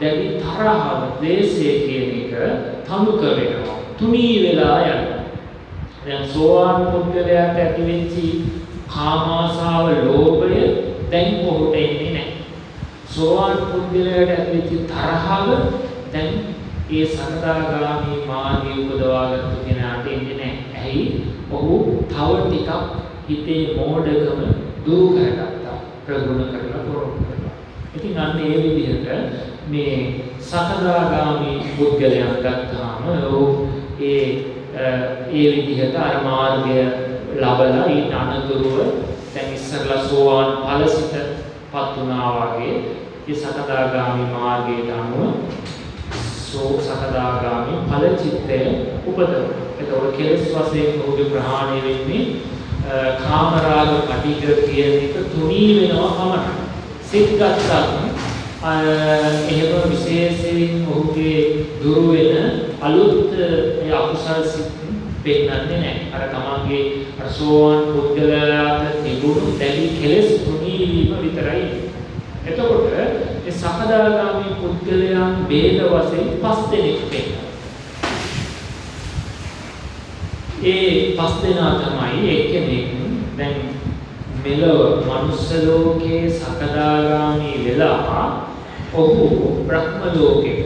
දැඩි තරහව ද්වේෂය කියන එක තමුක වෙනවා තුනී වෙලා යනවා දැන් සෝවාන් පුද්ගලයාට ඇති වෙච්ච කාම ආසාව ලෝභය දැන් කොහොට එන්නේ නැහැ සෝවාන් පුද්ගලයාට ඇතිවෙච්ච තරහව දැන් ඒ සකදාගාමී මාර්ගය උපදවාගත්තු කෙනාට එන්නේ නැහැ. ඇයි? ඔහු තව ටිකක් හිතේ මෝඩකම දුරු කරගත්තා. ප්‍රගුණ කරලා පුරුදු කරලා. ඉතින් අන්න ඒ විදිහට මේ සකදාගාමී පුද්ගලයන් ගත්තාම ඔහු ඒ ඒ විදිහට අර මාර්ගය ලබලා ඊට අනතුරුව දැන් ඉස්සරලා සෝවාන් ඵලසිත පත් වුණා වගේ ඒ සකදාගාමි මාර්ගයට අනුව සෝ සකදාගාමි ඵල චිත්තය උපදවන. එතකොට කෙලස් වශයෙන් ඔහුගේ ප්‍රහාණය වෙන්නේ කාමරාග පටික කියන එක තුනී වෙනවා පමණයි. සිත් ගත්තත් එහෙම විශේෂයෙන් ඔහුගේ දුරු වෙන අලුත් ඒ අකුසල් සිත් පෙන්නන්නේ නැහැ. අර තමන්ගේ අර සෝවන් පුද්ගලයාට තිබුණු දැඩි කෙලෙස් තුනී වීම විතරයි. එතකොට ඒ සකදාගාමී පුද්ගලයන් ભેද වශයෙන් පස් දෙනෙක් වෙනවා. ඒ පස් දෙනා තමයි එක්කෙනෙක් දැන් මෙලොව මනුස්ස ලෝකයේ සකදාගාමී වෙලා ඔහු බ්‍රහ්ම ලෝකෙක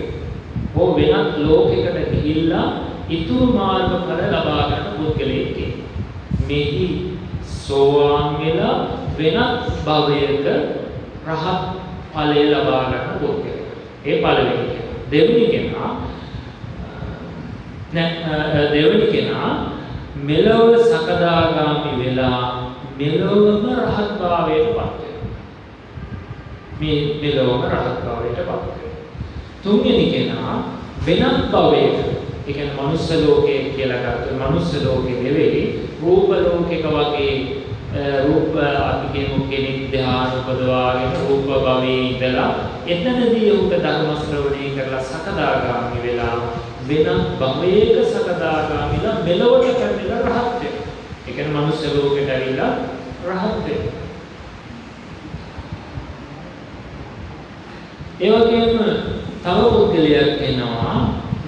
හෝ වෙනත් ලෝකයකට ගිහිල්ලා ඊතුරු මාර්ගඵල ලබා ගන්න පුද්ගලයෙක් මෙහි සෝවාන් වෙලා වෙනත් භවයක රහත් ඵලය ලබා ගන්න පුද්ගලයෙක්. ඒ පළවෙනි කෙනා. දෙවෙනි කෙනා දෙවෙනි කෙනා මෙලොව සකදාගාමි වෙලා මෙලොවම රහත් භාවයට පත් වෙනවා. මේ මෙලොවම රහත් භාවයට පත් වෙනවා. තුන්වෙනි කෙනා වෙනත් භවයක ඒ කියන්නේ මනුස්ස ලෝකයේ කියලා ගත්තොත් මනුස්ස ලෝකෙ නෙවෙයි රූප ලෝකයක වගේ රූප අපි කියමු කෙනෙක් ධ්‍යාන උපදවාගෙන රූප භවයේ ඉඳලා එතනදී උක ධර්ම ශ්‍රවණය කරලා සකදාගාමි වෙලා වෙනත් භවයක සකදාගාමිලා මෙලොවට කැමිලා රහත් වෙනවා. ඒ කියන්නේ මනුස්ස ලෝකෙට ඇවිල්ලා රහත් වෙනවා. ඒ වගේම තව පුද්ගලයෙක් එනවා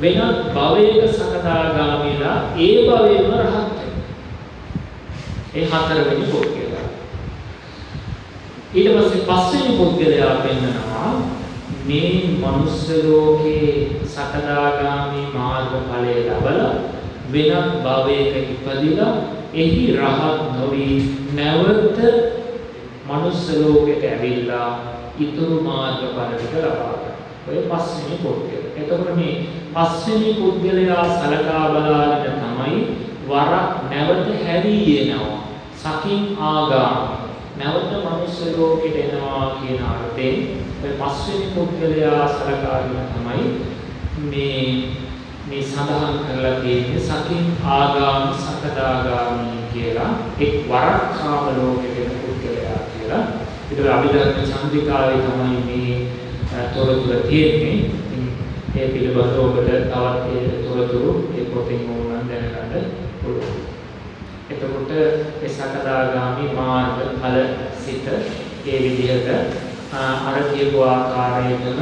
වෙනත් භවයක සකදාගාමීලා ඒ භවයේම රහත් ඒ හතරවෙනි පුද්ගලයා. ඊට පස්සේ පස්වෙනි පුද්ගලයා පෙන්නනවා මේ මනුස්ස ලෝකේ සකදාගාමී මාර්ගඵලය ලැබලා වෙනත් භවයක ඉපදිලා එහි රහත් නොවි නැවත මනුස්ස ලෝකයට ඇවිල්ලා ඊතුරු මාර්ගඵල ටික ලබා ගන්න. ඔය පස්වෙනි පුද්ගලයා. එතකොට මේ පස්වෙනි පුද්ගලයා සලකා බලාගෙන තමයි වරක් නැවත හැරී එනවා. සකින් ආගාම නැවත මනුස්ස ලෝකෙට එනවා කියන අර්ථයෙන් ඔය පස්වෙනි පුද්ගලයා සලකාගෙන තමයි මේ මේ සඳහන් කරලා තියෙන්නේ සකින් ආගාම සකදාගාමි කියලා එක් වරක් කාම ලෝකෙට එන පුද්ගලයා කියලා. ඒක අභිධර්ම චන්ද්‍රිකාවේ තමයි මේ තොරතුර තියෙන්නේ. ඒ පිළිබඳව ඔබට තවත් ඒ තොරතුරු ඒ පොතෙන් ඕනනම් දැනගන්න පුළුවන්. එතකොට ඒ සකදාගාමි මාර්ග ඵල සිත ඒ විදිහට අර කියපු ආකාරයෙන්ම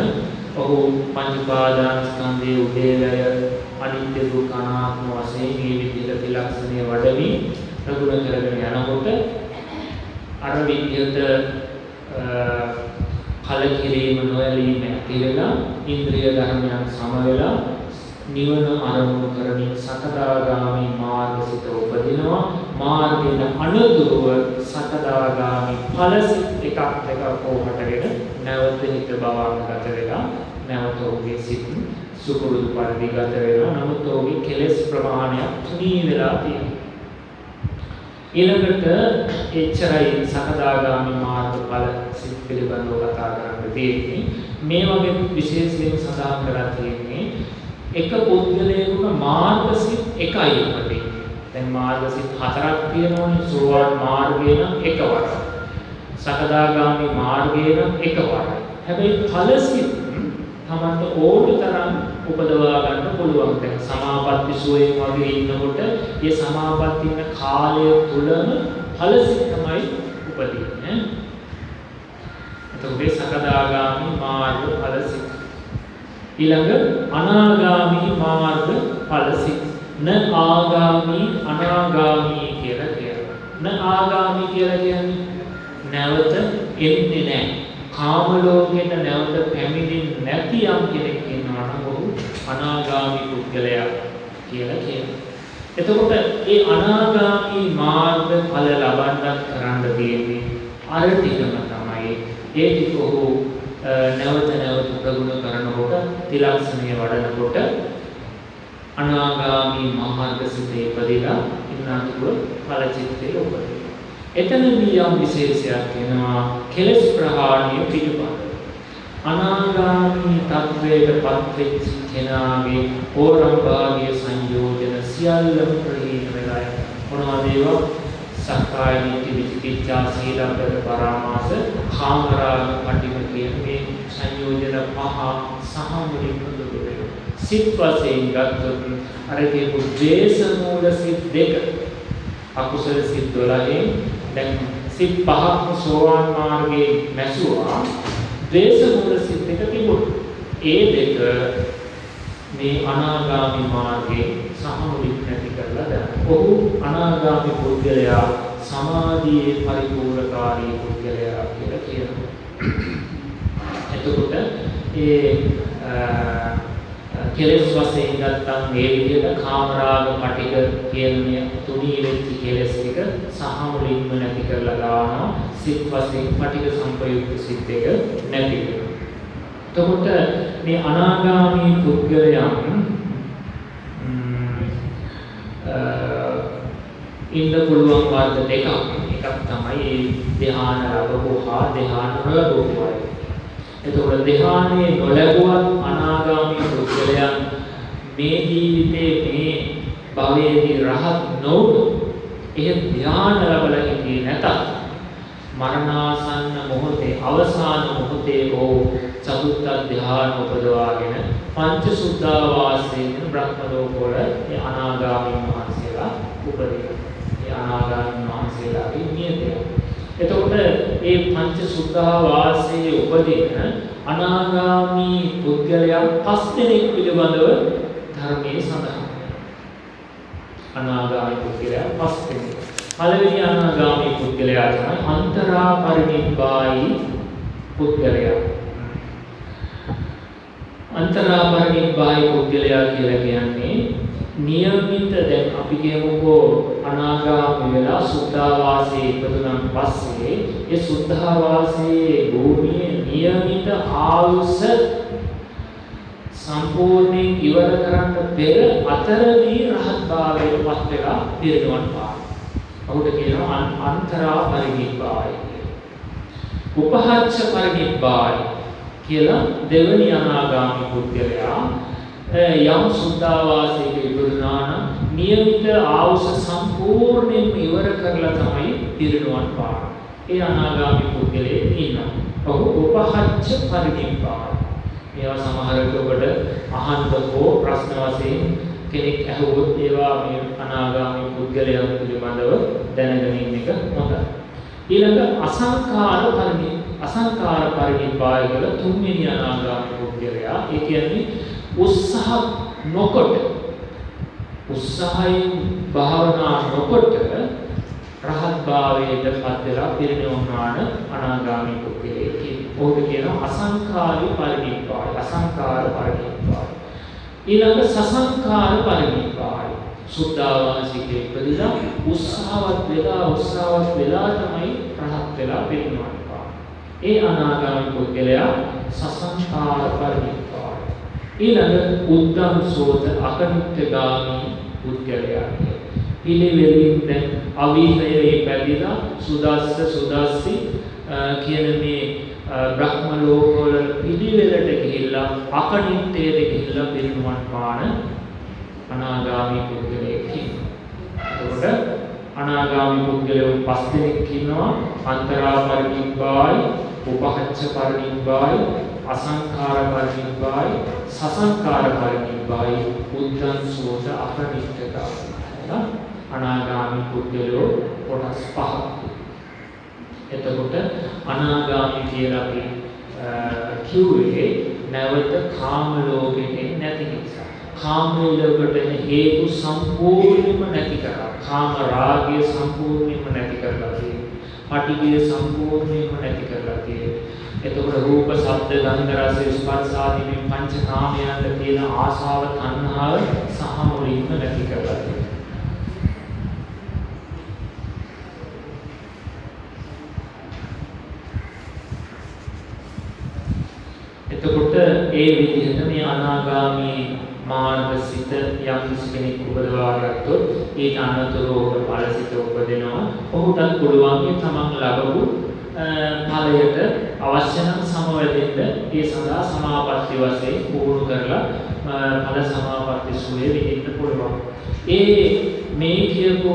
ඔහු පංච පාදානස්කන්ධයේ උදේවැය අනිත්‍ය දුක්ඛ අනාත්ම වශයෙන් මේ විදිහට ත්‍රිලක්ෂණය වඩමින් ප්‍රගුණ කරගෙන යනකොට අර විදිහට කලකිරීම නොයලීම ඇති වෙලා ඉන්ද්‍රිය ධර්මයන් සම වෙලා නිවන අරමුණු කරමින් සකදාගාමි මාර්ගසිත උපදිනවා. මාර්ගයෙන් අනුදුරව සකදාගාමි ඵලසිත එකක් එකක් කොහොමදගෙන නැවත හිත බවංගත වෙලා නැවත ඔහුගේ සිත් සුපුරුදු පරිදි ගත වෙනවා. නමුත් ඔහුගේ කෙලෙස් ප්‍රමාණයක් තුනී වෙලා තියෙනවා. ඊළඟට එච්චරයි සකදාගාමි මාර්ගඵල සිත් පිළිබඳව කතා කරන්න තියෙන්නේ. මේ වගේ විශේෂයෙන් සඳහන් කරලා තියෙන්නේ එක පුද්ගලයෙකුට මාර්ගසිත එකයි උපදින්නේ. දැන් මාර්ගසිත හතරක් තියෙනවනේ. සෝවාන් මාර්ගය නම් එකවරයි. සකදාගාමි මාර්ගය නම් එකවරයි. හැබැයි ඵලසිත තමන්ට ඕන තරම් උපදවා ගන්න පුළුවන්. දැන් සමාපatti සෝයෙන් වගේ ඉන්නකොට මේ සමාපatti ඉන්න කාලය තුලම ඵලසිත තමයි උපදින්නේ. එතකොට සකදාගාමි මාර්ග ඵලසිත ඊළඟ අනාගාමී මාර්ග ඵලසිත න ආගාමී අනාගාමී කියලා කියනවා. න ආගාමී කියලා කියන්නේ නැවත එන්නේ නැහැ. කාම ලෝකෙට නැවත පැමිණෙන්නේ නැති යම් කෙනෙක් ඉන්නවා නම් ඔහු අනාගාමී පුද්ගලයා කියලා කියනවා. එතකොට ඒ අනාගාමී මාර්ග ඵල ලබන්නත් කරන්න තියෙන්නේ අර ටිකම තමයි. ඒ ටික ඔහු නැවත නැවත ප්‍රගුණ කරනකොට තිලක්ෂණය වඩනකොට අනාගාමී මාර්ග සිතේ ඉපදිලා ඉන්නතුරු ඵල චිත්තේ උපදිනවා. එතනදී යම් විශේෂයක් වෙනවා කෙලස් ප්‍රහාණය පිටපත. අනාගාමී තත්වයට පත්වෙච්ච කෙනාගේ ඕරම්භාගිය සංයෝජන සියල්ලම ප්‍රහීන වෙලා මොනවද ඒවා සක්කාය දිට්ඨි විචිකිච්ඡා සීලබ්බත පරාමාස කාමරාග පටිම කියන මේ සංයෝජන පහ සහ මුලින්ම දුරු වෙනවා. සිත් වශයෙන් ගත්තොත් අර කියපු ද්වේෂ මූල සිත් දෙක අකුසල සිත් 12න් දැන් සිත් පහක් සෝවාන් මාර්ගයේ මැසුවා ද්වේෂ මූල සිත් දෙක තිබුණා. ඒ දෙක මේ අනාගාමි මාර්ගයේ සමමුලින් නැති කරලා දාන. ඔහු අනාගාමි පුද්ගලයා සමාධියේ පරිපූර්ණකාරී පුද්ගලයා කියලා කියනවා. එතකොට ඒ කෙලෙස් වශයෙන් ගත්තම් මේ විදිහට කාමරාග පටික කියන මේ තුනී වෙච්ච කෙලෙස් ටික සහ මුලින්ම නැති කරලා දානවා. සිත් වශයෙන් පටික සංපයුක්ත සිත් එක නැති වෙනවා. එතකොට මේ අනාගාමී පුද්ගලයන් ඉන්න පුළුවන් වර්ග දෙකක්. එකක් තමයි ධ්‍යාන ලැබපු හා ධ්‍යාන නොලැබුවයි. එතකොට ධ්‍යානයේ නොලැබුවත් අනාගාමී පුද්ගලයන් මේ ජීවිතේ මේ භවයේදී රහත් නොවුණු එහෙත් ධ්‍යාන ලැබලා හිටියේ නැතත් මරණාසන්න මොහොතේ අවසාන මොහොතේ ඕ චතුත්ථ ධ්‍යාන උපදවාගෙන පංච සුද්ධාවාසයෙන් බ්‍රහ්ම ලෝකවල මේ අනාගාමී මහන්සියලා උපදිනවා. මේ අනාගාමී මහන්සියලාගේ නියතය. එතකොට මේ පංච සුද්ධාවාසයේ උපදින අනාගාමී පුද්ගලයන් පස් දෙනෙක් පිළිබඳව ධර්මයේ සඳහන්. අනාගාමී පුද්ගලයන් පස් දෙනෙක්. පළවෙනි අනාගාමී පුද්ගලයා තමයි අන්තරා පරිනිබ්බායි පුද්ගලයා. අන්තරා පරිනිබ්බායි පුද්ගලයා කියලා කියන්නේ નિયમિત දැන් අපි කියමුකෝ අනාගාමී වෙලා සුද්ධාවාසයේ ඉපදුනන් පස්සේ ඒ සුද්ධාවාසයේ භූමියේ નિયમિત ආයුෂ සම්පූර්ණයෙන් ඉවර කරන්න පෙර අතරදී රහත් භාවයට පත් වෙලා පිරිනවන් පාන. ඔහුට කියනවා අන්තරා පරිනිබ්බාය උපහච්ච පරිනිබ්බාය කියලා දෙවනි අනාගාමී පුද්ගලයා යම් සුද්ධාවාසයක ඉපදුනා නම් નિયમિત ආවුස සම්පූර්ණයෙන් ඉවර කරලා තමයි පිරිනුවන් පාන. ඒ අනාගාමී පුද්ගලයෙක් ඉන්නවා. ඔහු උපහච්ච පරිනිබ්බාය. මේවා සමහරවිට ඔබට අහන්නකෝ ප්‍රශ්න වශයෙන් කෙනෙක් ඇහුවොත් ඒවා මේ අනාගාමී පුද්ගලයන් පිළිබඳව දැනගෙන ඉන්න එක හොඳයි. ඊළඟ අසංකාර පරිණි අසංකාර පරිණිපාය වල තුන්වෙනි අනාගාමී පුද්ගලයා ඒ කියන්නේ උත්සාහ නොකොට උත්සාහයෙන් භාවනා නොකොට රහත් භාවයට පත් වෙලා පිරිනිවන්නාන අනාගාමී පුද්ගලයෙක් කියනවා. ඔහුට කියනවා අසංඛාරී පරිනිබ්බාය. අසංඛාර පරිනිබ්බාය. ඊළඟ සසංඛාර පරිනිබ්බාය. සුද්ධාවාසිකේ ඉපදිලා උත්සාහවත් වෙලා උත්සාහවත් වෙලා තමයි රහත් වෙලා පිරිනිවන් පාන්නේ. ඒ අනාගාමී පුද්ගලයා සසංඛාර පරිනිබ්බාය. ඊළඟ උද්දම් සෝත අකනිත්‍යගාමී පුද්ගලයා පිළිවෙලින් දැන් අවීහයේ පැදිලා සුදස්ස සුදස්සි කියන මේ බ්‍රහ්ම ලෝකවල පිළිවෙලට ගිහිල්ලා අකනිත්‍යයට ගිහිල්ලා පිරිනුවන් පාන අනාගාමී පුද්ගලයෙක් ඉන්නවා. එතකොට අනාගාමී පුද්ගලයෝ පස් දෙනෙක් ඉන්නවා. අන්තරා පරිනිබ්බායි, උපහච්ච පරිනිබ්බායි, අසංකාර පරිනිබ්බායි, සසංකාර පරිනිබ්බායි, උද්දන් සෝත අපනිත්‍යතා. අනාගාමී පුද්ගලයෝ කොටස් පහක්. එතකොට අනාගාමී කියලා අපි කිව්වේ නැවත කාම ලෝකෙට නැති නිසා. කාම ලෝකෙට හේතු සම්පූර්ණයෙන්ම නැති කරලා. කාම රාගය සම්පූර්ණයෙන්ම නැති කරලා තියෙනවා. පටිඝය සම්පූර්ණයෙන්ම නැති කරලා තියෙනවා. එතකොට රූප, ශබ්ද, ගන්ධ, රස, ස්පර්ශ ආදී මේ පංච කාමයන්ට තියෙන ආශාව, තණ්හාව සහ මුලින්ම නැති කරලා තියෙනවා. එතකොට ඒ විදිහට මේ අනාගාමී මාර්ගසිත යම් කෙනෙක් උපදවා ගත්තොත් ඊට අනතුරුව ඵලසිත උපදිනවා. ඔහුටත් පුළුවන් මේ තමන් ලැබපු ඵලයට අවශ්‍ය නම් සමවැදෙන්න ඒ සඳහා සමාපatti වශයෙන් පුහුණු කරලා ඵල සමාපatti සුවේ විඳින්න පුළුවන්. ඒ මේ කියපු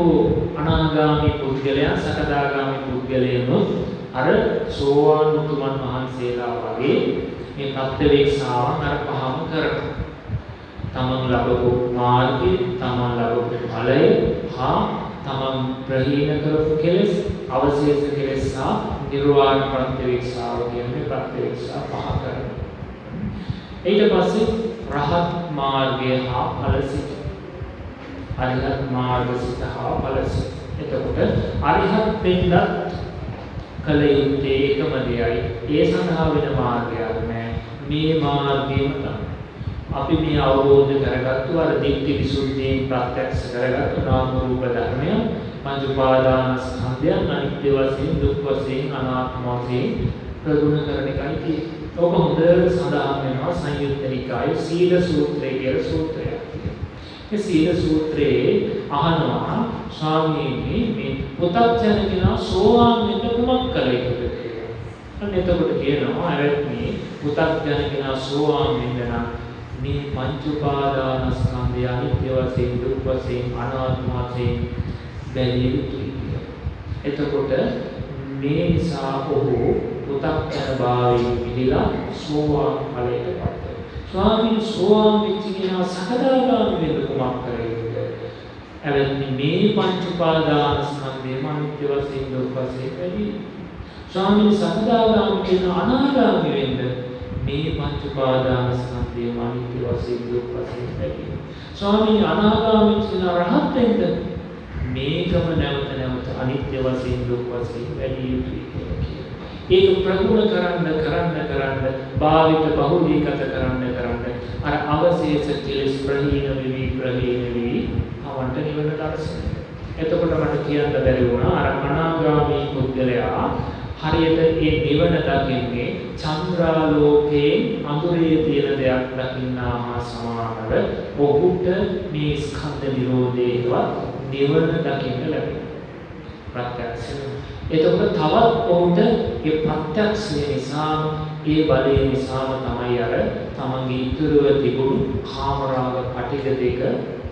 අනාගාමී පුද්ගලයන් සකදාගාමී පුද්ගලයන්ොත් අර සෝවාන් උතුමන් වහන්සේලා වගේ මේ ප්‍රත්‍යවේක්ෂාවන් අර පහම කරනවා. තමන් ලැබපු මාර්ගය, තමන් ලැබපු ඵලය හා තමන් ප්‍රහීන කරපු කෙලෙස්, අවශේෂ කෙලෙස් සහ නිර්වාණ ප්‍රත්‍යවේක්ෂාව කියන්නේ ප්‍රත්‍යවේක්ෂා පහ කරනවා. ඊට පස්සේ රහත් මාර්ගය හා ඵලසිත. අරිහත් මාර්ගසිත හා ඵලසිත. එතකොට අරිහත් වෙන්නත් කල යුත්තේ එකම දෙයයි. ඒ සඳහා වෙන මාර්ගයක් නෑ. මේ මාර්ගයම තමයි. අපි මේ අවබෝධ කරගත්තු අර දික්ටි විසුද්ධියෙන් ප්‍රත්‍යක්ෂ කරගත්තු නාම රූප ධර්මය පංච උපාදාන ස්කන්ධයන් අනිත්‍ය වශයෙන් දුක් වශයෙන් අනාත්ම වශයෙන් ප්‍රගුණ කරන එකයි තියෙන්නේ. ඔබ හොඳට සඳහන් වෙනවා සංයුත්ත නිකායේ සීල සූත්‍රය කියලා සූත්‍රයක්. මේ සීල සූත්‍රයේ අහනවා ස්වාමීනි මේ පුතත්ජන කෙනා සෝවාන් වෙන්න කුමක් කළ යුතුද කියලා. අන්න එතකොට කියනවා ඇවැත්නි පුතත්ජන කෙනා සෝවාන් වෙන්න නම් මේ පංච උපාදානස්කන්ධය අනිත්‍ය වශයෙන් දුක් වශයෙන් අනාත්ම වශයෙන් බැලිය යුතුයි කියලා. එතකොට මේ නිසා ඔහු පුතත්ජන භාවයෙන් මිදලා සෝවාන් ඵලයට පත් වෙනවා. ස්වාමීන් සෝවාන් වෙච්ච කෙනා සකදාගාමී වෙන්න කුමක් කරේද? එවැනි මේ පංච උපාදානස්කන්ධය අනිත්‍ය වශයෙන් දුක් වශයෙන් බැලිය. ස්වාමීන් සකදාගාමී කෙනා අනාගාමී වෙන්න මේ පංච උපාදානස්කන්ධය අනිත්‍ය වශයෙන් දුක් වශයෙන් බැලිය. ස්වාමීන් අනාගාමී කෙනා රහත් වෙන්න මේකම නැවත නැවත අනිත්‍ය වශයෙන් දුක් වශයෙන් බැලිය යුතුයි කියලා කියනවා. ඒක ප්‍රගුණ කරන්න කරන්න කරන්න භාවිත බහුලීගත කරන්න කරන්න අර අවශේෂ කෙලෙස් ප්‍රහීන වෙවි ප්‍රහීන වෙවි අවන්ට නිවන දර්ශනය. එතකොට මට කියන්න බැරි වුණා අර අනාගාමී පුද්ගලයා හරියට ඒ නිවන දකින්නේ චන්ද්‍රාලෝකයේ අඳුරේ තියෙන දෙයක් දකින්නා හා සමානව ඔහුට මේ ස්කන්ධ නිරෝධේවත් නිවන දකින්න ලැබෙනවා. ප්‍රත්‍යක්ෂ. එතකොට තවත් ඔහුට ඒ ප්‍රත්‍යක්ෂය නිසා ඒ බලය නිසාම තමයි අර තමන්ගේ ඉතුරුව තිබුණු කාමරාග පටිඝ දෙක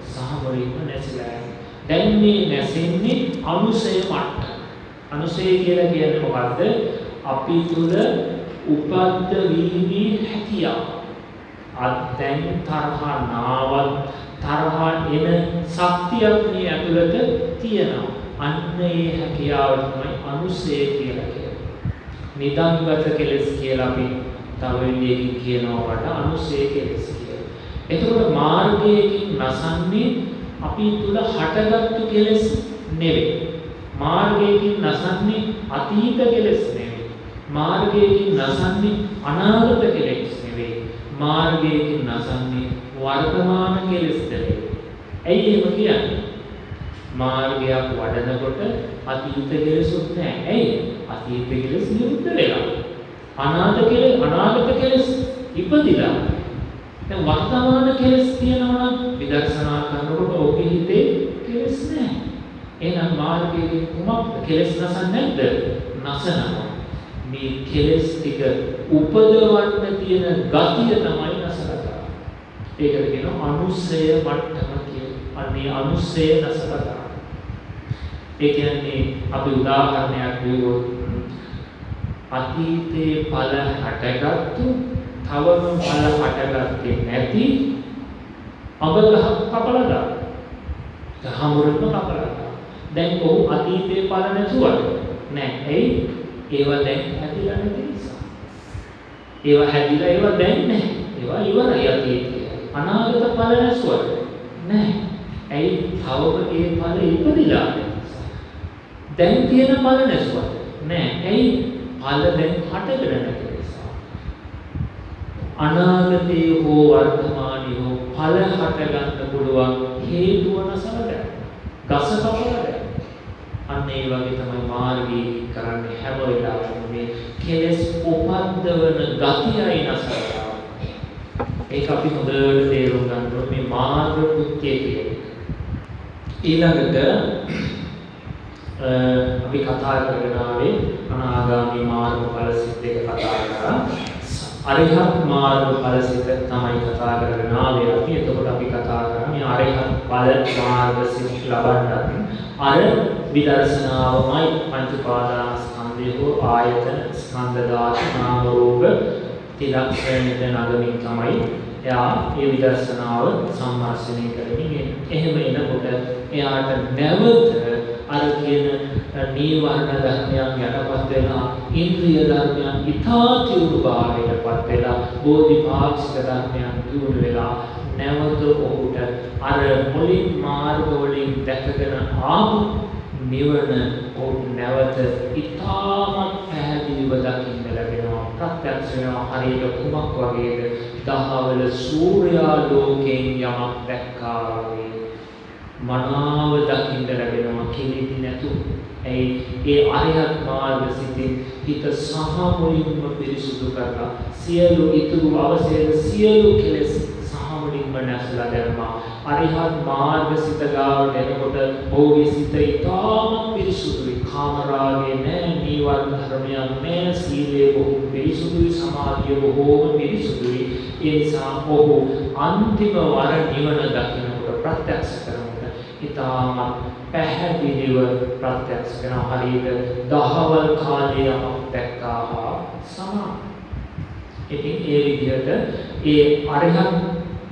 සහමරින්ම නැසිලා යන්නේ. දැන් මේ නැසෙන්නේ අනුසය මට්ටම. අනුසය කියලා කියන්නේ මොකද්ද? අපි තුල උපද්ද වීමේ හැකියාව. අත්දැන් තරහ නාවත් තරහ එන ශක්තියක් මේ ඇතුළත තියෙනවා. අන්න ඒ හැකියාව තමයි අනුසය කියලා කියන්නේ. නිදන්ගත කෙලස් කියලා අපි තව විදිහකින් කියනවා වට අනුසය කෙලස් කියලා. එතකොට මාර්ගයකින් නසන්නේ අපි තුල හටගත්තු කෙලස් නෙවෙයි. මාර්ගයෙන් නසන්නේ අතීත කෙලෙස් නෙවෙයි. මාර්ගයෙන් නසන්නේ අනාගත කෙලෙස් නෙවෙයි. මාර්ගයෙන් නසන්නේ වර්තමාන කෙලෙස් නෙවෙයි. ඇයි එහෙම කියන්නේ? මාර්ගයක් වඩනකොට අතීත කෙලෙසුත් නැහැ. ඇයි? අතීත කෙලෙස් නිරුද්ධ වෙලා. අනාගත කෙලෙස් අනාගත කෙලෙස් ඉපදිලා. දැන් වර්තමාන කෙලෙස් තියෙනවා නම් විදර්ශනා කරනකොට ඔබේ හිතේ කෙලෙස් නැහැ. එහෙනම් මාර්ගයේ කුමක්ද කෙලෙස් නසන්නේ නැද්ද? නසනවා. මේ කෙලෙස් ටික උපදවන්න තියෙන ගතිය තමයි නසලතා. ඒකට කියනවා අනුස්සය මට්ටම කියලා. අන්නේ අනුස්සය නසලතා. ඒ කියන්නේ අපි උදාහරණයක් දෙවොත් අතීතේ ඵල හටගත්තු තවම ඵල හටගත්තේ නැති අබ ගහක් කපලා දාන. ගහමුරම කපලා දාන. දැන් ඔහු අතීතේ ඵල නැතුවද? නෑ. එයි ඒවා දැන් හැදිලා නැති නිසා. ඒවා හැදිලා ඒවා දැන් නැහැ. ඒවා ඉවරයි අතීතේ. අනාගත ඵල නැසුවද? නෑ. ඇයි තවම ඒ ඵල ඉපදිලා දැන් තියෙන ඵල නැසුවද? නෑ. ඇයි ඵල දැන් හටගෙන නැති නිසා. අනාගතයේ හෝ වර්තමානයේ හෝ ඵල හට ගන්න පුළුවන් හේතුව නැසලද? ගස කපලද? අන්න ඒ වගේ තමයි මාර්ගී කරන්නේ හැම වෙලාවෙම මේ කෙලස් උපද්දවන ගතියයි නැසලා. ඒක අපි හොඳට තේරුම් ගන්න ඕනේ මේ මාර්ග කෘත්‍යය කියන්නේ. ඊළඟට අපි කතා කරගෙන ආවේ අනාගාමී මාර්ගඵල සිත් එක කතා කරා. අරිහත් මාර්ගඵල සිත් තමයි කතා කරගෙන ආවේ අපි. එතකොට අපි කතා කරා මේ අරිහත් ඵල මාර්ග සිත් ලබන්නත් අර විදර්ශනාවමයි පංච උපාදානස්කන්ධය හෝ ආයතන ස්කන්ධ ධාතු නාම රූප ත්‍රිලක්ෂණයට නගමින් තමයි එයා ඒ විදර්ශනාව සම්මර්ෂණය කරමින් එහෙම එනකොට එයාට නැවත අර කියන නීවරණ ධර්මයන් යටපත් වෙලා ඉන්ද්‍රිය ධර්මයන් ඉතා තියුණු භාවයටපත් වෙලා බෝධිපාක්ෂික ධර්මයන් දියුණු වෙලා නැවත ඔහුට අර මුලින් මාර්ග වලින් දැකගෙන ආපු නිවන ඔහු නැවත ඉතාමත් පැහැදිලිව දකින්න ලැබෙනවා. ප්‍රත්‍යක්ෂ වෙනවා හරියට කුමක් වගේද? දහවල සූර්යා ලෝකයෙන් යමක් දැක්කා වගේ. මනාව දකින්න ලැබෙනවා කෙලෙදි නැතු. ඇයි ඒ අරිහත් මාර්ග සිතින් හිත සහ මුලින්ම පිරිසුදු කරලා සියලු ඉතුරු අවශේෂ සියලු කෙලෙස් සහ මුලින්ම නැසලා දැම්මා. අරිහත් මාර්ග සිත ගාවට එනකොට ඔහුගේ සිත ඉතාමත් පිරිසුදුයි. කාමරාගේ නෑ, නීවරණ ධර්මයන් නෑ, සීලය බොහෝ පිරිසුදුයි, සමාධිය බොහෝම පිරිසුදුයි. ඒ නිසා ඔහු අන්තිම වර නිවන දකිනකොට ප්‍රත්‍යක්ෂ කරනවා. ඉතාමත් පැහැදිලිව ප්‍රත්‍යක්ෂ වෙන හරියට දහවල් කාලේ යමක් දැක්කා හා සමාන. ඉතින් ඒ විදිහට ඒ අරිහත්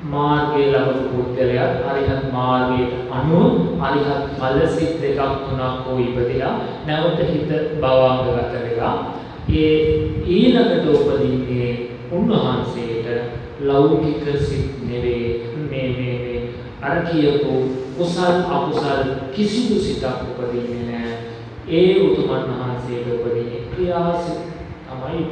මාර්ගයේ ලබපු පුද්ගලයා අරිහත් මාර්ගයට අනුව අරිහත් ඵල සිත් දෙකක් තුනක් හෝ ඉපදිලා නැවත හිත භවංගගත වෙලා ඒ ඊළඟට උපදින්නේ උන්වහන්සේට ලෞකික සිත් නෙවේ මේ මේ මේ අර කියපු කුසල් අකුසල් කිසිදු සිතක් උපදින්නේ නැහැ. ඒ උතුමන් වහන්සේට උපදින්නේ ක්‍රියාසිත තමයි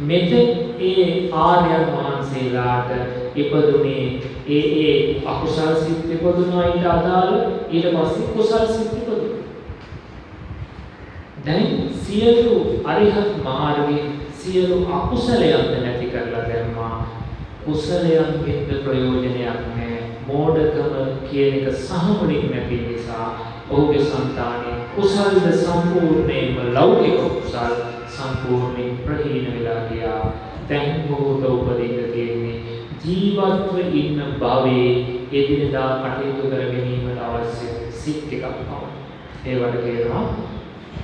මෙතෙක් ඒ ආර්යයන් වහන්සේලාට ඉපදුනේ ඒ ඒ අකුසල් සිත් ඉපදුනා ඊට අදාළ ඊට පස්සේ කුසල් සිත් ඉපදුනා. දැන් සියලු අරිහත් මාර්ගයේ සියලු අකුසලයන් නැති කරලා දැම්මා. කුසලයන්ගෙන් ප්‍රයෝජනයක් නැහැ. මෝඩකම කියන එක සහමුලින් නැති නිසා ඔහුගේ సంతානේ කුසල්ද සම්පූර්ණයෙන්ම ලෞකික කුසල් සම්පූර්ණයෙන් ප්‍රහීන වෙලා ගියා. දැන් මොහොත උපදින්න තියෙන්නේ ජීවත්ව ඉන්න භවයේ එදිනදා කටයුතු කර ගැනීමට අවශ්‍ය සිත් ටිකක් පමණයි. ඒවට කියනවා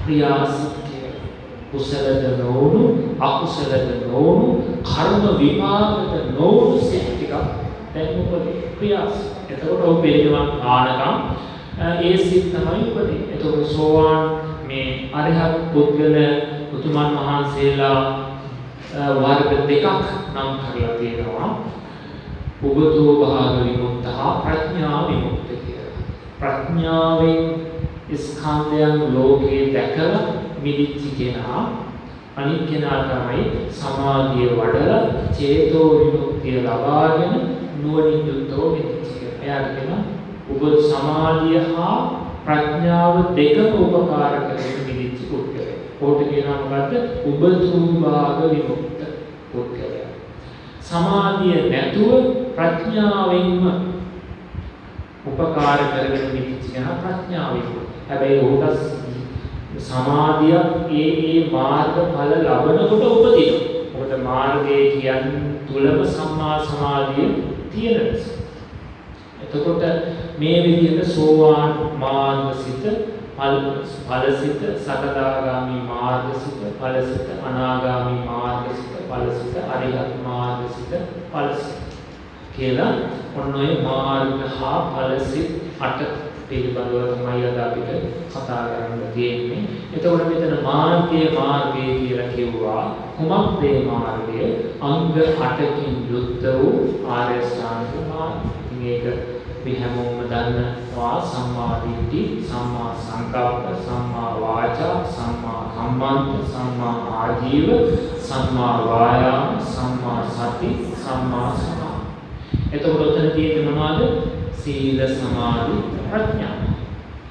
ක්‍රියාසිත කියලා. කුසලද නොවුණු අකුසලද නොවුණු කර්ම විපාකද නොවුණු සිත් ටිකක් දැන් උපදී. ක්‍රියාස්. එතකොට ඔහු පිළිගමක් ආනකම් ඒ සිත් තමයි උපදින්නේ. එතකොට සෝවාන් මේ අරිහත් පුද්ගල උතුමන් වහන්සේලා වර්ග දෙකක් නම් කරලා තියෙනවා. උබතෝ භාග විමුක්තහ ප්‍රඥා විමුක්ත කියලා. ප්‍රඥාවෙන් ස්කන්ධයන් ලෝකේ දැකලා මිදිච්ච කෙනා අනිත් කෙනා තමයි සමාධිය වඩලා චේතෝ විමුක්තිය ලබාගෙන නුවණින් යුක්තව මිදිච්ච කෙනා. එයාට කියනවා ඔබ සමාධිය හා ප්‍රඥාව දෙකම උපකාර කරගෙන මිදිච්ච පුද්ගලයා. කොට කියනවා මොකද්ද? උබතුභාග විමුක්ත පුද්ගලයා. සමාධිය නැතුව ප්‍රඥාවෙන්ම උපකාර කරගෙන මිදිච්ච කෙනා ප්‍රඥාවෙන්. හැබැයි ඔහුට සමාධිය ඒ ඒ මාර්ගඵල ලබනකොට උපදිනවා. මොකද මාර්ගයේ කියන් තුලම සම්මා සමාධිය තියෙන නිසා. එතකොට මේ විදිහට සෝවාන් මාර්ගසිත ඵලසිත සකදාගාමි මාර්ගසිත ඵලසිත අනාගාමි මාර්ගසිත ඵලසිත අරිහත් මාර්ගසිත ඵලසිත කියලා ඔන්න ඔය මාර්ග හා ඵලසිත අට පිළිබඳව තමයි අද අපිට කතා කරන්න තියෙන්නේ. එතකොට මෙතන මාර්ගය මාර්ගය කියලා කිව්වා. කුමක්ද මේ මාර්ගය? අංග 8කින් යුක්ත වූ ආර්ය ශ්‍රාන්ත මාර්ගය. මේක අපි හැමෝම දන්නවා සම්මා දිට්ඨි, සම්මා සංකප්ප, සම්මා වාචා, සම්මා කම්මන්ත, සම්මා ආජීව, සම්මා වායාම, සම්මා සති, සම්මා සමාධි. එතකොට උතන තියෙන්නේ මොනවද? සීල සමාධි ප්‍රඥා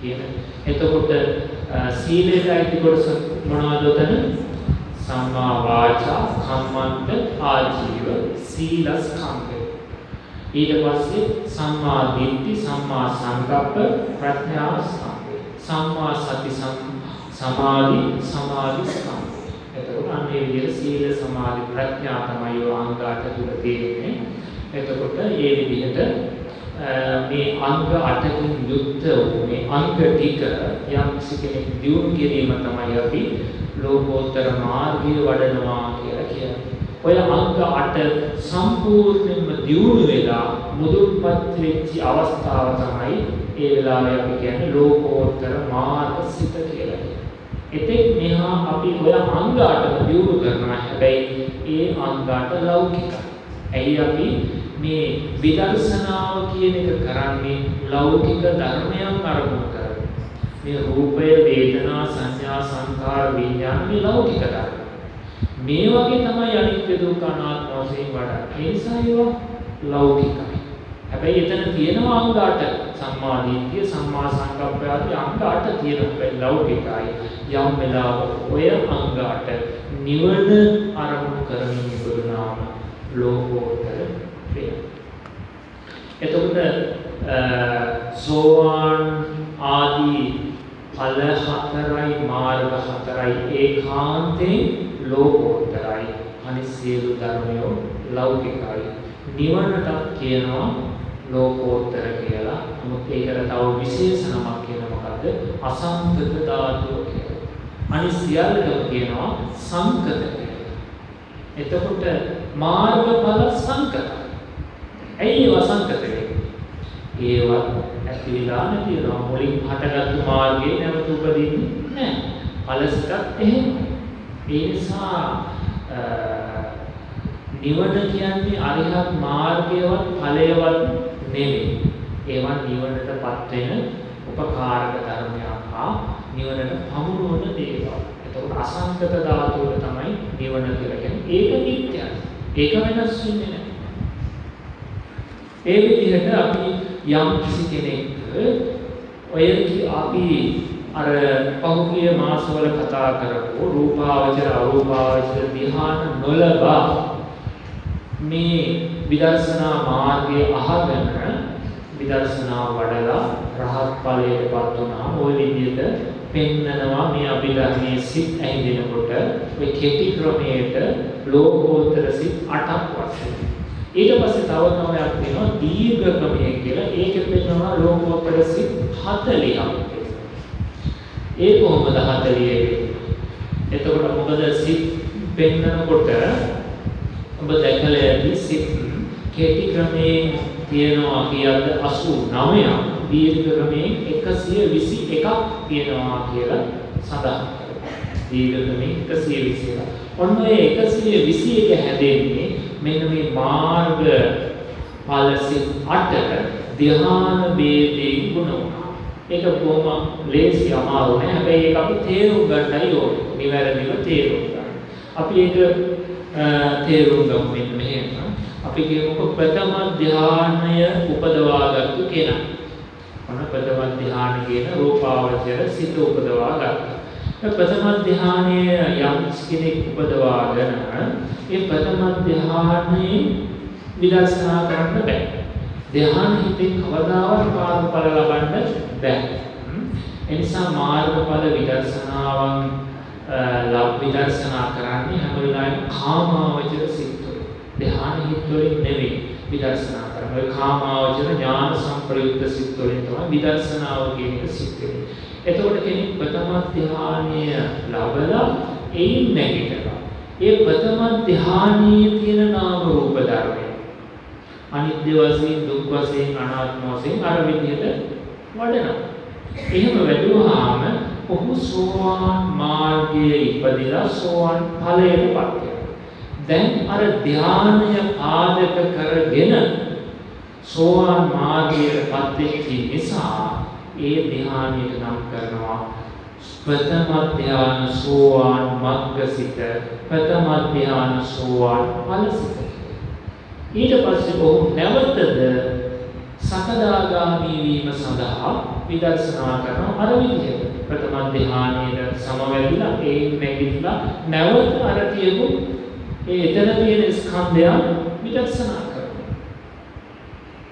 කියන. එතකොට සීලයට අයිති කොටස මොනවද උතන? සම්මා වාචා, කම්මන්ත, ආජීව, සීලස්කන්ධ. ඊට පස්සේ සම්මා දිට්ඨි සම්මා සංකප්ප ප්‍රඥා ස්කන්ධය සම්මා සති සමාධි සමාධි ස්කන්ධය එතකොට අන්නේ විදිහට සීල සමාධි ප්‍රඥා තමයි ඔය අංග 8 තුල තියෙන්නේ එතකොට මේ විදිහට මේ අංග 8කින් යුක්ත වූ මේ අංග ටික යම් කෙනෙක් දියුණු කිරීම තමයි අපි ලෝකෝත්තර මාර්ගය වඩනවා කියලා කියන්නේ ඔය අංග 8 සම්පූර්ණයෙන්ම දියුණු වෙලා මුදුන්පත් වෙච්ච අවස්ථාව තමයි ඒ වෙලාවේ අපි කියන්නේ ලෝකෝත්තර මාර්ගසිත කියලා. එතෙක් මෙහා අපි ඔය අංග 8 දියුණු කරනවා. හැබැයි ඒ අංග 8 ලෞකිකයි. ඇයි අපි මේ විදර්ශනාව කියන එක කරන්නේ ලෞකික ධර්මයන් අරමුණු කරගෙන. මේ රූපය, වේදනා, සංඥා, සංකාර, විඥාන මේ ලෞකික ධර්ම. මේ වගේ තමයි අනිත්‍ය දුක්ඛ අනාත්ම වශයෙන් වඩන්නේ. ඒ නිසා ඒවා ලෞකිකයි. හැබැයි එතන තියෙනවා අංග 8. සම්මා දිට්ඨිය, සම්මා සංකප්පය ආදී අංග 8 තියෙනවා. ලෞකිකයි. යම් වෙලාවක ඔය අංග 8 නිවන අරමුණු කරමින් ඉපදුනාම ලෝකෝත්තර වේ. එතකොට සෝවාන් ආදී ඵල හතරයි මාර්ග හතරයි ඒකාන්තයෙන් ලෝකෝත්තරයි. අනිත් සියලු ධර්මයෝ ලෞකිකයි. නිවනට කියනවා ලෝකෝත්තර කියලා. නමුත් ඒකට තව විශේෂ නමක් කියන මොකද්ද? අසංකත ධාතුව කියලා. අනිත් සියල්ලම කියනවා සංකත කියලා. එතකොට මාර්ගඵල සංකතයි. ඇයි ඒවා සංකත වෙන්නේ ඒවා ඇතිලා නැතිනවා මුලින් හටගත්තු මාර්ගයේ නැවත උපදින්නේ නැහැ ඵලසිතත් එහෙමයි ඒ නිසා නිවන කියන්නේ අරිහත් මාර්ගයවත් ඵලයවත් නෙවෙයි. ඒවා නිවනටපත් වෙන උපකාරක ධර්මයක් හා නිවනට පමුණුවන දේවල්. එතකොට අසංකත ධාතුව තමයි නිවන කියලා කියන්නේ. ඒක නිත්‍යයි. ඒක වෙනස් වෙන්නේ නැහැ. ඒ විදිහට අපි යම් කිසි කෙනෙක් ඔය අපි අර පහුගිය මාසවල කතා කරපු රූපාවචර අරූපාවචර ධ්‍යාන නොලබා මේ විදර්ශනා මාර්ගයේ අහගෙන විදර්ශනා වඩලා රහත් ඵලයටපත් වුණා. ওই විදිහට පෙන්නනවා මේ අභිධර්මයේ සිත් ඇහිදෙනකොට ඔය කෙටි ක්‍රමයට ලෝකෝත්තර සිත් 8ක් වශයෙන්. ඊට පස්සේ තව නමයක් තියෙනවා දීර්ඝ ක්‍රමය කියලා. ඒකෙත් පෙන්නනවා ලෝකෝත්තර සිත් 40ක්. ඒ කොහොමද 40 එතකොට මොකද සිත් පෙන්නකොට ඔබ දැකලා ඇති සිත් කෙටි ක්‍රමයෙන් තියෙනවා කියද්ද 89ක් දීර්ඝ ක්‍රමයෙන් 121ක් තියෙනවා කියලා සඳහන් දීර්ඝ ක්‍රමයෙන් 121. ඔන්න ඔය 121 හැදෙන්නේ මෙන්න මේ මාර්ග ඵලසිත 8 ධ්‍යාන වේදේ ගුණ වුණා. ඒක බොහොම ලේසි අමාරු නෑ. හැබැයි ඒක අපි තේරුම් ගන්නයි ඕනේ. නිවැරදිව තේරුම් ගන්න. අපි ඒක තේරුම් ගමු මෙන්න මෙහෙම. අපි කියමුකෝ ප්‍රථම ධානය උපදවාගත්තු කෙනා. මොන ප්‍රථම ධානය කියන රූපාවචර සිත උපදවා ගත්තා. ප්‍රථම ධානය යම් කෙනෙක් උපදවාගෙන ඒ ප්‍රථම ධානයේ විදර්ශනා කරන්න බෑ. ධ්‍යාන හිතෙන් කවදාවත් මාර්ගඵල ලබන්න බෑ. එනිසා මාර්ගඵල විදර්ශනාවන් ලබ් විදර්ශනා කරන්නේ හැම වෙලාවෙම කාමාවචර සිත්වල. ධ්‍යාන හිත්වලින් නෙවෙයි විදර්ශනා කරන්නේ. කාමාවචර ඥාන සංප්‍රයුක්ත සිත්වලින් තමයි විදර්ශනාව කියන එක සිද්ධ වෙන්නේ. එතකොට කෙනෙක් ප්‍රථම ධ්‍යානය ලබලා එයින් නැගිටලා ඒ ප්‍රථම ධ්‍යානීය තියෙන නාම රූප ධර්මය අනිත්‍ය වශයෙන් දුක් වශයෙන් අනාත්ම වශයෙන් අර විදිහට වඩනවා. එහෙම වැඩුවාම ඔහු සෝවාන් මාර්ගයේ ඉපදිලා සෝවාන් ඵලයටපත් වෙනවා. දැන් අර ධානය ආදක කරගෙන සෝවාන් මාර්ගයටපත් වෙච්ච නිසා ඒ ධානයට නම් කරනවා ප්‍රථම ධාන සෝවාන් මග්ගසිත ප්‍රථම ධාන සෝවාන් ඵලසිත ඊට පස්සේ ඔහු නැවතද සකදාගාමී වීම සඳහා විදර්ශනා කරන අර විදිහට ප්‍රථම ධ්‍යානයේ සමවැදිලා ඒ නැගිටලා නැවත අර කියපු ඒ එතන තියෙන ස්කන්ධයන් විදර්ශනා කරනවා.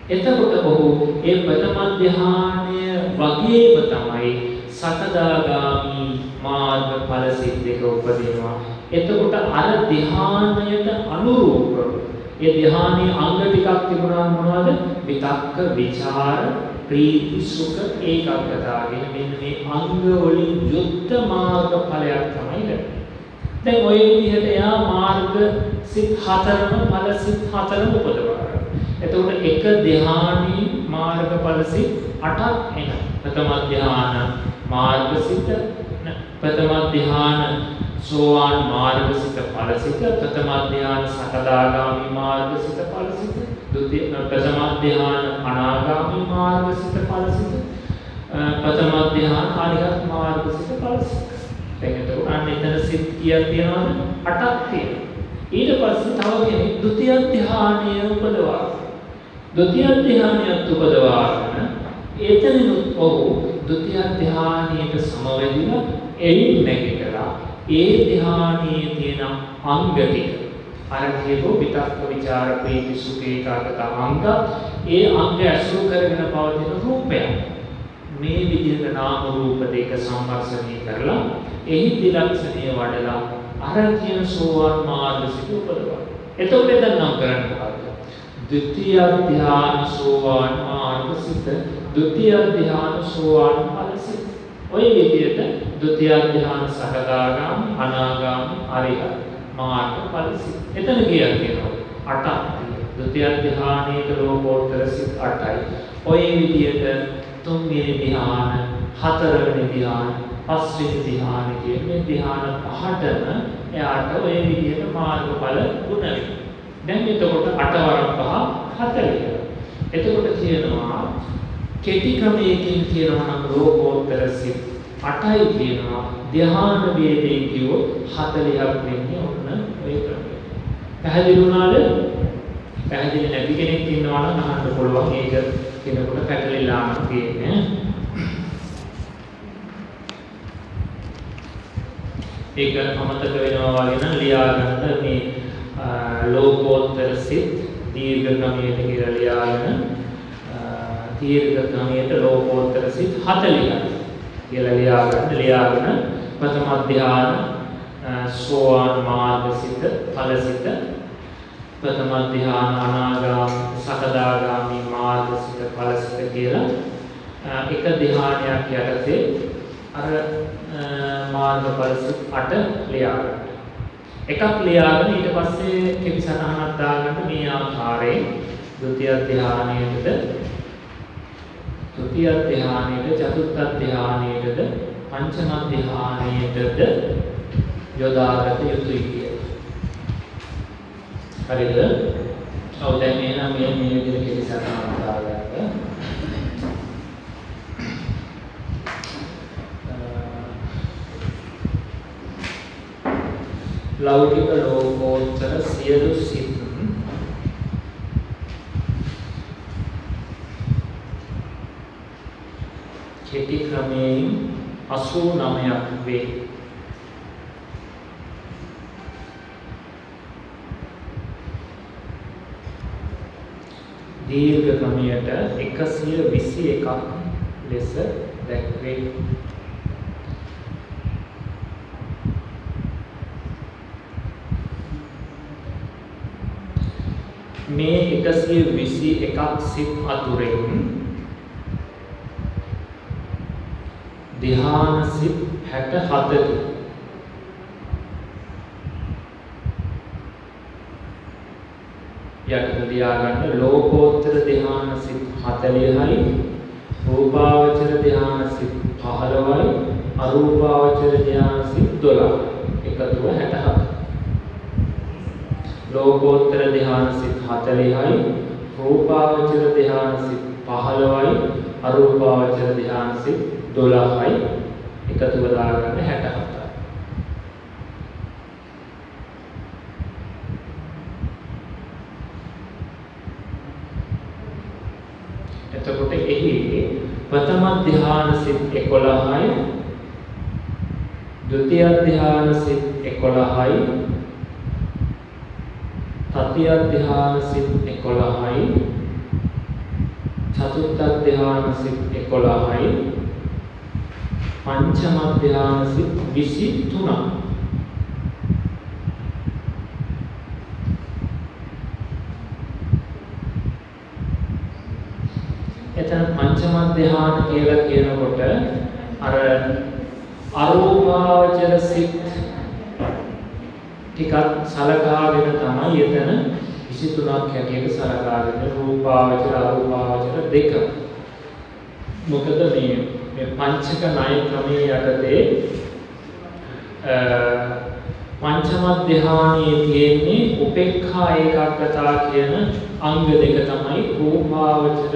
එතකොට ඔහු ඒ ප්‍රථම ධ්‍යානය වගේම තමයි සකදාගාමි මාර්ගඵල සිද්දක උපදිනවා. එතකොට අර ධ්‍යානයට අනුරූපව ඒ ධ්‍යානයේ අංග ටිකක් තිබුණා මොනවද? විතක්ක, ਵਿਚාර, ප්‍රීති, සුඛ, ඒකාග්‍රතාව කියන මෙන්න මේ අංග වලින් යුක්ත මාර්ගඵලයක් තමයි ලැබෙන්නේ. දැන් ওই විදිහට එයා මාර්ග සිත් හතරම ඵල සිත් හතරම උපදවනවා. එතකොට එක ධ්‍යානී මාර්ග ඵල සිත් 8ක් එනවා. ප්‍රථම ධ්‍යාන මාර්ග සිත් ප්‍රථම ධ්‍යාන සෝවාන් මාර්ගසිත ඵලසිත ප්‍රථම ධ්‍යාන සකදාගාමි මාර්ගසිත ඵලසිත ဒုတိ ය ප්‍රථම ධ්‍යාන අනාගාමි මාර්ගසිත ඵලසිත ප්‍රථම ධ්‍යාන ආරියත් මාර්ගසිත ඵලසිත දැන් එතකොට අන්න එතන සිත් කීයක් තියෙනවද 8ක් තියෙනවා ඊට පස්සේ තව කෙනෙක් ဒုတိ ය ධ්‍යානය උපදවා ද්විතිය ධානයත් උපදවාගෙන ඒතනිනුත් ඔහු ද්විතිය ධානයට සමවැදිලා එයින් නැගිටලා ඒ ධානයේ තියෙන අංග ටික අර කියපෝ විතක්ක ਵਿਚාර ප්‍රීති සුඛ ඒකාගත අංග ඒ අංග ඇසුරු කරගෙන පවතින රූපයක්. මේ විදිහට නාම රූප දෙක සම්වර්ෂණය කරලා එහි ත්‍රිලක්ෂණය වඩලා අර කියන සෝවාන් මාර්ග සිට උපදවනවා. එතකොට දැන් නම් කරන්න මොකක්ද ද්විතීය ධ්‍යාන සෝවාන් මාර්ග සිට ද්විතීය ධ්‍යාන සෝවාන් ඵල සිට ඔය විදිහට ဒုတိ ය ධ්‍යාන සකදාගාමි අනාගාමි අරිහත් මාර්ග ඵලසිත. එතන කීයක් තියෙනවද? 8ක් තියෙනවා. ဒုတိ ය ධ්‍යානයේ ලෝකෝත්තර සිත් 8යි. ඔය විදිහට තුන්වෙනි ධ්‍යාන, හතරවෙනි ධ්‍යාන, පස්වෙනි ධ්‍යාන කියන මේ ධ්‍යාන පහටම එයාට ඔය විදිහට මාර්ගඵල ගුණ වෙනවා. දැන් එතකොට 8 වරක් පහ 40. එතකොට කියනවා කෙටි ක්‍රමයකින් කියනවා නම් ලෝකෝත්තර සිත් 8යි කියනවා ධ්‍යාන වේදේ කියෝ 40ක් වෙන්නේ ඔන්න ඔය ක්‍රමය. පැහැදිලි වුණාද? පැහැදිලි නැති කෙනෙක් ඉන්නවා නම් අහන්න පුළුවන් ඒක කෙනෙකුට පැටලිලා නම් තියෙන්නේ. ඒක අමතක වෙනවා වගේ නම් ලියාගන්න මේ ලෝකෝත්තර සිත් දීර්ඝ ක්‍රමයට කියලා ලියාගෙන දීර්ඝ ක්‍රමයට ලෝකෝත්තර සිත් 40ක් කියලා ලියාගන්න ලියාගෙන ප්‍රථම ධ්‍යාන සෝවාන් මාර්ගසිත ඵලසිත ප්‍රථම ධ්‍යාන අනාගාම සකදාගාමි මාර්ගසිත ඵලසිත කියලා එක ධ්‍යානයක් යටතේ අර මාර්ග ඵලසිත 8 ලියාගන්න. එකක් ලියාගෙන ඊට පස්සේ කෙටි සටහනක් දාගන්න මේ ආකාරයෙන් ဒုတိ ය ධ්‍යානයේද තෘතිය ධානයේද චතුර්ථ ධානයේද පංචම ධානයේද යොදාගත යුතුයි කියලා. හරිද? ඔව් දැන් එහෙනම් මේ මේ විදිහට කෙලිසරණ දාගන්න. ලෞකික ලෝකෝත්තර සියලු සිත් කෙටි ක්‍රමයෙන් 89ක් වේ. දීර්ඝ ක්‍රමයට 121ක් ලෙස දැක්වේ. මේ 121ක් සිත් අතුරෙන් ධ්‍යාන සිත් 67කි. යටට තියාගන්න ලෝකෝත්තර ධ්‍යාන සිත් 40යි රූපාවචර ධ්‍යාන සිත් 15යි අරූපාවචර ධ්‍යාන සිත් 12 එකතුව 67 ලෝකෝත්තර ධ්‍යාන සිත් 40යි රූපාවචර ධ්‍යාන සිත් 15යි අරූපාවචර ධ්‍යාන සිත් 12යි එකතුව දාගන්න 67යි එතකොට එහි ප්‍රථම ධ්‍යාන සිත් 11යි ဒုတိ ය ධ්‍යාන සිත් 11යි තතිය ධ්‍යාන සිත් 11යි චතුර්ථ ධ්‍යාන සිත් 11යි පංචම ධ්‍යාන සිත් 23යි එතන පංචම ධ්‍යාන කියලා කියනකොට අර අරූපාවචර සිත් ටිකක් සලකාගෙන තමයි එතන 23ක් හැටියට සලකාගෙන රූපාවචර අරූපාවචර දෙක. මොකද මේ මේ පංචක ණය ක්‍රමයේ යටතේ පංචම ධ්‍යානයේ තියෙන්නේ උපේක්ඛා ඒකාග්‍රතාව කියන අංග දෙක තමයි රූපාවචර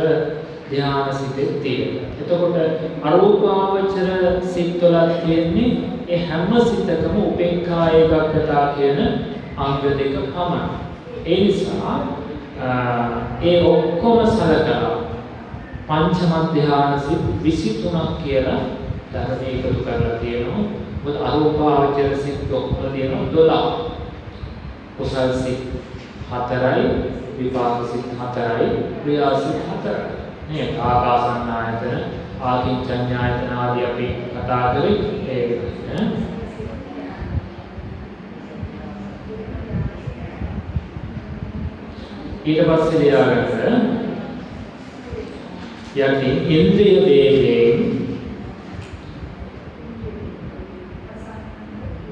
ධ්‍යාන සිතේ තියෙනවා. එතකොට අරූපාවචර සිත්වල තියෙන්නේ ඒ හැම සිතකම උපේක්ඛා ඒකග්ගතා කියන අංග දෙක පමණයි. ඒ නිසා ඒ ඔක්කොම සලකලා පංචම ධ්‍යාන සිත් 23ක් කියලා ධර්මයේ එකතු කරලා තියෙනවා. මොකද අරූපාවචර සිත් ඔක්කොම තියෙනවා 12. කුසල් සිත් 4යි විපාක සිත් 4යි ක්‍රියා සිත් 4යි. නේද? ආකාසඤ්ඤායතන, ආකින්චඤ්ඤායතන ආදී අපි කතා කරේ ඒක. ඊට පස්සේ ලියාගන්න යටි ඉන්ද්‍රිය වේගයෙන්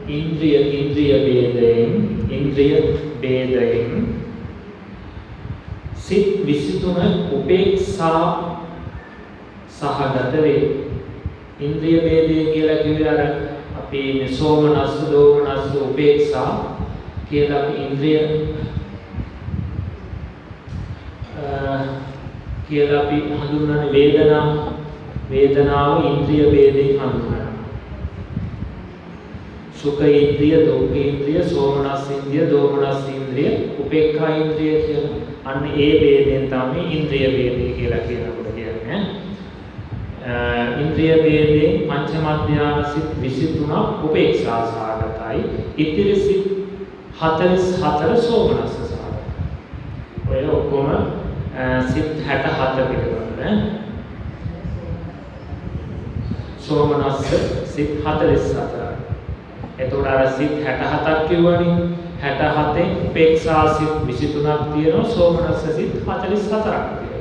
ඉන්ද්‍රිය ඉන්ද්‍රිය වේදයෙන් ඉන්ද්‍රිය වේදයෙන් සිත් 23 උපේක්ෂා සහගත වේ. ඉන්ද්‍රිය ભેදය කියලා කිව්වේ අර අපි මේ සෝමනස්ස දෝමනස්ස උපේක්ෂා කියලා අපි ඉන්ද්‍රිය කියලා අපි හඳුන්වන්නේ වේදනා වේදනාව ඉන්ද්‍රිය ભેදයෙන් හඳුන්වනවා. සුඛේන්ද්‍රිය, දුක්ඛේන්ද්‍රිය, සෝමනස්සේන්ද්‍රිය, දෝමනස්සේන්ද්‍රිය, උපේක්ඛාේන්ද්‍රිය කියලා. අන්න ඒ ભેදයෙන් තමයි ඉන්ද්‍රිය ભેදය කියලා කියනකොට කියන්නේ. ඉන්ද්‍රිය ભેදේ පංච මධ්‍යාන සිත් 23ක් උපේක්ෂා සාගතයි. ඉතිරි සිත් 44 සෝමනස්ස සාගතයි. ඔය ඔක්කොම සිත් 64 පිටවන සෝමනස්ස සිත් 44 එතකොට අර සිත් 67ක් කියවනේ 67න් උපේක්ෂා සිත් 23ක් තියෙනවා සෝමනස්ස සිත් 44ක් තියෙනවා.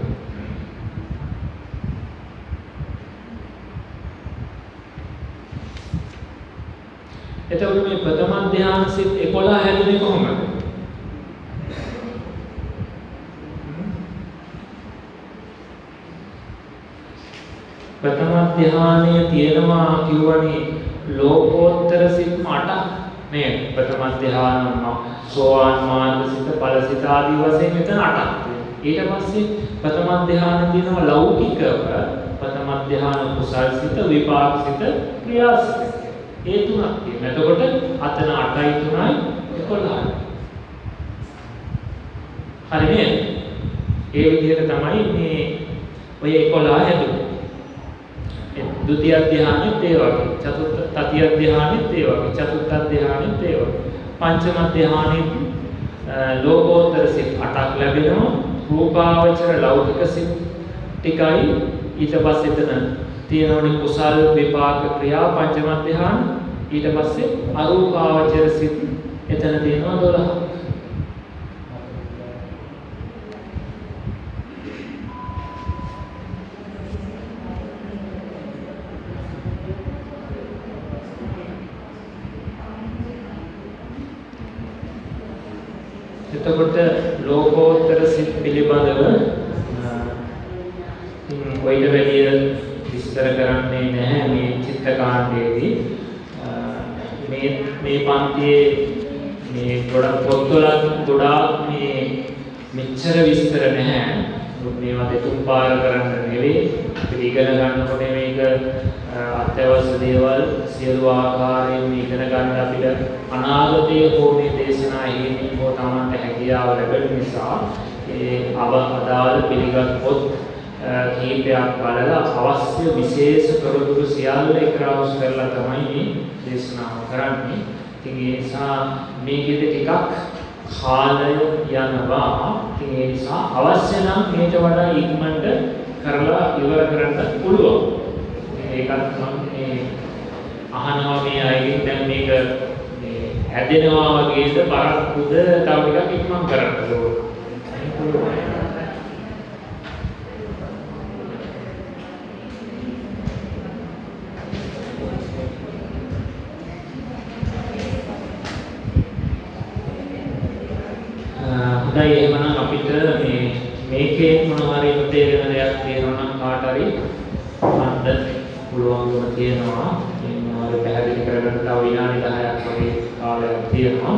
එතකොට මේ ප්‍රථම ධ්‍යාන සිත් 11 හැදුනේ කොහොමද? ප්‍රථම ධ්‍යානය තියෙනවා කියවනේ ලෝකෝත්තර සිත් 8ක් මේ ප්‍රථම ධ්‍යාන සෝවාන් මාර්ග සිත ඵල සිත ආදී වශයෙන් මෙතන 8ක් ඊට පස්සේ ප්‍රථම ධ්‍යාන තියෙනවා ලෞකිකව ප්‍රථම ධ්‍යාන කුසල් සිත විපාක සිත ක්‍රියා සිත ඒ තුනක් තියෙනවා එතකොට අතන 8යි 3යි 11යි. හරි නේද? ඒ විදිහට තමයි මේ ඔය 11 හැදුනේ. ද්විතිය ධානයෙත් ඒ වගේ. චතුර්ථ තතිය ධානයෙත් ඒ වගේ. චතුර්ථ ධානයෙත් ඒ වගේ. පංචම ධානයෙත් ලෝකෝත්තර සිත් 8ක් ලැබෙනවා. රූපාවචර ලෞකික සිත් ටිකයි ඊට පස්සේ එතන තියෙනවනේ කුසල් විපාක ක්‍රියා පංචම ධාන ඊට පස්සේ අරූපාවචර සිත් එතන තියෙනවා 12ක්. එතකොට ලෝකෝත්තර සිත් පිළිබඳව ඔයිට වැඩිය විස්තර කරන්නේ නැහැ මේ චිත්ත කාණ්ඩයේදී මේ මේ පන්තියේ මේ ගොඩක් පොත්වල ගොඩාක් මේ මෙච්චර විස්තර නැහැ මේවා දෙතුන් පාර කරන්න නෙවෙයි අපිට ඉගෙන ගන්නකොට මේක අත්‍යවශ්‍ය දේවල් සියලු ආකාරයෙන් ඉගෙන ගන්න අපිට අනාගතයේ හෝ මේ දේශනා හේමින් හෝ Tamanට හැකියාව ලැබෙන නිසා ඒ අව අදාළ පිළිගත් පොත් කීපයක් බලලා අවශ්‍ය විශේෂ තොරතුරු සියල්ල එකරවස් කරලා තමයි මේ දේශනාව කරන්නේ. ඉතින් ඒ නිසා මේකෙදි ටිකක් කාලය යනවා. ඉතින් ඒ නිසා අවශ්‍ය නම් මේට වඩා ඉක්මනට කරලා ඉවර කරන්න පුළුවන්. ඒකත් මම මේ අහනවා මේ අයගෙන් දැන් මේක මේ හැදෙනවා වගේද බරක්කුද තව ටිකක් ඉක්මන් කරන්න ඕනේ. හොඳයි එහෙමනම් අපිට මේ මේකේ මොනවා හරි තේරෙන දෙයක් තියෙනවා නම් කාට හරි අහන්න පුළුවන්කම තියෙනවා. මේ මොනවා හරි පැහැදිලි කරගන්න තව විනාඩි 10ක් වගේ කාලයක් තියෙනවා.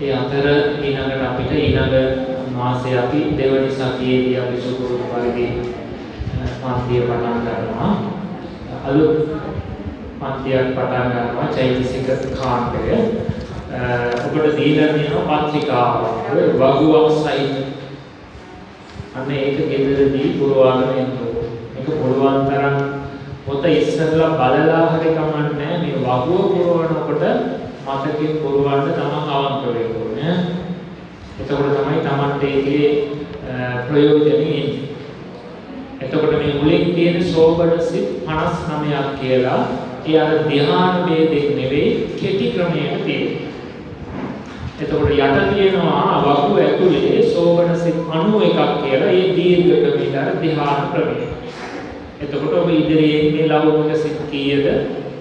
ඒ අතර ඊළඟට අපිට ඊළඟ මාසේ අපි දෙවනි සතියේදී අපි සුපුරුදු පරිදි පන්තිය පටන් ගන්නවා. අලුත් පන්තියක් පටන් ගන්නවා චෛතසික කාණ්ඩය. ඔබට දීලා තියෙනවා පත්‍රිකාවක් වගුවක් සහිත. අන්න ඒක ගෙදරදී පුරවාගෙන එන්න මේක පුළුවන් තරම් පොත ඉස්සරලා බලලා හරි කමන්නේ මේ වගුව පුරවනකොට මතකයෙන් පුරවන්න තමන් අවංක වෙන්න ඕනේ. එතකොට තමයි තමන්ට ඒකේ ප්‍රයෝජනෙ එන්නේ. එතකොට මේ මුලින් තියෙන සෝබන සිත් 59ක් කියලා ඒ අර ධ්‍යාන ભેදෙක් නෙවෙයි කෙටි ක්‍රමයකට තියෙනවා. එතකොට යට තියෙනවා වකු ඇතුලේ සෝබන සිත් 91ක් කියලා ඒ දීර්ඝ ක්‍රමයට අර ධ්‍යාන ක්‍රමය. එතකොට ඔබ ඉදිරියේ මේ ලෞකික සිත් කීයද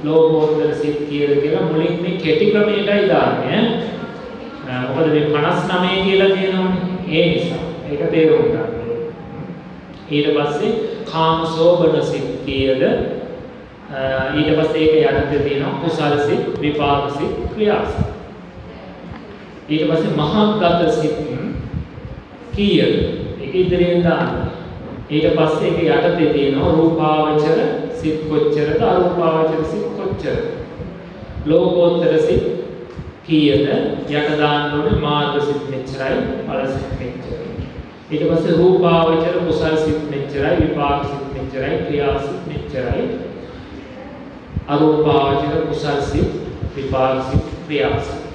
ලෝකෝත්තර සිත් කීයද කියලා මුලින් මේ කෙටි ක්‍රමයටයි දාන්නේ. මොකද මේ 59 කියලා තියෙනවනේ. ඒ නිසා ඒක තේරුම් ගන්න. ඊට පස්සේ කාම සෝබන සිත් කීයද ඊට පස්සේ ඒක යටතේ තියෙනවා කුසල සිත් විපාක සිත් ක්‍රියා සිත් ඊට පස්සේ මහාගත සිත් කීයද? ඒක ඉදිරියෙන් දාන්න. ඊට පස්සේ ඒක යටතේ තියෙනවා රූපාවචර සිත් කොච්චරද අරූපාවචර සිත් කොච්චරද? ලෝකෝත්තර සිත් කීයද? යට දාන්න ඕනේ මාර්ග සිත් මෙච්චරයි ඵල සිත් මෙච්චරයි. ඊට පස්සේ රූපාවචර කුසල සිත් මෙච්චරයි විපාක සිත් මෙච්චරයි ක්‍රියා සිත් මෙච්චරයි. අරූපාවචර කුසල සිත් විපාක සිත් ක්‍රියා සිත්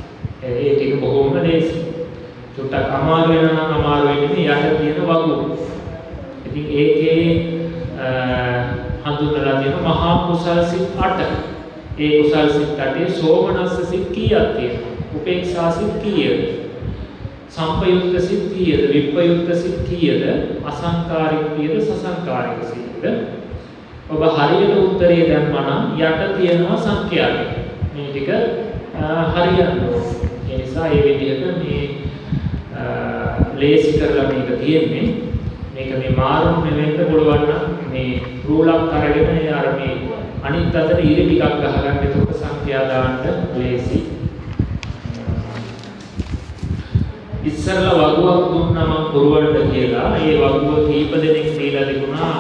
ඒ ටික බොහොම ලේසි. චුට්ටක් අමාරු වෙනවා නම් අමාරු වෙන්නේ යට තියෙන වගුව. ඉතින් ඒකේ හඳුන්වලා තියෙන මහා කුසල් සිත් 8. ඒ කුසල් සිත් 8 සෝමනස්ස සිත් කීයක් තියෙනවා? උපේක්ෂා සිත් කීයද? සම්පයුක්ත සිත් කීයද? විප්පයුක්ත සිත් කීයද? අසංකාරික කීයද? සසංකාරික සිත්ද? ඔබ හරියට උත්තරේ දැම්මා නම් යට තියෙනවා සංඛ්‍යාව. මේ ටික හරියන්න ඕනේ. ඒ නිසා මේ විදිහට මේ ලේසි කරලා මේක තියෙන්නේ. මේක මේ මාරුම් නෙවෙන්න පුළුවන් නම් මේ රූලක් අරගෙන අර මේ අනිත් අතට ඉරි ටිකක් ගහගන්න එතකොට සංඛ්‍යා දාන්න ලේසි. ඉස්සරලා වගුවක් දුන්නා මම පුරවන්න කියලා ඒ වගුව කීප දෙනෙක් දීලා තිබුණා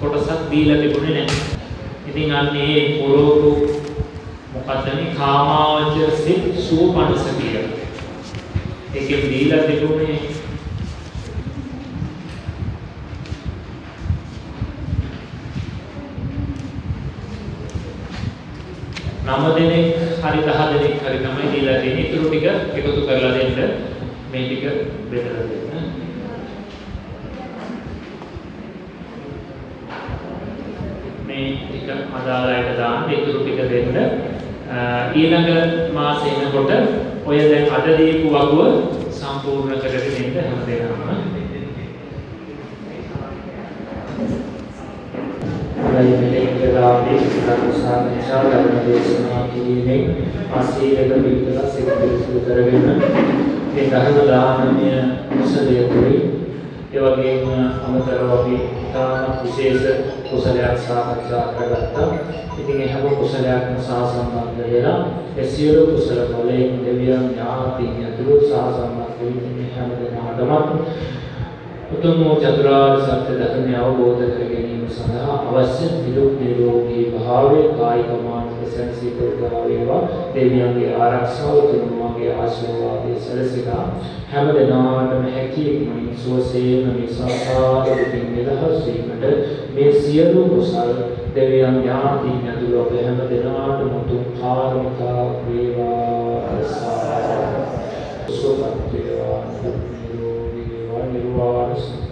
කොටසක් දීලා තිබුණේ නැහැ. ඉතින් අන්නේ පුරවපු මොකක්ද මේ කාමාවචර සිත් සුවපනස කියලා. ඒකෙන් දීලා තිබුණේ නම දෙනෙක් හරි 10 දෙනෙක් හරි තමයි දීලා තියෙන්නේ. ඊටු ටික එකතු කරලා දෙන්න මේ ටික බෙදලා දෙන්න. මේ ටික අදාළ අයට දාන්න ඊටු ටික දෙන්න. ඊළඟ මාසේ එනකොට ඔය දැන් අද දීපු වගුව සම්පූර්ණ කරගෙන ඉන්න හැමදේම හොඳයි මෙලෙක් වෙලාවේ ධර්ම සාකච්ඡා ධර්ම දේශනා කිරීමෙන් අසීලක පිළිතුර සිත පිළිසු කරගෙන මේ ධර්ම දානමය කුසලයේ පුරි ඒ වගේම අමතරව අපි තාම විශේෂ කුසලයක් සාකච්ඡා කරගත්තා. ඉතින් ඒ හැම කුසලයක්ම සහ සම්බන්ධ වෙලා ඒ සියලු කුසල වලින් දෙවියන් ඥාතින් යතුරු සහ සම්බන්ධ වෙන්නේ හැම දෙනාටම උතුම් වූ චතුරාර්ය සත්‍ය ධර්මය අවබෝධ කර ගැනීම සඳහා අවශ්‍ය නිරුක් නිරෝගී භාවය කායික මානසික සංසිද්ධා වේවා දෙවියන්ගේ ආරක්ෂාව තුනුමාගේ ආශිර්වාදය සැලසෙලා හැම දිනාටම හැකියකින් සුවසේම මේ සංසාර දුකින් නිදහස් වීමට මේ සියලු කුසල් දෙවියන් ඥාතීන් ඇතුළු අප හැම දිනාටම උතුම් කාර්මිකා වේවා සාරා සුවපත් වේවා නිරෝගී වේවා නිර්වාණ